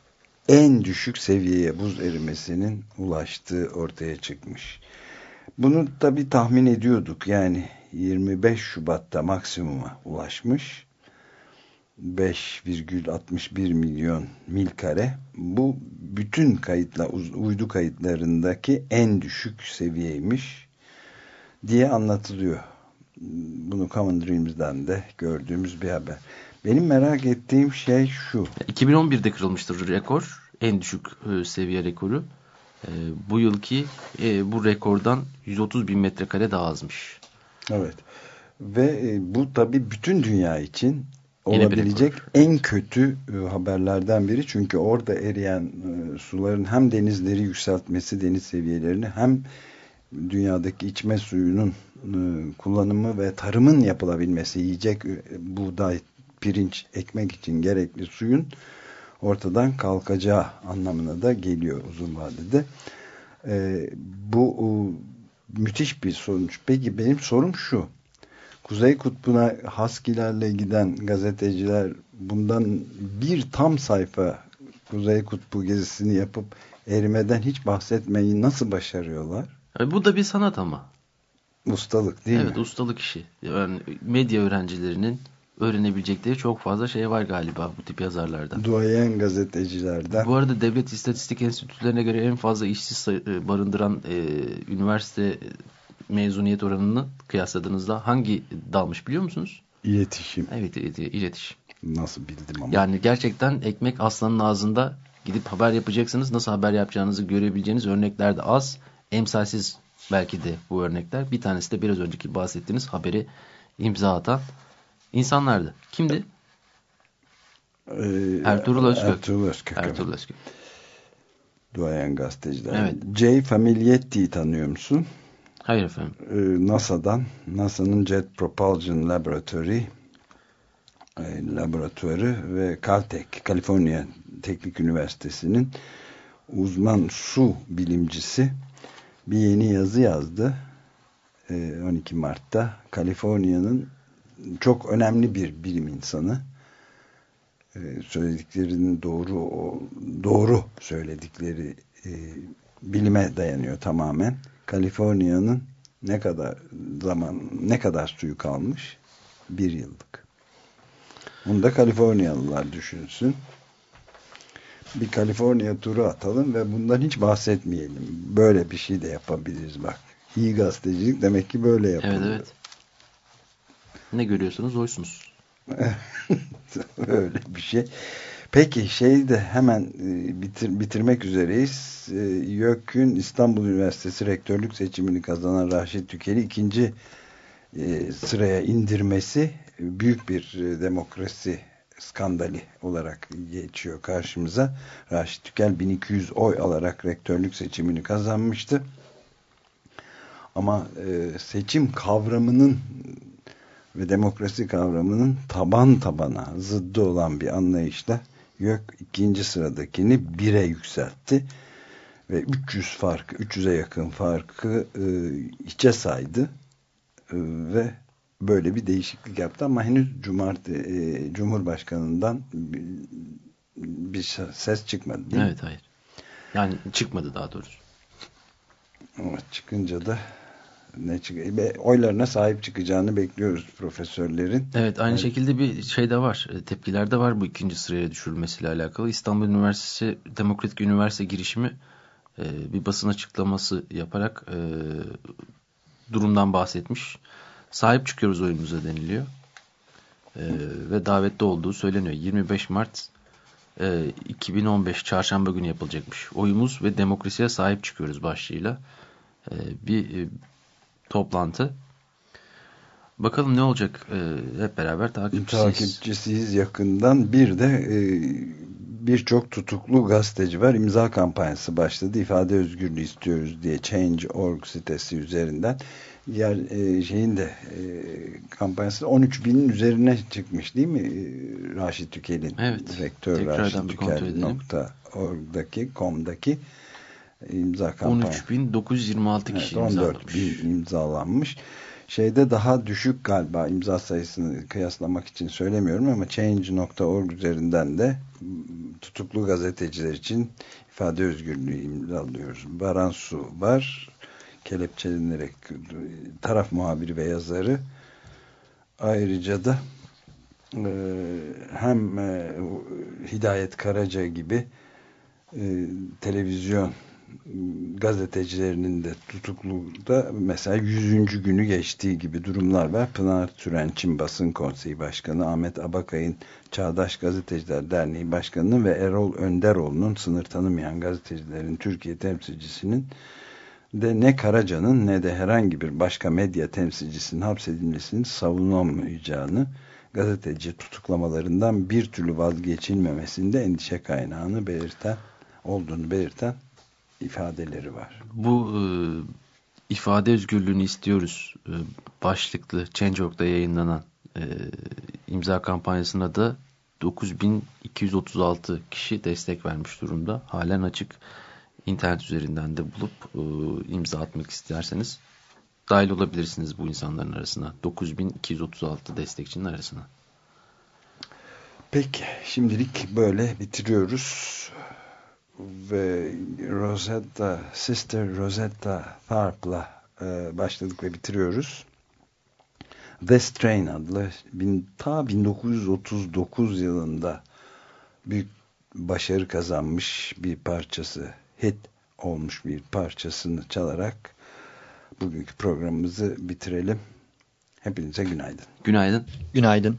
en düşük seviyeye buz erimesinin ulaştığı ortaya çıkmış. Bunu tabi tahmin ediyorduk. Yani 25 Şubat'ta maksimuma ulaşmış. 5,61 milyon mil kare. Bu bütün kayıtla uydu kayıtlarındaki en düşük seviyeymiş diye anlatılıyor. Bunu Common Dreams'den de gördüğümüz bir haber. Benim merak ettiğim şey şu. 2011'de kırılmıştır rekor. En düşük e, seviye rekoru. E, bu yılki e, bu rekordan 130 bin metrekare daha azmış. Evet. Ve e, bu tabi bütün dünya için olabilecek en kötü e, haberlerden biri. Çünkü orada eriyen e, suların hem denizleri yükseltmesi, deniz seviyelerini hem dünyadaki içme suyunun kullanımı ve tarımın yapılabilmesi, yiyecek buğday, pirinç, ekmek için gerekli suyun ortadan kalkacağı anlamına da geliyor uzun vadede. Bu müthiş bir sonuç. Peki benim sorum şu. Kuzey Kutbu'na Haskilerle giden gazeteciler bundan bir tam sayfa Kuzey Kutbu gezisini yapıp erimeden hiç bahsetmeyi nasıl başarıyorlar? E, bu da bir sanat ama. Ustalık değil evet, mi? ustalık işi. Yani medya öğrencilerinin öğrenebilecekleri çok fazla şey var galiba bu tip yazarlarda. Duayen gazetecilerden. Bu arada devlet istatistik enstitülerine göre en fazla işsiz barındıran e, üniversite mezuniyet oranını kıyasladığınızda hangi dalmış biliyor musunuz? İletişim. Evet iletişim. Nasıl bildim ama. Yani gerçekten ekmek aslanın ağzında gidip haber yapacaksınız. Nasıl haber yapacağınızı görebileceğiniz örnekler de az. Emsalsiz belki de bu örnekler. Bir tanesi de biraz önceki bahsettiğiniz haberi imza atan insanlardı. Kimdi? Ee, Ertuğrul Özkök. Ertuğrul Özkök. Ertuğrul Özkök. Duayen gazeteciler. Evet. Jay Famiglietti'yi tanıyor musun? Hayır efendim. Ee, NASA'dan, NASA'nın Jet Propulsion Laboratory e, laboratuvarı ve Caltech, Kaliforniya Teknik Üniversitesi'nin uzman su bilimcisi bir yeni yazı yazdı. Ee, 12 Mart'ta Kaliforniya'nın çok önemli bir bilim insanı. Ee, söylediklerinin doğru doğru söyledikleri e, bilime dayanıyor tamamen. Kaliforniya'nın ne kadar zaman ne kadar suyu kalmış? Bir yıllık. Bunu da Kaliforniyalılar düşünsün. Bir Kaliforniya turu atalım ve bundan hiç bahsetmeyelim. Böyle bir şey de yapabiliriz bak. İyi gazetecilik demek ki böyle Evet yapılıyor. evet. Ne görüyorsunuz oysunuz. Öyle bir şey. Peki şeyi de hemen e, bitir, bitirmek üzereyiz. E, YÖK'ün İstanbul Üniversitesi rektörlük seçimini kazanan Raşit Tükel'i ikinci e, sıraya indirmesi büyük bir demokrasi skandali olarak geçiyor karşımıza. Raşit Tükel 1200 oy alarak rektörlük seçimini kazanmıştı. Ama seçim kavramının ve demokrasi kavramının taban tabana zıddı olan bir anlayışla YÖK ikinci sıradakini bire yükseltti ve 300 farkı 300'e yakın farkı e, içe saydı E, ve böyle bir değişiklik yaptı ama henüz Cumart e, Cumhurbaşkanından bir, bir ses çıkmadı değil mi? Evet hayır. Yani çıkmadı daha doğrusu. Ama çıkınca da ne ve oylarına sahip çıkacağını bekliyoruz profesörlerin. Evet aynı Evet. şekilde bir şey de var. e, Tepkiler de var bu ikinci sıraya düşürülmesiyle alakalı. İstanbul Üniversitesi Demokratik Üniversite girişimi e, bir basın açıklaması yaparak e, durumdan bahsetmiş. Sahip çıkıyoruz oyumuza deniliyor. Ve davetli olduğu söyleniyor. 25 Mart e, 2015 çarşamba günü yapılacakmış. Oyumuz ve demokrasiye sahip çıkıyoruz başlığıyla. Bir toplantı. Bakalım ne olacak e, hep beraber takipçisiyiz. takipçisiyiz yakından. Bir de e, birçok tutuklu gazeteci var. İmza kampanyası başladı. İfade özgürlüğü istiyoruz diye Change.org sitesi üzerinden. Yer e, şeyin de e, kampanyası 13 binin üzerine çıkmış değil mi? E, Raşit Tükel'in. Evet. Rektör Tekrardan Raşit bir kontrol Tükel nokta org'daki kom'daki imza kampanyası. 13.926 kişi Evet, 14 imzalamış. bin imzalanmış. Şeyde daha düşük galiba imza sayısını kıyaslamak için söylemiyorum ama change.org üzerinden de tutuklu gazeteciler için ifade özgürlüğü imzalıyoruz. Baran Su var. Kelepçelenerek taraf muhabiri ve yazarı. Ayrıca da e, hem e, Hidayet Karaca gibi e, televizyon gazetecilerinin de tutukluluğunda mesela 100. günü geçtiği gibi durumlar var. Pınar Türenç'in basın konseyi başkanı, Ahmet Abakay'ın Çağdaş Gazeteciler Derneği başkanı ve Erol Önderoğlu'nun sınır tanımayan gazetecilerin Türkiye temsilcisinin de ne Karaca'nın ne de herhangi bir başka medya temsilcisinin hapsedilmesinin savunamayacağını gazeteci tutuklamalarından bir türlü vazgeçilmemesinde endişe kaynağını belirten olduğunu belirten ifadeleri var. Bu e, ifade özgürlüğünü istiyoruz e, başlıklı Change.org'da yayınlanan e, imza kampanyasına da 9236 kişi destek vermiş durumda. Halen açık internet üzerinden de bulup e, imza atmak isterseniz dahil olabilirsiniz bu insanların arasına. 9236 destekçinin arasına. Peki şimdilik böyle bitiriyoruz ve Rosetta Sister Rosetta Tharpe'la e, başladık ve bitiriyoruz. The Strain adlı bin, ta 1939 yılında büyük başarı kazanmış bir parçası hit olmuş bir parçasını çalarak bugünkü programımızı bitirelim. Hepinize günaydın. Günaydın. Günaydın.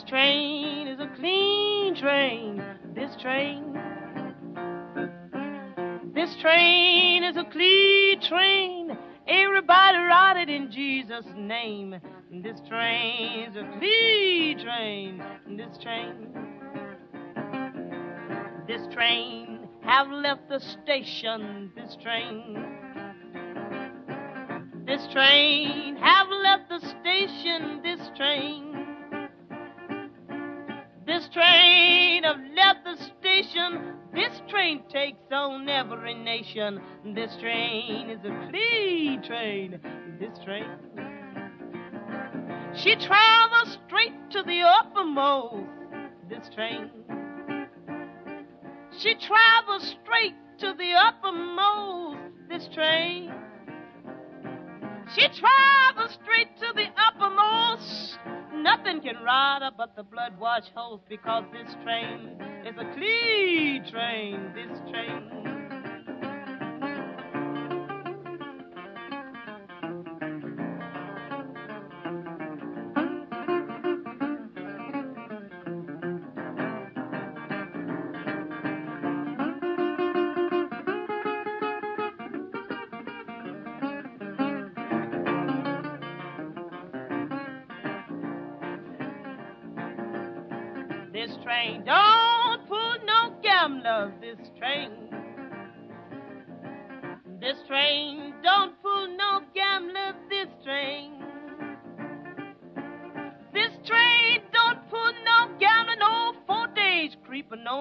This train is a clean train. This train. This train is a clean train. Everybody ride it in Jesus' name. This train is a clean train. This train. This train have left the station. This train. This train have left the station. This train. This train have left the station. This train takes on every nation. This train is a clean train. This train. She travels straight to the uppermost. This train. She travels straight to the uppermost. This train. She travels straight to the uppermost. Nothing can ride her but the blood wash hose because this train is a clean train. This train.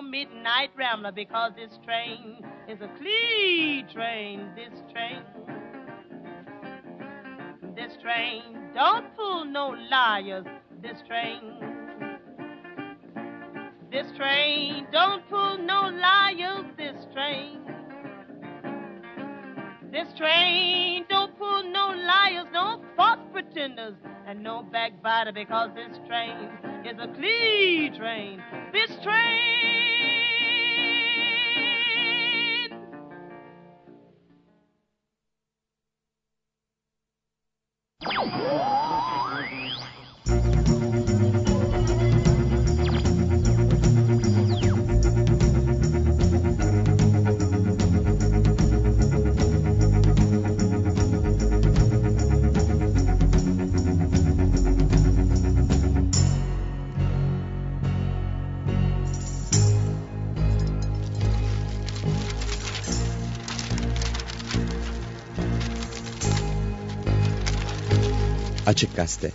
Midnight rambler. Because this train is a clean train. This train. This train don't pull no liars. This train. This train don't pull no liars. This train. This train don't pull no liars, no false pretenders, and no backbiter because this train is a clean train. This train. Açık Gazete